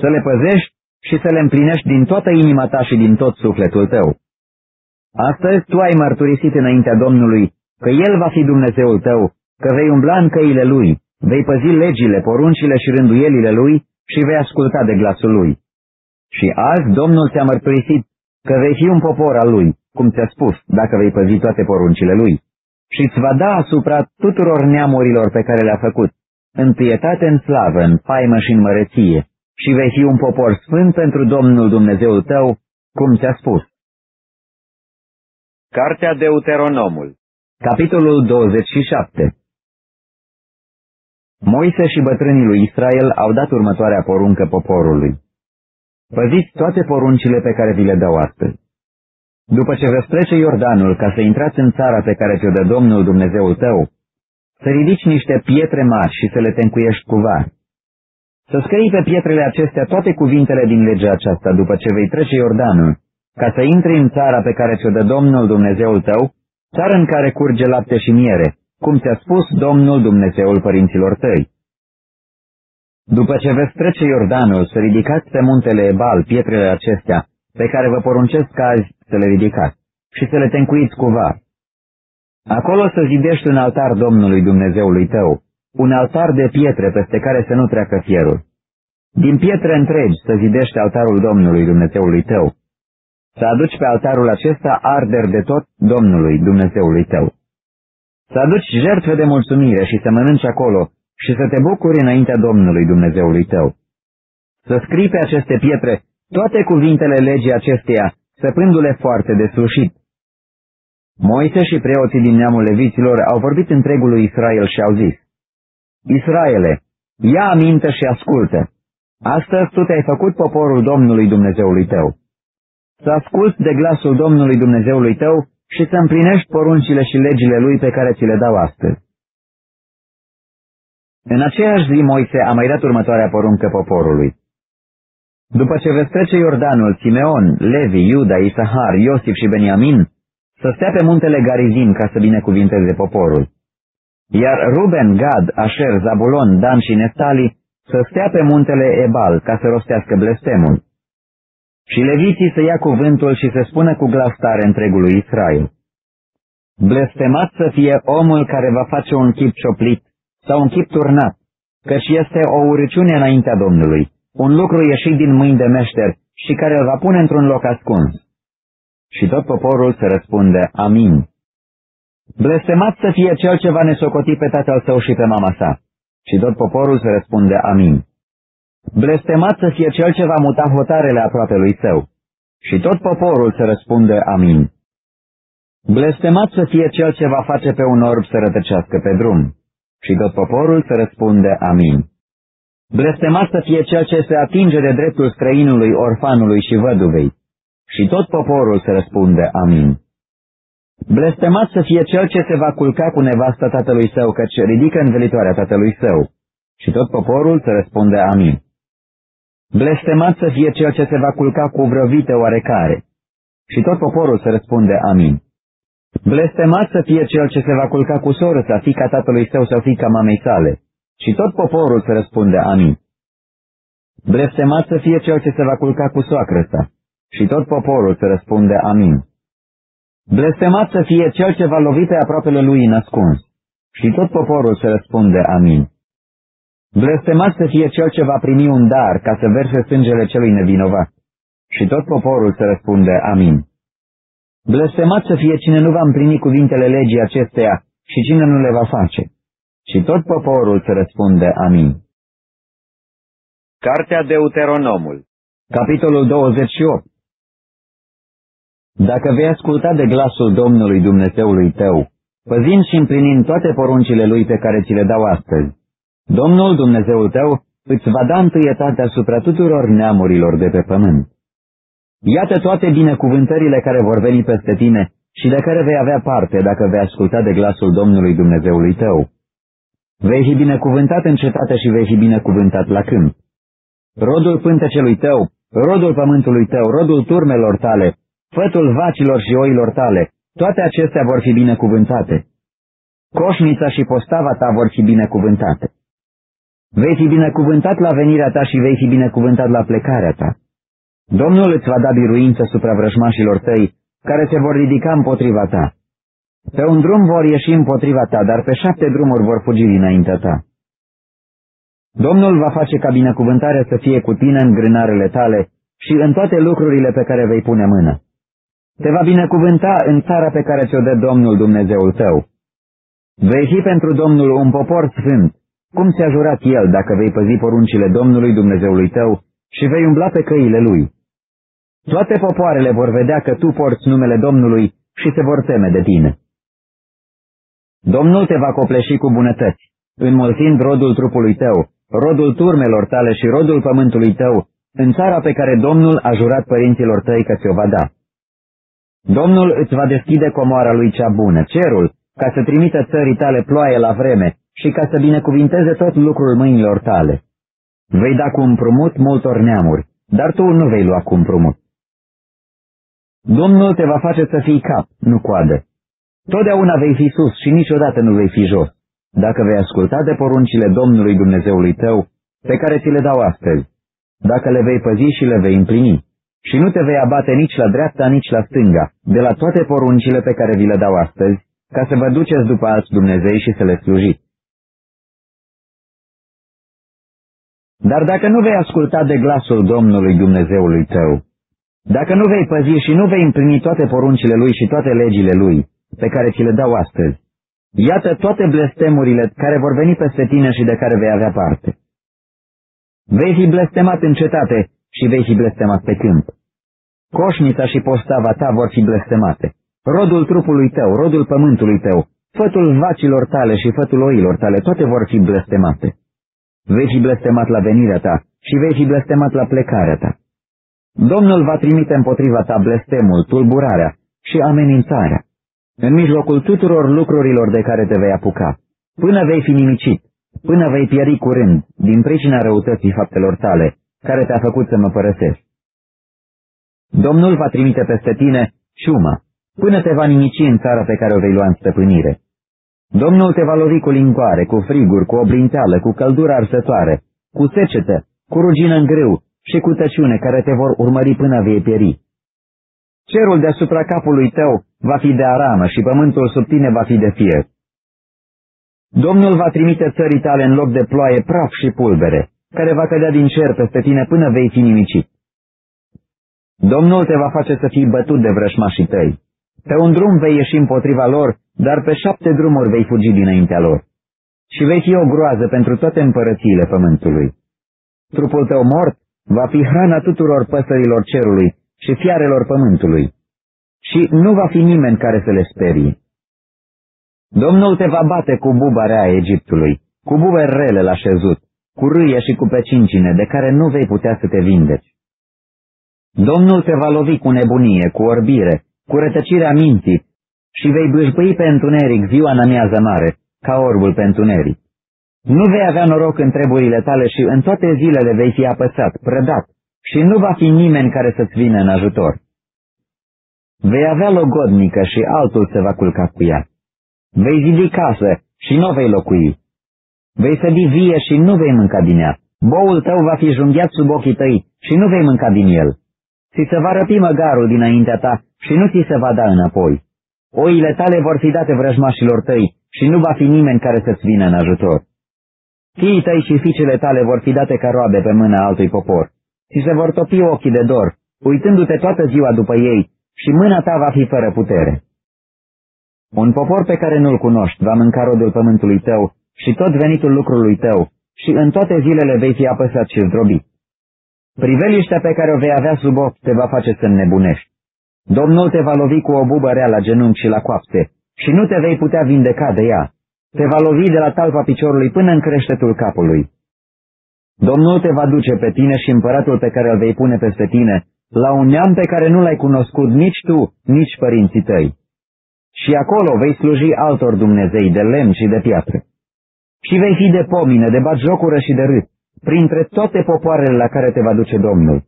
să le păzești și să le împlinești din toată inima ta și din tot sufletul tău. Astăzi tu ai mărturisit înaintea Domnului că El va fi Dumnezeul tău că vei umbla în căile lui, vei păzi legile, poruncile și rânduielile lui și vei asculta de glasul lui. Și azi Domnul ți-a mărturisit că vei fi un popor al lui, cum ți-a spus, dacă vei păzi toate poruncile lui. Și îți va da asupra tuturor neamurilor pe care le-a făcut, în pietate, în slavă, în faimă și în măreție, și vei fi un popor sfânt pentru Domnul Dumnezeul tău, cum ți-a spus. Cartea Deuteronomul Capitolul 27 Moise și bătrânii lui Israel au dat următoarea poruncă poporului. Păziți toate poruncile pe care vi le dau astăzi. După ce veți trece Iordanul ca să intrați în țara pe care ți-o dă Domnul Dumnezeul tău, să ridici niște pietre mari și să le tencuiești cu var. Să scrii pe pietrele acestea toate cuvintele din legea aceasta după ce vei trece Iordanul, ca să intri în țara pe care ți-o dă Domnul Dumnezeul tău, țară în care curge lapte și miere, cum ți-a spus Domnul Dumnezeul părinților tăi. După ce veți trece Iordanul, să ridicați pe muntele Ebal pietrele acestea, pe care vă poruncesc azi să le ridicați, și să le tencuiți cu var. Acolo să zidești un altar Domnului Dumnezeului tău, un altar de pietre peste care să nu treacă fierul. Din pietre întregi să zidești altarul Domnului Dumnezeului tău. Să aduci pe altarul acesta arder de tot Domnului Dumnezeului tău. Să aduci jertfe de mulțumire și să mănânci acolo și să te bucuri înaintea Domnului Dumnezeului tău. Să scrii pe aceste pietre toate cuvintele legii acesteia, săpându-le foarte de slușit. Moise și preoții din neamul leviților au vorbit întregului Israel și au zis, Israele, ia aminte și ascultă. Astăzi tu te-ai făcut poporul Domnului Dumnezeului tău. Să asculți de glasul Domnului Dumnezeului tău și să împlinești poruncile și legile lui pe care ți le dau astăzi. În aceeași zi Moise a mai dat următoarea poruncă poporului. După ce veți trece Iordanul, Simeon, Levi, Iuda, Isahar, Iosif și Beniamin, să stea pe muntele Garizim ca să binecuvinteze poporul. Iar Ruben, Gad, Asher, Zabulon, Dan și Neftali să stea pe muntele Ebal ca să rostească blestemul. Și leviții să ia cuvântul și să spună cu glas tare întregului Israel. Blestemat să fie omul care va face un chip cioplit sau un chip turnat, căci este o urăciune înaintea Domnului, un lucru ieșit din mâini de meșter și care îl va pune într-un loc ascuns. Și tot poporul să răspunde, Amin. Blestemat să fie cel ce va nesocoti pe tatăl său și pe mama sa. Și tot poporul să răspunde, Amin. Blestemat să fie cel ce va muta hotarele aproape lui său. Și tot poporul să răspunde, Amin. Blestemat să fie cel ce va face pe un orb să rătăcească pe drum și tot poporul să răspunde amin. Blestemat să fie cel ce se atinge de dreptul străinului, orfanului și văduvei. Și tot poporul să răspunde amin. Blestemat să fie cel ce se va culca cu nevasta tatălui său, căci ridică învelitoarea tatălui său. Și tot poporul să răspunde amin. Blestemat să fie cel ce se va culca cu vrăvită oarecare. Și tot poporul să răspunde amin. Blestemat să fie cel ce se va culca cu soră sa, fica tatălui său sau fica mamei sale. Și tot poporul să răspunde amin. Blestemat să fie cel ce se va culca cu soacră sa. Și tot poporul să răspunde amin. Blestemat să fie cel ce va lovi pe aproapele lui înascuns. Și tot poporul să răspunde amin. Blestemat să fie cel ce va primi un dar ca să verse sângele celui nevinovat. Și tot poporul să răspunde amin. Blestemat să fie cine nu va împlini cuvintele legii acesteia și cine nu le va face. Și tot poporul să răspunde amin. Cartea Deuteronomul Capitolul 28 Dacă vei asculta de glasul Domnului Dumnezeului tău, păzind și împlinind toate poruncile Lui pe care ți le dau astăzi, Domnul Dumnezeul tău îți va da întâietate asupra tuturor neamurilor de pe pământ. Iată toate binecuvântările care vor veni peste tine și de care vei avea parte dacă vei asculta de glasul Domnului Dumnezeului tău. Vei fi binecuvântat în cetate și vei fi binecuvântat la câmp. Rodul pântecelui tău, rodul pământului tău, rodul turmelor tale, fătul vacilor și oilor tale, toate acestea vor fi binecuvântate. Coșnița și postava ta vor fi binecuvântate. Vei fi binecuvântat la venirea ta și vei fi binecuvântat la plecarea ta. Domnul îți va da biruință supra vrăjmașilor tăi, care se vor ridica împotriva ta. Pe un drum vor ieși împotriva ta, dar pe șapte drumuri vor fugi dinaintea ta. Domnul va face ca binecuvântarea să fie cu tine în grânarele tale și în toate lucrurile pe care vei pune mână. Te va binecuvânta în țara pe care ți-o dă Domnul Dumnezeul tău. Vei fi pentru Domnul un popor sfânt, cum ți-a jurat El dacă vei păzi poruncile Domnului Dumnezeului tău și vei umbla pe căile Lui. Toate popoarele vor vedea că tu porți numele Domnului și se vor teme de tine. Domnul te va copleși cu bunătăți, înmulțind rodul trupului tău, rodul turmelor tale și rodul pământului tău, în țara pe care Domnul a jurat părinților tăi că ți-o va da. Domnul îți va deschide comoara lui cea bună, cerul, ca să trimită țării tale ploaie la vreme și ca să binecuvinteze tot lucrul mâinilor tale. Vei da cu împrumut multor neamuri, dar tu nu vei lua cu împrumut. Domnul te va face să fii cap, nu coadă. Totdeauna vei fi sus și niciodată nu vei fi jos, dacă vei asculta de poruncile Domnului Dumnezeului tău, pe care ți le dau astăzi, dacă le vei păzi și le vei împlini, și nu te vei abate nici la dreapta, nici la stânga, de la toate poruncile pe care vi le dau astăzi, ca să vă duceți după alți Dumnezei și să le slujiți. Dar dacă nu vei asculta de glasul Domnului Dumnezeului tău, dacă nu vei păzi și nu vei împlini toate poruncile Lui și toate legile Lui, pe care ți le dau astăzi, iată toate blestemurile care vor veni peste tine și de care vei avea parte. Vei fi blestemat în cetate și vei fi blestemat pe câmp. Coșnița și postava ta vor fi blestemate. Rodul trupului tău, rodul pământului tău, fătul vacilor tale și fătul oilor tale, toate vor fi blestemate. Vei fi blestemat la venirea ta și vei fi blestemat la plecarea ta. Domnul va trimite împotriva ta blestemul, tulburarea și amenințarea, în mijlocul tuturor lucrurilor de care te vei apuca, până vei fi nimicit, până vei pieri curând, din pricina răutății faptelor tale, care te-a făcut să mă părăsești. Domnul va trimite peste tine ciuma, până te va nimici în țara pe care o vei lua în stăpânire. Domnul te va lovi cu lingoare, cu friguri, cu obrinteală, cu căldură arsătoare, cu secetă, cu rugină în greu și cu tăciune care te vor urmări până vei pieri. Cerul deasupra capului tău va fi de aramă și pământul sub tine va fi de fier. Domnul va trimite țării tale în loc de ploaie praf și pulbere, care va cădea din cer peste tine până vei fi nimicit. Domnul te va face să fii bătut de vrășmașii tăi. Pe un drum vei ieși împotriva lor, dar pe șapte drumuri vei fugi dinaintea lor. Și vei fi o groază pentru toate împărățiile pământului. Trupul tău mort va fi hrana tuturor păsărilor cerului și fiarelor pământului. Și nu va fi nimeni care să le sperie. Domnul te va bate cu buba rea Egiptului, cu bube rele la șezut, cu râie și cu pecincine, de care nu vei putea să te vindeci. Domnul te va lovi cu nebunie, cu orbire, cu rătăcirea minții și vei bâșbâi pe întuneric ziua în amiază mare, ca orbul pe întuneric. Nu vei avea noroc în treburile tale și în toate zilele vei fi apăsat, prădat, și nu va fi nimeni care să-ți vină în ajutor. Vei avea logodnică și altul se va culca cu ea. Vei zidi casă și nu vei locui. Vei sădi vie și nu vei mânca din ea. Boul tău va fi junghiat sub ochii tăi și nu vei mânca din el. Ți se va răpi măgarul dinaintea ta și nu ți se va da înapoi. Oile tale vor fi date vrăjmașilor tăi și nu va fi nimeni care să-ți vină în ajutor. Fiii tăi și fiicele tale vor fi date ca roabe pe mâna altui popor. Ți se vor topi ochii de dor, uitându-te toată ziua după ei, și mâna ta va fi fără putere. Un popor pe care nu-l cunoști va mânca rodul pământului tău și tot venitul lucrului tău și în toate zilele vei fi apăsat și zdrobit. Priveliștea pe care o vei avea sub ochi te va face să nebunești. Domnul te va lovi cu o bubă rea la genunchi și la coapte și nu te vei putea vindeca de ea. Te va lovi de la talpa piciorului până în creștetul capului. Domnul te va duce pe tine și împăratul pe care îl vei pune peste tine la un neam pe care nu l-ai cunoscut nici tu, nici părinții tăi. Și acolo vei sluji altor Dumnezei de lemn și de piatră. Și vei fi de pomină, de batjocură și de râs, printre toate popoarele la care te va duce Domnul.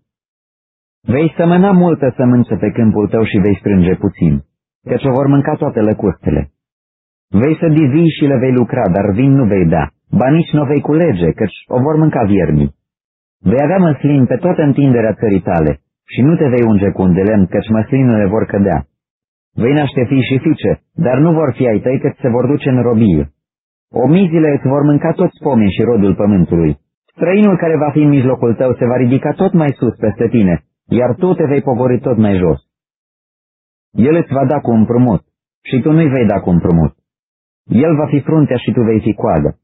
Vei sămăna multă sămânță pe câmpul tău și vei strânge puțin, căci o vor mânca toate lăcustele. Vei să divii și le vei lucra, dar vin nu vei da, ba nici nu vei culege, căci o vor mânca viermii. Vei avea măslin pe toată întinderea țării tale și nu te vei unge cu un de lemn, căci măslinele vor cădea. Vei naște fii și fiice, dar nu vor fi ai tăi cât se vor duce în robie. Omizile îți vor mânca toți pomii și rodul pământului. Străinul care va fi în mijlocul tău se va ridica tot mai sus peste tine, iar tu te vei pogori tot mai jos. El îți va da cu împrumut și tu nu-i vei da cu împrumut. El va fi fruntea și tu vei fi coadă.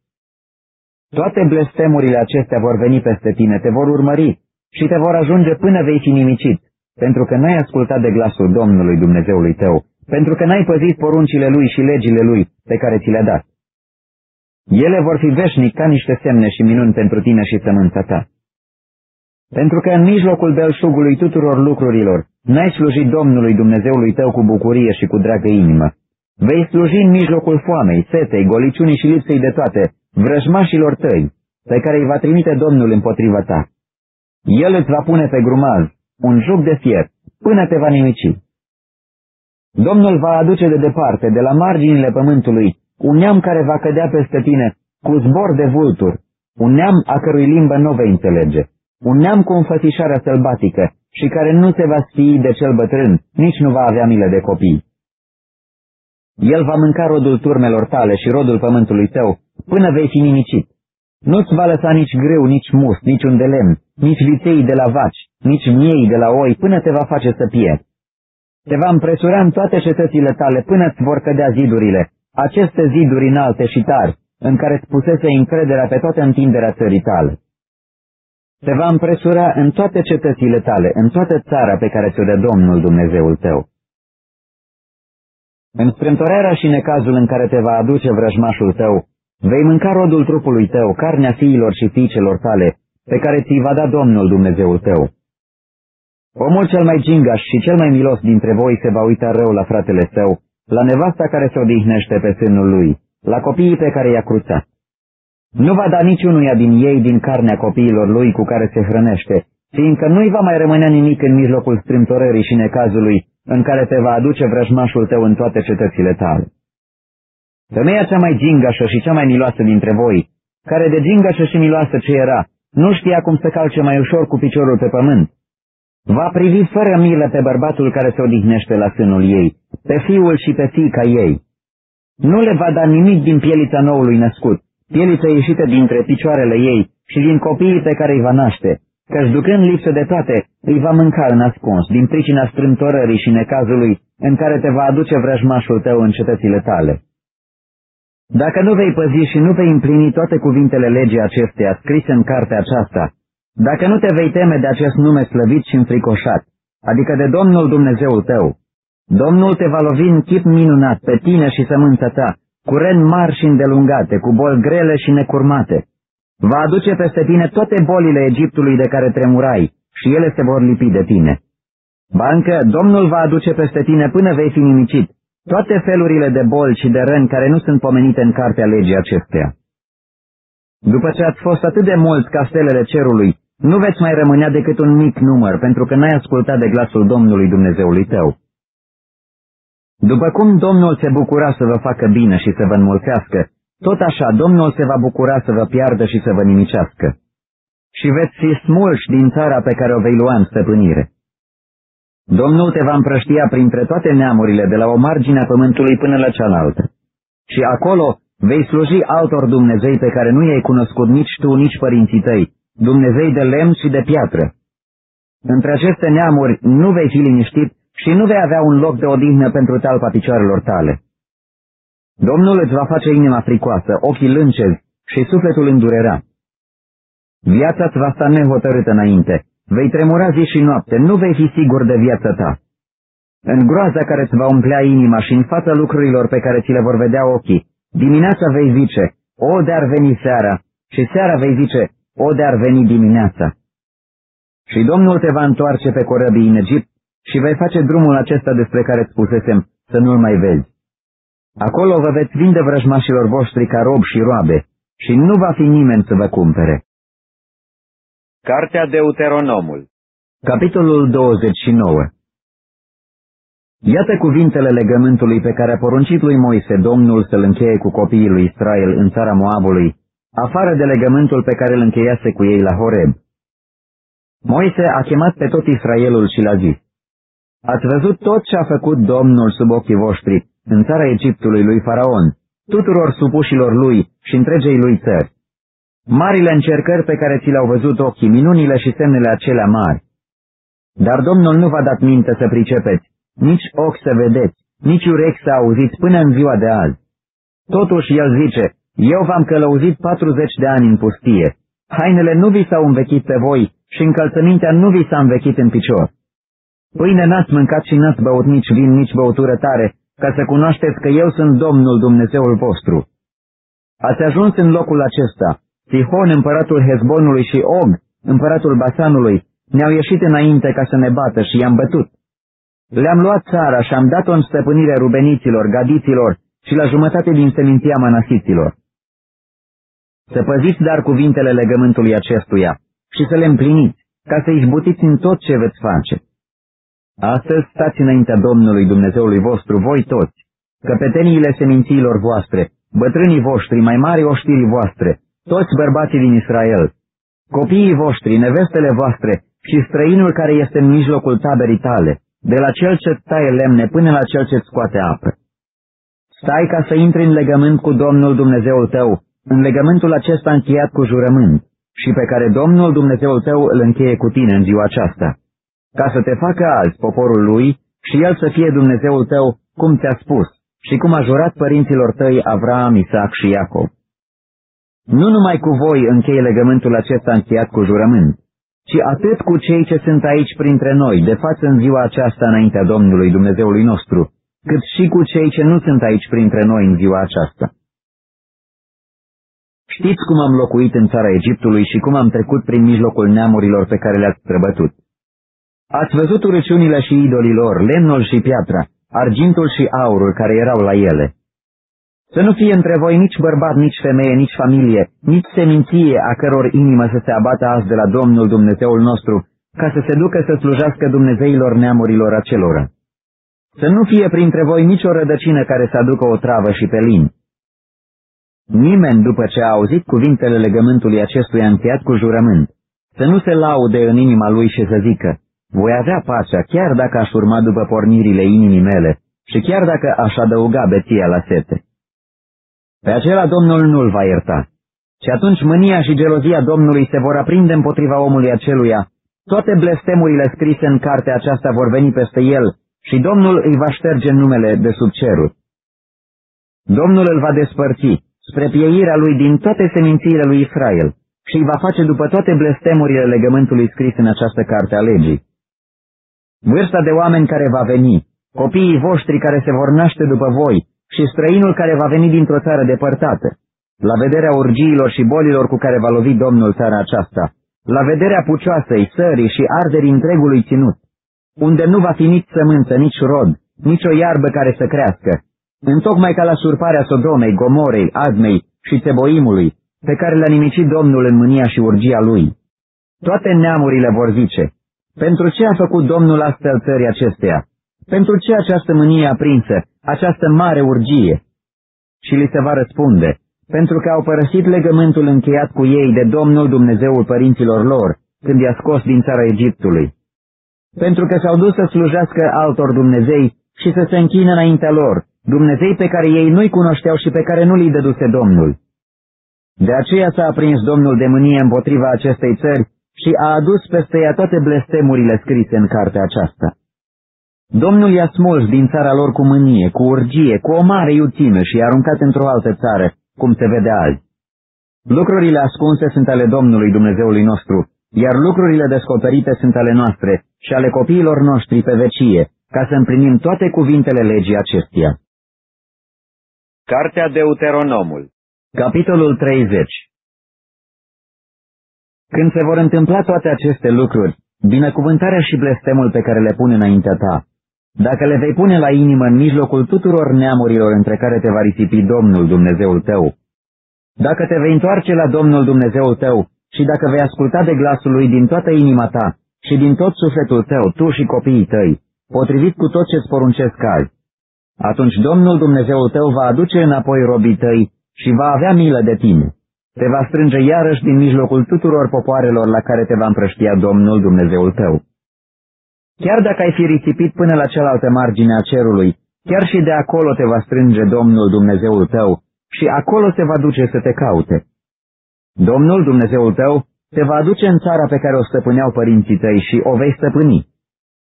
Toate blestemurile acestea vor veni peste tine, te vor urmări și te vor ajunge până vei fi nimicit, pentru că n-ai ascultat de glasul Domnului Dumnezeului tău, pentru că n-ai păzit poruncile Lui și legile Lui pe care ți le-a dat. Ele vor fi veșnic ca niște semne și minuni pentru tine și sămânța ta. Pentru că în mijlocul belșugului tuturor lucrurilor n-ai slujit Domnului Dumnezeului tău cu bucurie și cu dragă inimă. Vei sluji în mijlocul foamei, setei, goliciunii și lipsei de toate, vrăjmașilor tăi, pe care îi va trimite Domnul împotriva ta. El îți va pune pe grumaz un juc de fier, până te va nimici. Domnul va aduce de departe, de la marginile pământului, un neam care va cădea peste tine cu zbor de vulturi un neam a cărui limbă nu vei înțelege, un neam cu înfățișarea sălbatică și care nu se va sfii de cel bătrân, nici nu va avea milă de copii. El va mânca rodul turmelor tale și rodul pământului tău, până vei fi nimicit. Nu-ți va lăsa nici greu, nici mus, nici un de lemn, nici viței de la vaci, nici miei de la oi, până te va face să pierzi. Te va împresura în toate cetățile tale până îți vor cădea zidurile, aceste ziduri înalte și tari, în care îți pusese încrederea pe toată întinderea țării tale. Te va împresura în toate cetățile tale, în toată țara pe care ți-o dă Domnul Dumnezeul tău. În strâmtorarea și necazul în care te va aduce vrăjmașul tău, vei mânca rodul trupului tău, carnea fiilor și fiicelor tale, pe care ți va da Domnul Dumnezeul tău. Omul cel mai gingaș și cel mai milos dintre voi se va uita rău la fratele său, la nevasta care se odihnește pe sânul lui, la copiii pe care i-a cruțat. Nu va da niciunuia din ei din carnea copiilor lui cu care se hrănește, fiindcă nu-i va mai rămâne nimic în mijlocul strâmtorării și necazului, în care te va aduce vrăjmașul tău în toate cetățile tale. Femeia cea mai gingașă și cea mai miloasă dintre voi, care de gingașă și miloasă ce era, nu știa cum să calce mai ușor cu piciorul pe pământ, va privi fără milă pe bărbatul care se odihnește la sânul ei, pe fiul și pe fiica ei. Nu le va da nimic din pielița noului născut, pielița ieșită dintre picioarele ei și din copiii pe care îi va naște, căci ducând lipsă de toate, îi va mânca în ascuns, din pricina strâmtorării și necazului în care te va aduce vrăjmașul tău în cetățile tale. Dacă nu vei păzi și nu vei împlini toate cuvintele legii acesteia scrise în cartea aceasta, dacă nu te vei teme de acest nume slăvit și înfricoșat, adică de Domnul Dumnezeul tău, Domnul te va lovi în chip minunat pe tine și sămânța ta, cu ren mari și îndelungate, cu boli grele și necurmate. Va aduce peste tine toate bolile Egiptului de care tremurai și ele se vor lipi de tine. Bancă, Domnul va aduce peste tine până vei fi nimicit toate felurile de boli și de răni care nu sunt pomenite în cartea legii acesteia. După ce ați fost atât de mulți ca stelele cerului, nu veți mai rămânea decât un mic număr, pentru că n-ai ascultat de glasul Domnului Dumnezeului tău. După cum Domnul se bucura să vă facă bine și să vă înmulțească, tot așa Domnul se va bucura să vă piardă și să vă nimicească. Și veți fi smulși din țara pe care o vei lua în stăpânire. Domnul te va împrăștia printre toate neamurile, de la o margine a pământului până la cealaltă. Și acolo vei sluji altor Dumnezei pe care nu i-ai cunoscut nici tu, nici părinții tăi, Dumnezei de lemn și de piatră. Între aceste neamuri nu vei fi liniștit și nu vei avea un loc de odihnă pentru talpa picioarelor tale. Domnul îți va face inima fricoasă, ochii lâncezi și sufletul îndurerat. Viața îți va sta nehotărâtă înainte, vei tremura zi și noapte, nu vei fi sigur de viața ta. În groaza care îți va umplea inima și în fața lucrurilor pe care ți le vor vedea ochii, dimineața vei zice, o de-ar veni seara, și seara vei zice, o de-ar veni dimineața. Și Domnul te va întoarce pe corăbii în Egipt și vei face drumul acesta despre care îți spusesem să nu-l mai vezi. Acolo vă veți vinde vrăjmașilor voștri ca rob și roabe și nu va fi nimeni să vă cumpere. Cartea Deuteronomul Capitolul 29 Iată cuvintele legământului pe care a poruncit lui Moise Domnul să-l încheie cu copiii lui Israel în țara Moabului, afară de legământul pe care îl încheiase cu ei la Horeb. Moise a chemat pe tot Israelul și l-a zis, Ați văzut tot ce a făcut Domnul sub ochii voștri în țara Egiptului lui Faraon, tuturor supușilor lui și întregei lui țări. Marile încercări pe care ți le-au văzut ochii, minunile și semnele acelea mari. Dar Domnul nu v-a dat minte să pricepeți, nici ochi să vedeți, nici urechi să auziți până în ziua de azi. Totuși el zice, eu v-am călăuzit 40 de ani în pustie, hainele nu vi s-au învechit pe voi și încălțămintea nu vi s-a învechit în picior. Pâine n-ați mâncat și n-ați băut nici vin, nici băutură tare, ca să cunoașteți că eu sunt Domnul Dumnezeul vostru. Ați ajuns în locul acesta, Sihon, împăratul Hezbonului și Og, împăratul Basanului, ne-au ieșit înainte ca să ne bată și i-am bătut. Le-am luat țara și am dat-o în stăpânire rubeniților, gadiților și la jumătate din seminția manasiților. Să păziți dar cuvintele legământului acestuia și să le împliniți, ca să izbutiți în tot ce veți face. Astăzi stați înaintea Domnului Dumnezeului vostru, voi toți, căpeteniile semințiilor voastre, bătrânii voștri, mai mari oștirii voastre, toți bărbații din Israel, copiii voștri, nevestele voastre și străinul care este în mijlocul taberii tale, de la cel ce taie lemne până la cel ce scoate apă. Stai ca să intri în legământ cu Domnul Dumnezeul tău, în legământul acesta încheiat cu jurământ, și pe care Domnul Dumnezeul tău îl încheie cu tine în ziua aceasta, ca să te facă azi poporul lui și el să fie Dumnezeul tău, cum ți-a spus, și cum a jurat părinților tăi Avram, Isaac și Iacob. Nu numai cu voi închei legământul acesta încheiat cu jurământ, ci atât cu cei ce sunt aici printre noi, de față în ziua aceasta înaintea Domnului Dumnezeului nostru, cât și cu cei ce nu sunt aici printre noi în ziua aceasta. Știți cum am locuit în țara Egiptului și cum am trecut prin mijlocul neamurilor pe care le-ați străbătut. Ați văzut urăciunile și idolilor, lemnul și piatra, argintul și aurul care erau la ele. Să nu fie între voi nici bărbat, nici femeie, nici familie, nici seminție a căror inimă să se abată azi de la Domnul Dumnezeul nostru, ca să se ducă să slujească Dumnezeilor neamurilor acelora. Să nu fie printre voi nicio rădăcină care să aducă o travă și pelin. Nimeni, după ce a auzit cuvintele legământului acestuia încheiat cu jurământ, să nu se laude în inima lui și să zică, voi avea pacea chiar dacă aș urma după pornirile inimii mele și chiar dacă aș adăuga beția la sete. Pe acela Domnul nu-l va ierta. Și atunci mânia și gelozia Domnului se vor aprinde împotriva omului aceluia, toate blestemurile scrise în cartea aceasta vor veni peste el și Domnul îi va șterge numele de sub cerul. Domnul îl va despărți spre pieirea lui din toate semințiile lui Israel și îi va face după toate blestemurile legământului scris în această carte a legii. Vârsta de oameni care va veni, copiii voștri care se vor naște după voi și străinul care va veni dintr-o țară depărtată, la vederea urgiilor și bolilor cu care va lovi Domnul țara aceasta, la vederea pucioasei, sării și arderii întregului ținut, unde nu va fi nici sămânță, nici rod, nici o iarbă care să crească, întocmai ca la surparea Sodomei, Gomorei, Admei și Teboimului, pe care le-a nimicit Domnul în mânia și urgia lui. Toate neamurile vor zice, pentru ce a făcut Domnul astfel țării acesteia? Pentru ce această mânie aprinsă, această mare urgie? Și li se va răspunde, pentru că au părăsit legământul încheiat cu ei de Domnul Dumnezeul părinților lor, când i-a scos din țara Egiptului. Pentru că s-au dus să slujească altor Dumnezei și să se închină înaintea lor, Dumnezei pe care ei nu-i cunoșteau și pe care nu li dăduse Domnul. De aceea s-a aprins Domnul de mânie împotriva acestei țări și a adus peste ea toate blestemurile scrise în cartea aceasta. Domnul i-a smuls din țara lor cu mânie, cu urgie, cu o mare iuțime și i-a aruncat într-o altă țară, cum se vede azi. Lucrurile ascunse sunt ale Domnului Dumnezeului nostru, iar lucrurile descoperite sunt ale noastre și ale copiilor noștri pe vecie, ca să împlinim toate cuvintele legii acestia. Cartea Deuteronomul Capitolul 30 Când se vor întâmpla toate aceste lucruri, binecuvântarea și blestemul pe care le pun înaintea ta, dacă le vei pune la inimă în mijlocul tuturor neamurilor între care te va risipi Domnul Dumnezeul tău, dacă te vei întoarce la Domnul Dumnezeul tău și dacă vei asculta de glasul lui din toată inima ta și din tot sufletul tău, tu și copiii tăi, potrivit cu tot ce-ți poruncesc azi, atunci Domnul Dumnezeul tău va aduce înapoi robii tăi și va avea milă de tine. Te va strânge iarăși din mijlocul tuturor popoarelor la care te va împrăștia Domnul Dumnezeul tău. Chiar dacă ai fi risipit până la cealaltă margine a cerului, chiar și de acolo te va strânge Domnul Dumnezeul tău și acolo te va duce să te caute. Domnul Dumnezeul tău te va aduce în țara pe care o stăpâneau părinții tăi și o vei stăpâni.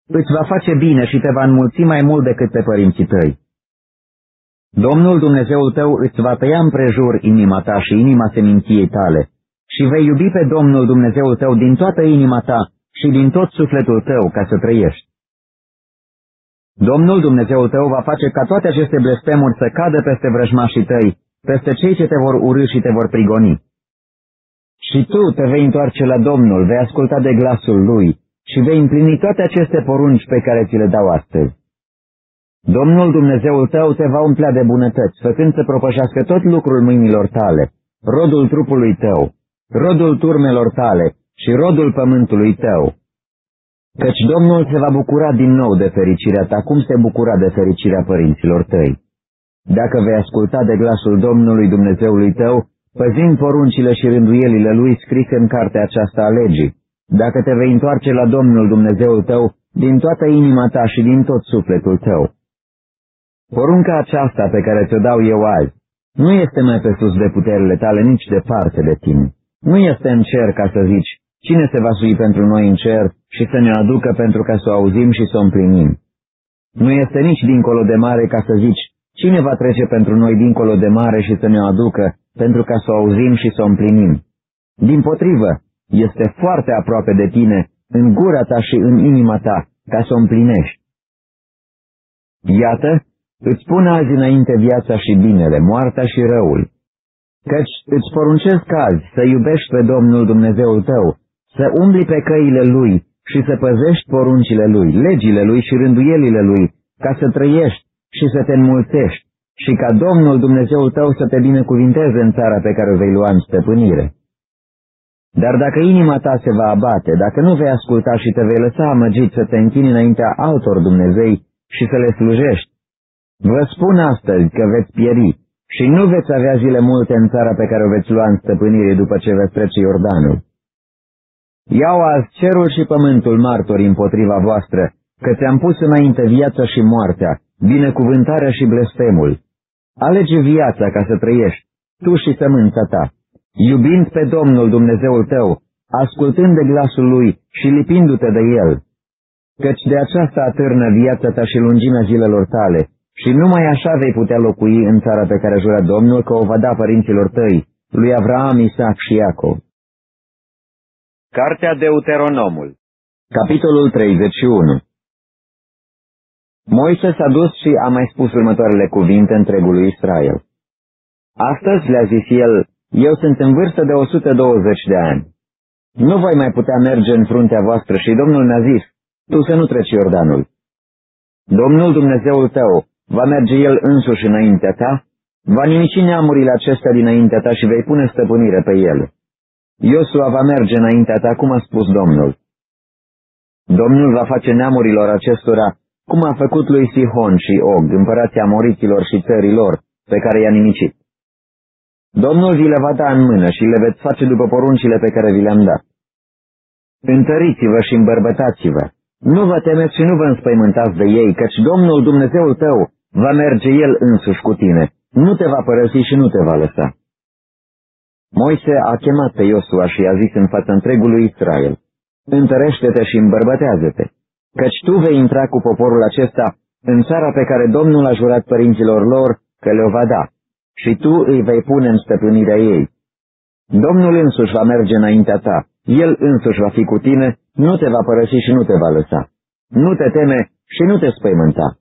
Îți va face bine și te va înmulți mai mult decât pe părinții tăi. Domnul Dumnezeul tău îți va tăia împrejur inima ta și inima seminției tale și vei iubi pe Domnul Dumnezeul tău din toată inima ta și din tot sufletul tău ca să trăiești. Domnul Dumnezeul tău va face ca toate aceste blestemuri să cadă peste vrăjmașii tăi, peste cei ce te vor urâ și te vor prigoni. Și tu te vei întoarce la Domnul, vei asculta de glasul Lui și vei împlini toate aceste porunci pe care ți le dau astăzi. Domnul Dumnezeul tău te va umplea de bunătăți, făcând să propășească tot lucrul mâinilor tale, rodul trupului tău, rodul turmelor tale și rodul pământului tău. Căci Domnul se va bucura din nou de fericirea ta, cum se bucura de fericirea părinților tăi. Dacă vei asculta de glasul Domnului Dumnezeului tău, păzind poruncile și rânduielile lui scrise în cartea aceasta a legii, dacă te vei întoarce la Domnul Dumnezeul tău din toată inima ta și din tot sufletul tău. Porunca aceasta pe care ți-o dau eu azi nu este mai pe sus de puterile tale nici departe de tine. Nu este în cer ca să zici, cine se va sui pentru noi în cer și să ne aducă pentru ca să o auzim și să o împlinim. Nu este nici dincolo de mare ca să zici, cine va trece pentru noi dincolo de mare și să ne aducă pentru ca să o auzim și să o împlinim. Din potrivă, este foarte aproape de tine, în gura ta și în inima ta, ca să o împlinești. Iată, îți pun azi înainte viața și binele, moartea și răul. Căci îți poruncesc azi să iubești pe Domnul Dumnezeul tău, să umbli pe căile Lui și să păzești poruncile Lui, legile Lui și rânduielile Lui, ca să trăiești și să te înmulțești și ca Domnul Dumnezeul tău să te binecuvinteze în țara pe care o vei lua în stăpânire. Dar dacă inima ta se va abate, dacă nu vei asculta și te vei lăsa amăgit să te închini înaintea altor Dumnezei și să le slujești, vă spun astăzi că veți pieri și nu veți avea zile multe în țara pe care o veți lua în stăpânire după ce veți trece Iordanul. Iau azi cerul și pământul martori împotriva voastră, că ți-am pus înainte viața și moartea, binecuvântarea și blestemul. Alege viața ca să trăiești, tu și sămânța ta, iubind pe Domnul Dumnezeul tău, ascultând de glasul Lui și lipindu-te de El, căci de aceasta atârnă viața ta și lungimea zilelor tale, și numai așa vei putea locui în țara pe care a jurat Domnul că o va da părinților tăi, lui Avraam, Isaac și Iacov. Cartea Deuteronomul Capitolul 31 Moise s-a dus și a mai spus următoarele cuvinte întregului Israel. Astăzi, le-a zis el, eu sunt în vârstă de 120 de ani. Nu voi mai putea merge în fruntea voastră și Domnul mi-a zis, tu să nu treci Iordanul. Domnul Dumnezeul tău va merge El însuși înaintea ta, va nimici neamurile acestea dinaintea ta și vei pune stăpânire pe el. Iosua va merge înaintea ta, cum a spus Domnul. Domnul va face neamurilor acestora cum a făcut lui Sihon și Og, împărații amoriților și țărilor, pe care i-a nimicit. Domnul vi le va da în mână și le veți face după poruncile pe care vi le-am dat. Întăriți-vă și îmbărbătați-vă. Nu vă temeți și nu vă înspăimântați de ei, căci Domnul Dumnezeul tău va merge El însuși cu tine, nu te va părăsi și nu te va lăsa. Moise a chemat pe Iosua și i-a zis în fața întregului Israel, Întărește-te și îmbărbătează-te căci tu vei intra cu poporul acesta în țara pe care Domnul a jurat părinților lor că le-o va da, și tu îi vei pune în stăpânirea ei. Domnul însuși va merge înaintea ta, El însuși va fi cu tine, nu te va părăsi și nu te va lăsa. Nu te teme și nu te spăimânta.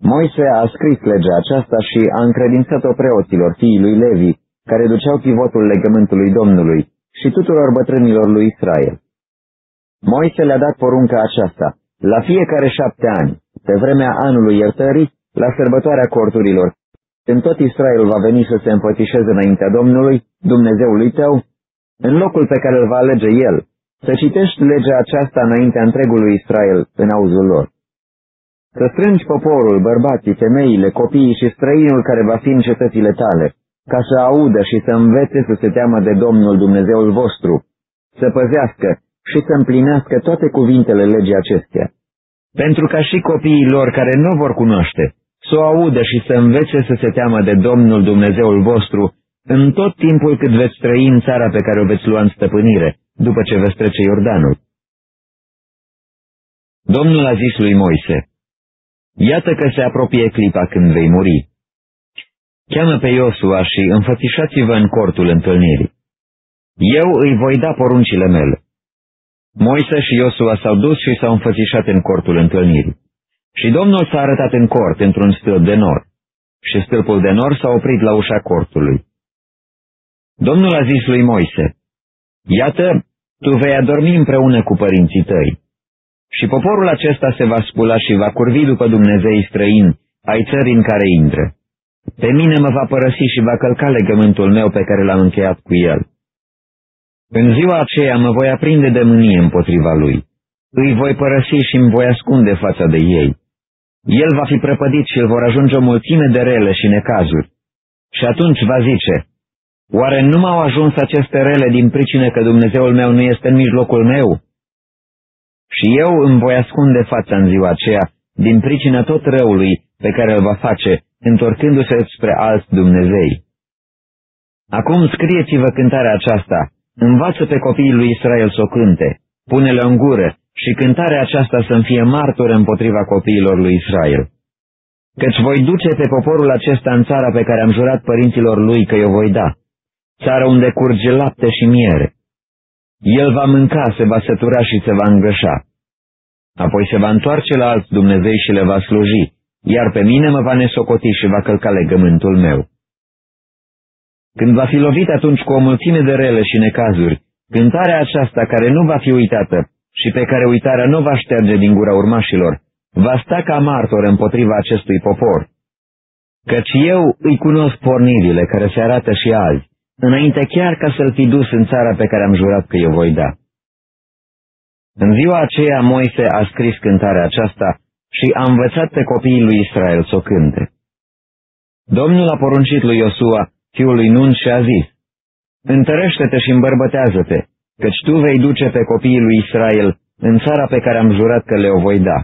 Moise a scris legea aceasta și a încredințat-o preoților fiii lui Levi, care duceau pivotul legământului Domnului, și tuturor bătrânilor lui Israel. Moise le-a dat porunca aceasta, la fiecare șapte ani, pe vremea anului iertării, la sărbătoarea corturilor. În tot Israel va veni să se împătișeze înaintea Domnului, Dumnezeului tău, în locul pe care îl va alege El, să citești legea aceasta înaintea întregului Israel, în auzul lor. Să strângi poporul, bărbații, femeile, copiii și străinul care va fi în cetățile tale, ca să audă și să învețe să se teamă de Domnul Dumnezeul vostru, să păzească și să împlinească toate cuvintele legii acestea. Pentru ca și copiii lor care nu vor cunoaște, să o audă și să învețe să se teamă de Domnul Dumnezeul vostru în tot timpul cât veți trăi în țara pe care o veți lua în stăpânire, după ce veți trece Iordanul. Domnul a zis lui Moise, Iată că se apropie clipa când vei muri. Cheamă pe Iosua și înfățișați-vă în cortul întâlnirii. Eu îi voi da poruncile mele. Moise și Iosua s-au dus și s-au înfățișat în cortul întâlnirii. Și Domnul s-a arătat în cort, într-un stâlp de nor. Și stâlpul de nor s-a oprit la ușa cortului. Domnul a zis lui Moise, Iată, tu vei adormi împreună cu părinții tăi. Și poporul acesta se va spula și va curvi după Dumnezei străini, ai țării în care intră. Pe mine mă va părăsi și va călca legământul meu pe care l-am încheiat cu el. În ziua aceea mă voi aprinde de mânie împotriva lui. Îi voi părăsi și îmi voi ascunde fața de ei. El va fi prăpădit și îl vor ajunge o mulțime de rele și necazuri. Și atunci va zice, oare nu m-au ajuns aceste rele din pricină că Dumnezeul meu nu este în mijlocul meu? Și eu îmi voi ascunde fața în ziua aceea, din pricină tot răului pe care îl va face, întorcându-se spre alți Dumnezei. Acum scrieți-vă cântarea aceasta, învață pe copiii lui Israel să o cânte, pune-le în gură și cântarea aceasta să-mi fie martor împotriva copiilor lui Israel. Căci voi duce pe poporul acesta în țara pe care am jurat părinților lui că o voi da, țara unde curge lapte și miere. El va mânca, se va sătura și se va îngrășa. Apoi se va întoarce la alți Dumnezei și le va sluji, iar pe mine mă va nesocoti și va călca legământul meu. Când va fi lovit atunci cu o mulțime de rele și necazuri, cântarea aceasta care nu va fi uitată și pe care uitarea nu va șterge din gura urmașilor, va sta ca martor împotriva acestui popor. Căci eu îi cunosc pornirile care se arată și azi, înainte chiar ca să-l fi dus în țara pe care am jurat că eu voi da. În ziua aceea Moise a scris cântarea aceasta și a învățat pe copiii lui Israel să o cânte. Domnul a poruncit lui Iosua, fiul lui Nun, și a zis, Întărește-te și îmbărbătează-te, căci tu vei duce pe copiii lui Israel în țara pe care am jurat că le-o voi da.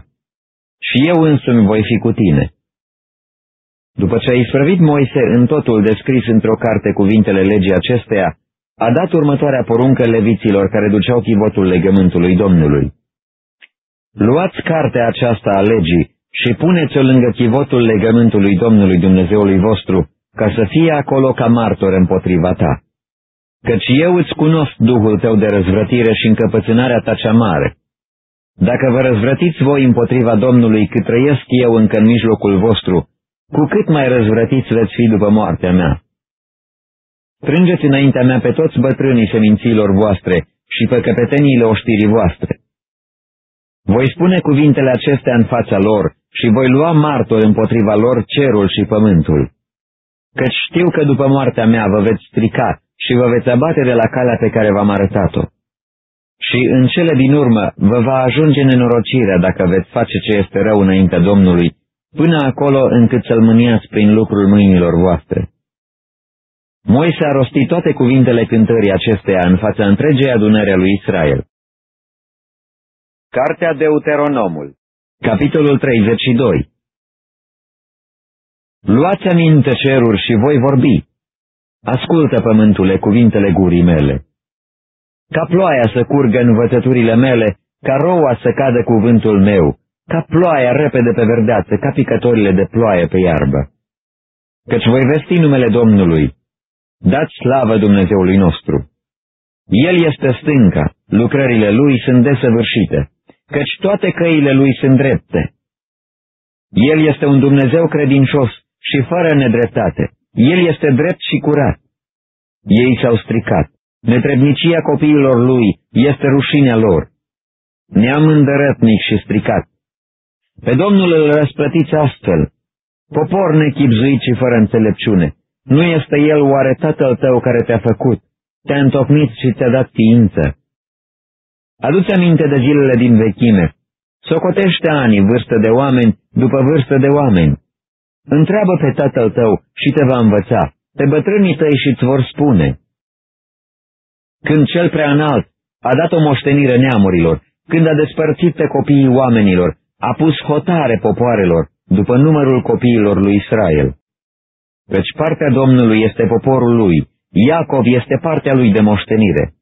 Și eu însumi voi fi cu tine. După ce a isprăvit Moise în totul descris într-o carte cuvintele legii acesteia, a dat următoarea poruncă leviților care duceau chivotul legământului Domnului. Luați cartea aceasta a legii și puneți-o lângă chivotul legământului Domnului Dumnezeului vostru, ca să fie acolo ca martor împotriva ta. Căci eu îți cunosc duhul tău de răzvrătire și încăpățânarea ta cea mare. Dacă vă răzvrătiți voi împotriva Domnului cât trăiesc eu încă în mijlocul vostru, cu cât mai răzvrătiți veți fi după moartea mea. Strângeți înaintea mea pe toți bătrânii seminților voastre și pe căpeteniile oștirii voastre. Voi spune cuvintele acestea în fața lor și voi lua martor împotriva lor cerul și pământul. Căci știu că după moartea mea vă veți strica și vă veți abate de la calea pe care v-am arătat-o. Și în cele din urmă vă va ajunge nenorocirea dacă veți face ce este rău înaintea Domnului, până acolo încât să-l mâniați prin lucrul mâinilor voastre. Moise a rostit toate cuvintele cântării acesteia în fața întregei adunări a lui Israel. Cartea Deuteronomul Capitolul 32 Luați aminte ceruri și voi vorbi. Ascultă, pământule, cuvintele gurii mele. Ca ploaia să curgă în învățăturile mele, ca roua să cadă cuvântul meu, ca ploaia repede pe verdeață, ca picătorile de ploaie pe iarbă. Căci voi vesti numele Domnului. Dați slavă Dumnezeului nostru. El este stânca, lucrările lui sunt desăvârșite, căci toate căile lui sunt drepte. El este un Dumnezeu credincios și fără nedreptate. El este drept și curat. Ei s-au stricat. Netrebnicia copiilor lui este rușinea lor. Neam îndărătnic și stricat. Pe Domnul îl răsplătiți astfel. Popor nechipzuit și fără înțelepciune. Nu este El oare Tatăl tău care te-a făcut, te-a întocmit și ți-a dat ființă? Adu-ți aminte de zilele din vechime. Socotește anii, vârstă de oameni, după vârstă de oameni. Întreabă pe tatăl tău și te va învăța, pe bătrânii tăi și îți vor spune. Când cel prea înalt a dat o moștenire neamurilor, când a despărțit pe copiii oamenilor, a pus hotare popoarelor, după numărul copiilor lui Israel. Căci partea Domnului este poporul lui, Iacov este partea lui de moștenire.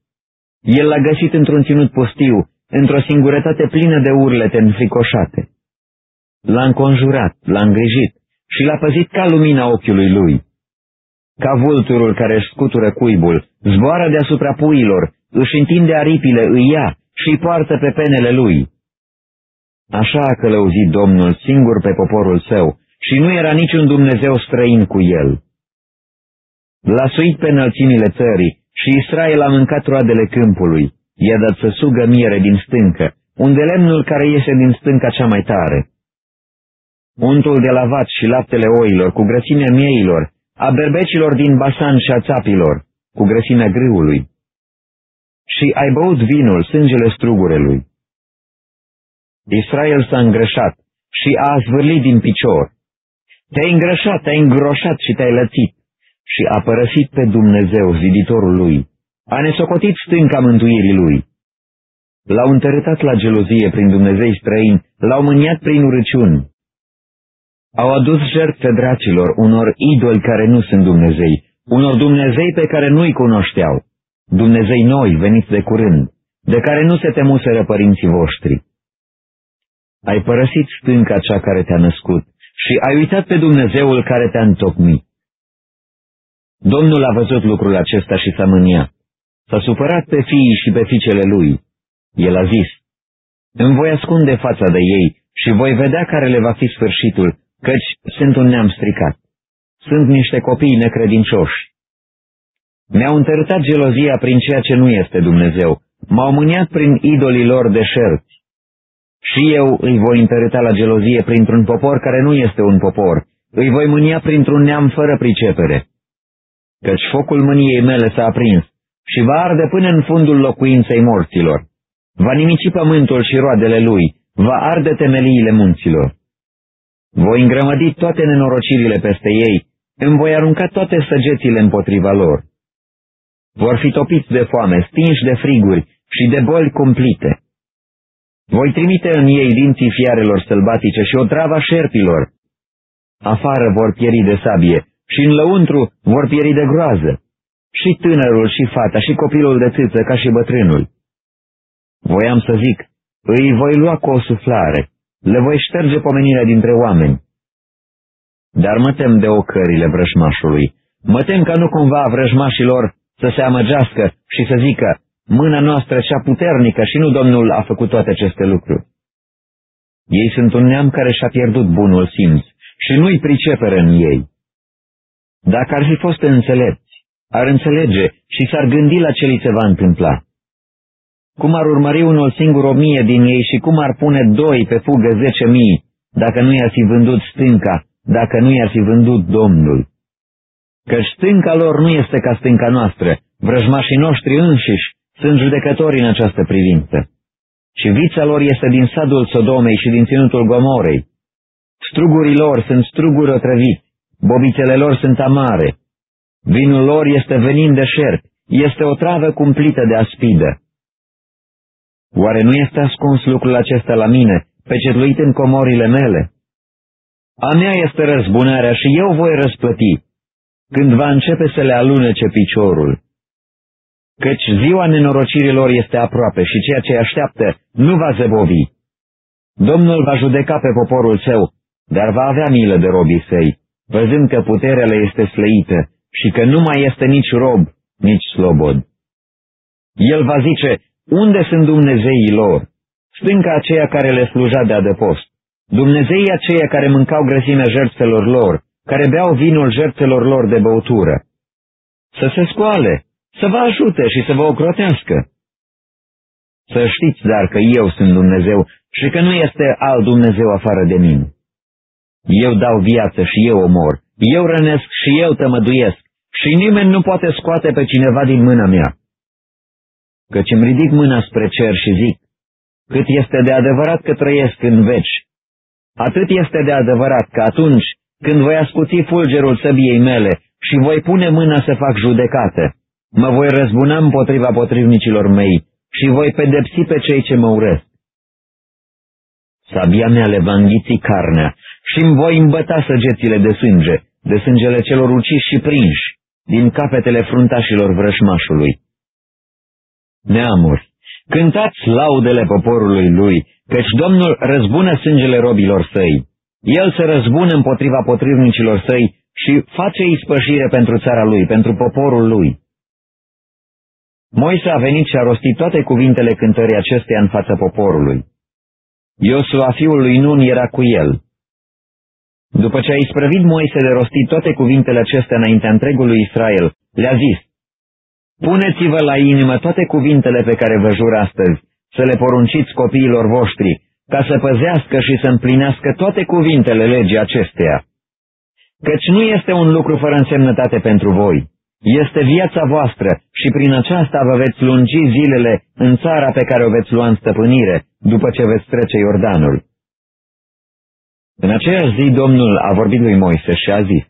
El l-a găsit într-un ținut pustiu, într-o singurătate plină de urlete înfricoșate. L-a înconjurat, l-a îngrijit, și l-a păzit ca lumina ochiului lui. Ca vulturul care își scutură cuibul, zboară deasupra puilor, își întinde aripile, îi ia și îi poartă pe penele lui. Așa a călăuzit Domnul singur pe poporul său și nu era niciun Dumnezeu străin cu el. L-a suit pe înălțimile țării și Israel a mâncat roadele câmpului, i-a dat să sugă miere din stâncă, unde lemnul care iese din stânca cea mai tare untul de lavat și laptele oilor, cu grăsimea mieilor, a berbecilor din Basan și a țapilor, cu grăsimea grâului. Și ai băut vinul, sângele strugurelui. Israel s-a îngrășat și a zvârlit din picior. Te-ai îngrășat, te-ai îngroșat și te-ai lățit. și a părăsit pe Dumnezeu, ziditorul lui, a nesocotit stânca mântuirii lui. L-au întărâtat la gelozie prin Dumnezei străini, l-au mâniat prin urăciuni. Au adus jertfe dracilor unor idoli care nu sunt Dumnezei, unor Dumnezei pe care nu-i cunoșteau, Dumnezei noi veniți de curând, de care nu se temuseră părinții voștri. Ai părăsit stânca cea care te-a născut și ai uitat pe Dumnezeul care te-a întocmit. Domnul a văzut lucrul acesta și s-a mâniat. S-a supărat pe fiii și pe fiicele lui. El a zis, îmi voi ascunde fața de ei și voi vedea care le va fi sfârșitul, căci sunt un neam stricat. Sunt niște copii necredincioși. Mi-au întărâtat gelozia prin ceea ce nu este Dumnezeu, m-au mâniat prin idolii lor de șerți. Și eu îi voi întărâta la gelozie printr-un popor care nu este un popor, îi voi mânia printr-un neam fără pricepere. Căci focul mâniei mele s-a aprins și va arde până în fundul locuinței morților. Va nimici pământul și roadele lui, va arde temeliile munților. Voi îngrămădi toate nenorocirile peste ei, îmi voi arunca toate săgețile împotriva lor. Vor fi topiți de foame, stinși de friguri și de boli cumplite. Voi trimite în ei dinții fiarelor sălbatice și o trava șerpilor. Afară vor pieri de sabie și în lăuntru vor pieri de groază. Și tânărul și fata și copilul de țâță ca și bătrânul. Voiam să zic, îi voi lua cu o suflare, le voi șterge pomenirea dintre oameni. Dar mă tem de ocările vrăjmașului, mă tem ca nu cumva vrăjmașilor să se amăgească și să zică, mâna noastră cea puternică și nu Domnul a făcut toate aceste lucruri. Ei sunt un neam care și-a pierdut bunul simț și nu-i priceperă în ei. Dacă ar fi fost înțelepți, ar înțelege și s-ar gândi la ce li se va întâmpla. Cum ar urmări unul singur o mie din ei și cum ar pune doi pe fugă zece mii, dacă nu i-ar fi vândut stânca, dacă nu i-ar fi vândut Domnul căci stânca lor nu este ca stânca noastră, vrăjmașii noștri înșiși sunt judecători în această privință. Și vița lor este din sadul Sodomei și din ținutul Gomorei. Strugurii lor sunt struguri otrăviți, bobițele lor sunt amare. Vinul lor este venin de șerpi, este o travă cumplită de aspidă. Oare nu este ascuns lucrul acesta la mine, pecetluit în comorile mele? A mea este răzbunarea și eu voi răsplăti, când va începe să le alunece piciorul. Căci ziua nenorocirilor este aproape și ceea ce așteaptă nu va zăbovi. Domnul va judeca pe poporul său, dar va avea milă de robii săi, văzând că puterea le este slăită și că nu mai este nici rob, nici slobod. El va zice, unde sunt Dumnezeii lor? Stânca aceea care le sluja de adăpost, Dumnezeii aceia care mâncau grăsimea jertfelor lor, care beau vinul jertfelor lor de băutură. Să se scoale, să vă ajute și să vă ocrotească. Să știți, dar, că eu sunt Dumnezeu și că nu este alt Dumnezeu afară de mine. Eu dau viață și eu omor, eu rănesc și eu tămăduiesc și nimeni nu poate scoate pe cineva din mâna mea. Căci îmi ridic mâna spre cer și zic, cât este de adevărat că trăiesc în veci, atât este de adevărat că atunci când voi ascuți fulgerul săbiei mele și voi pune mâna să fac judecată. Mă voi răzbuna împotriva potrivnicilor mei și voi pedepsi pe cei ce mă urăsc. Sabia mea le va înghiți carnea și îmi voi îmbăta săgețile de sânge, de sângele celor uciși și prinși, din capetele fruntașilor vrășmașului. Neamuri, cântați laudele poporului lui, căci Domnul răzbună sângele robilor săi. El se răzbună împotriva potrivnicilor săi și face ispășire pentru țara lui, pentru poporul lui. Moise a venit și a rostit toate cuvintele cântării acesteia în fața poporului. Iosua, fiul lui Nun, era cu el. După ce a isprăvit Moise de rostit toate cuvintele acestea înaintea întregului Israel, le-a zis, Puneți-vă la inimă toate cuvintele pe care vă jur astăzi, să le porunciți copiilor voștri, ca să păzească și să împlinească toate cuvintele legii acesteia. Căci nu este un lucru fără însemnătate pentru voi. Este viața voastră și prin aceasta vă veți lungi zilele în țara pe care o veți lua în stăpânire, după ce veți trece Iordanul. În aceeași zi Domnul a vorbit lui Moise și a zis,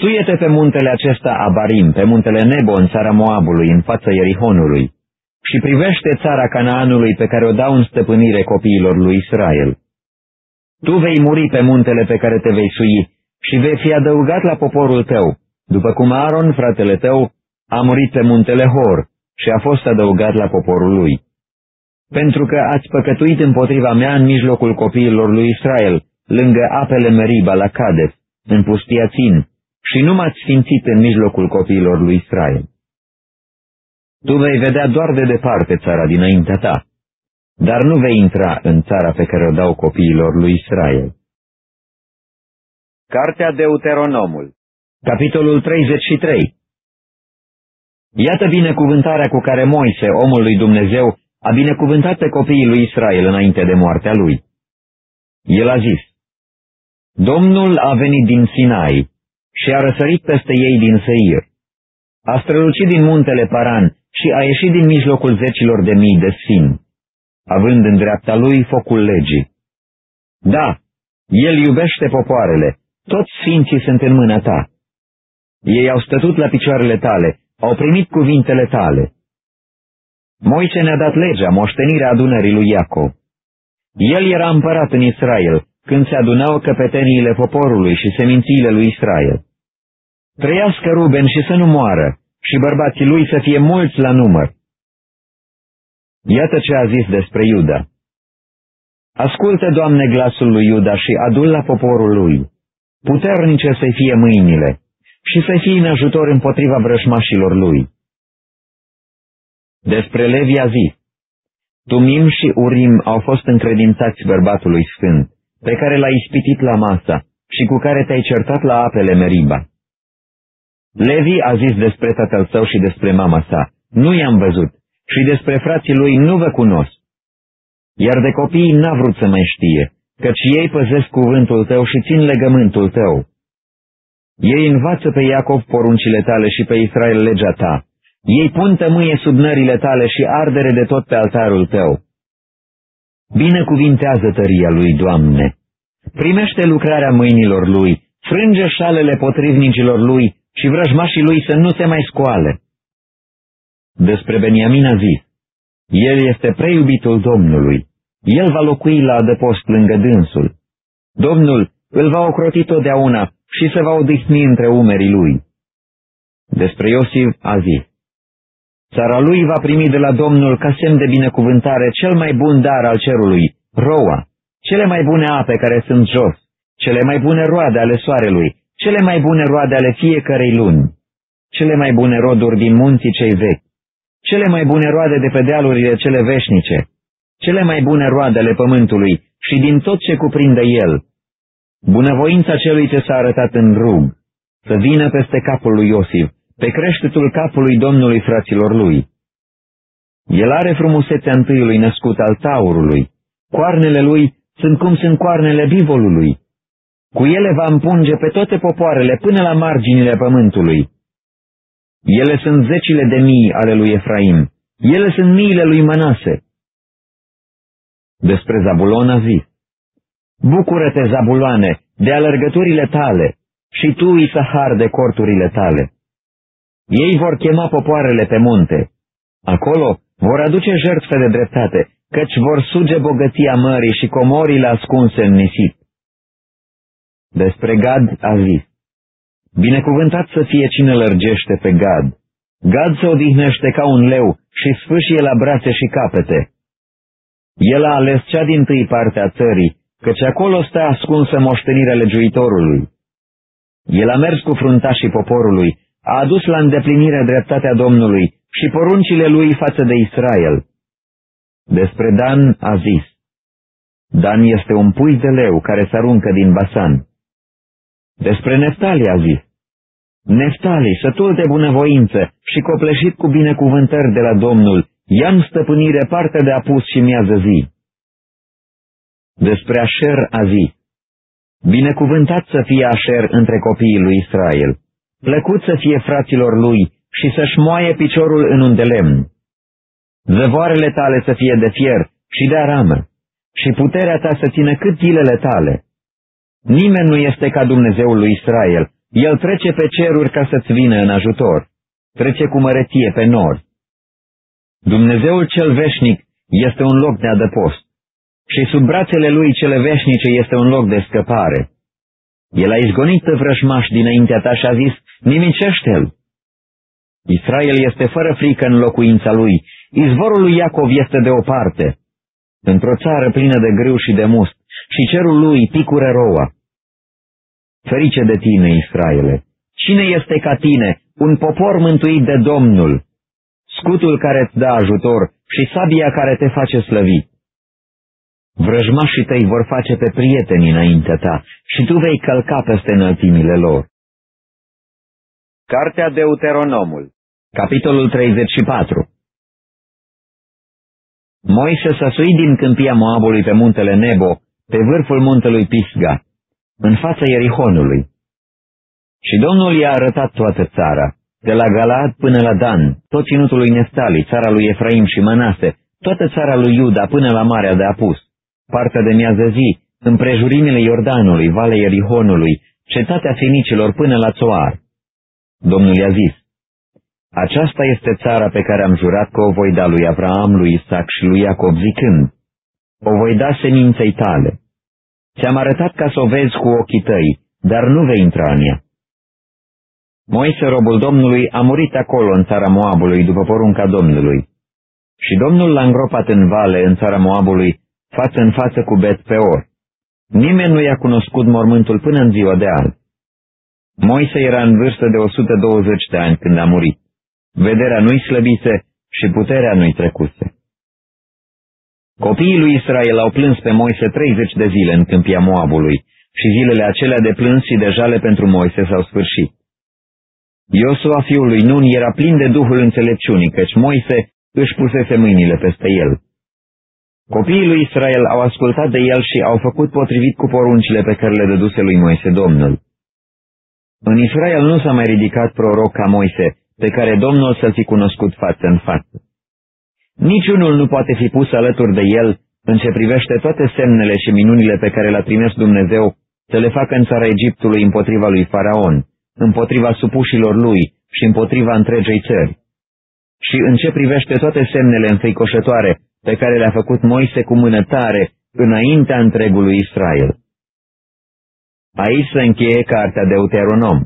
Suiete pe muntele acesta Abarim, pe muntele Nebo în țara Moabului, în fața Ierihonului, și privește țara Canaanului pe care o dau în stăpânire copiilor lui Israel. Tu vei muri pe muntele pe care te vei sui și vei fi adăugat la poporul tău, după cum Aaron, fratele tău, a murit pe muntele Hor și a fost adăugat la poporul lui. Pentru că ați păcătuit împotriva mea în mijlocul copiilor lui Israel, lângă apele Meriba la Cades, în pustia Țin, și nu m-ați sfințit în mijlocul copiilor lui Israel. Tu vei vedea doar de departe țara dinaintea ta, dar nu vei intra în țara pe care o dau copiilor lui Israel. Cartea Deuteronomul Capitolul 33 Iată binecuvântarea cu care Moise, omul lui Dumnezeu, a binecuvântat pe copiii lui Israel înainte de moartea lui. El a zis, Domnul a venit din Sinai și a răsărit peste ei din Seir. A strălucit din muntele Paran și a ieșit din mijlocul zecilor de mii de sfini, având în dreapta lui focul legii. Da, el iubește popoarele, toți sfinții sunt în mâna ta. Ei au stătut la picioarele tale, au primit cuvintele tale. Moise ne-a dat legea, moștenirea adunării lui Iacov. El era împărat în Israel, când se adunau căpeteniile poporului și semințiile lui Israel. Trăiască Ruben și să nu moară, și bărbații lui să fie mulți la număr. Iată ce a zis despre Iuda. Ascultă, Doamne, glasul lui Iuda și adul la poporul lui. Puternice să fie mâinile și să fie în ajutor împotriva vrășmașilor lui. Despre Levi a zis, Tumim și Urim au fost încredințați bărbatului sfânt, pe care l-ai ispitit la masa și cu care te-ai certat la apele Meriba. Levi a zis despre tatăl său și despre mama sa, nu i-am văzut, și despre frații lui nu vă cunosc. Iar de copii n-a vrut să mai știe, căci ei păzesc cuvântul tău și țin legământul tău. Ei învață pe Iacov poruncile tale și pe Israel legea ta. Ei pun tămâie sub nările tale și ardere de tot pe altarul tău. Binecuvintează tăria lui, Doamne! Primește lucrarea mâinilor lui, frânge șalele potrivnicilor lui și vrăjmașii lui să nu se mai scoale. Despre Beniamin a zis, El este preiubitul Domnului, El va locui la adăpost lângă dânsul. Domnul îl va ocroti totdeauna și se va odihni între umerii lui. Despre Iosif a zis, Țara lui va primi de la Domnul ca semn de binecuvântare cel mai bun dar al cerului, roa, cele mai bune ape care sunt jos, cele mai bune roade ale soarelui, cele mai bune roade ale fiecarei luni, cele mai bune roduri din munții cei vechi, cele mai bune roade de pe dealurile cele veșnice, cele mai bune roade ale pământului și din tot ce cuprinde el. Bunăvoința celui ce s-a arătat în rug, să vină peste capul lui Iosif, pe creștetul capului Domnului fraților lui. El are frumusețea întâiului născut al taurului, coarnele lui sunt cum sunt coarnele bivolului, cu ele va împunge pe toate popoarele până la marginile pământului. Ele sunt zecile de mii ale lui Efraim, ele sunt miile lui Manase. Despre Zabulon a zis, Bucură-te, Zabuloane, de alergăturile tale, și tu, Isahar, de corturile tale. Ei vor chema popoarele pe munte. Acolo vor aduce jertfe de dreptate, căci vor suge bogăția mării și comorile ascunse în nisip. Despre Gad a zis, Binecuvântat să fie cine lărgește pe Gad. Gad se odihnește ca un leu și sfâșie la brațe și capete. El a ales cea din tâi parte a țării, căci acolo stă ascunsă moștenirea legiuitorului. El a mers cu fruntașii poporului, a adus la îndeplinire dreptatea Domnului și poruncile lui față de Israel. Despre Dan a zis, Dan este un pui de leu care se aruncă din Basan. Despre Neftali a zis, Neftali, sătul de bunăvoință și copleșit cu binecuvântări de la Domnul, i-am stăpânire parte de apus și miază zi. Despre Asher a zis, Binecuvântat să fie Asher între copiii lui Israel, plăcut să fie fraților lui și să-și moaie piciorul în un de lemn. Zăvoarele tale să fie de fier și de aramă, și puterea ta să țină cât zilele tale. Nimeni nu este ca Dumnezeul lui Israel, El trece pe ceruri ca să-ți vină în ajutor, trece cu măreție pe nori. Dumnezeul cel veșnic este un loc de adăpost și sub brațele lui cele veșnice este un loc de scăpare. El a izgonit pe vrăjmaș dinaintea ta și a zis, nimicește-l. Israel este fără frică în locuința lui, izvorul lui Iacov este deoparte, într-o țară plină de grâu și de must, și cerul lui picură roa. Ferice de tine, Israele! Cine este ca tine, un popor mântuit de Domnul, scutul care îți dă ajutor și sabia care te face slăvit? Vrăjmașii tăi vor face pe prieteni înaintea ta și tu vei călca peste înălțimile lor. Cartea Deuteronomul Capitolul 34 Moise s-a suit din câmpia Moabului pe muntele Nebo, pe vârful muntelui Pisga, în fața Ierihonului. Și Domnul i-a arătat toată țara, de la Galad până la Dan, tot ținutul lui Neftali, țara lui Efraim și Manase, toată țara lui Iuda până la Marea de Apus, partea de miază zi, împrejurimile Iordanului, Valea Ierihonului, cetatea finicilor până la Țoar. Domnul i-a zis, aceasta este țara pe care am jurat că o voi da lui Abraham, lui Isaac și lui Iacob, zicând, o voi da seminței tale. Ți-am arătat ca să o vezi cu ochii tăi, dar nu vei intra în ea. Moise, robul Domnului, a murit acolo în țara Moabului după porunca Domnului. Și Domnul l-a îngropat în vale în țara Moabului, față în față cu Bet Peor. Nimeni nu i-a cunoscut mormântul până în ziua de azi. Moise era în vârstă de 120 de ani când a murit. Vederea nu-i slăbise și puterea nu-i trecuse. Copiii lui Israel au plâns pe Moise 30 de zile în câmpia Moabului și zilele acelea de plâns și de jale pentru Moise s-au sfârșit. Iosua fiul lui Nun era plin de duhul înțelepciunii, căci Moise își pusese mâinile peste el. Copiii lui Israel au ascultat de el și au făcut potrivit cu poruncile pe care le dăduse lui Moise Domnul. În Israel nu s-a mai ridicat proroc ca Moise, pe care Domnul să-l fi cunoscut față în față. Niciunul nu poate fi pus alături de el în ce privește toate semnele și minunile pe care le-a trimis Dumnezeu să le facă în țara Egiptului împotriva lui Faraon, împotriva supușilor lui și împotriva întregei țări. Și în ce privește toate semnele înfricoșătoare pe care le-a făcut Moise cu mână tare înaintea întregului Israel. Aici se încheie cartea Deuteronom.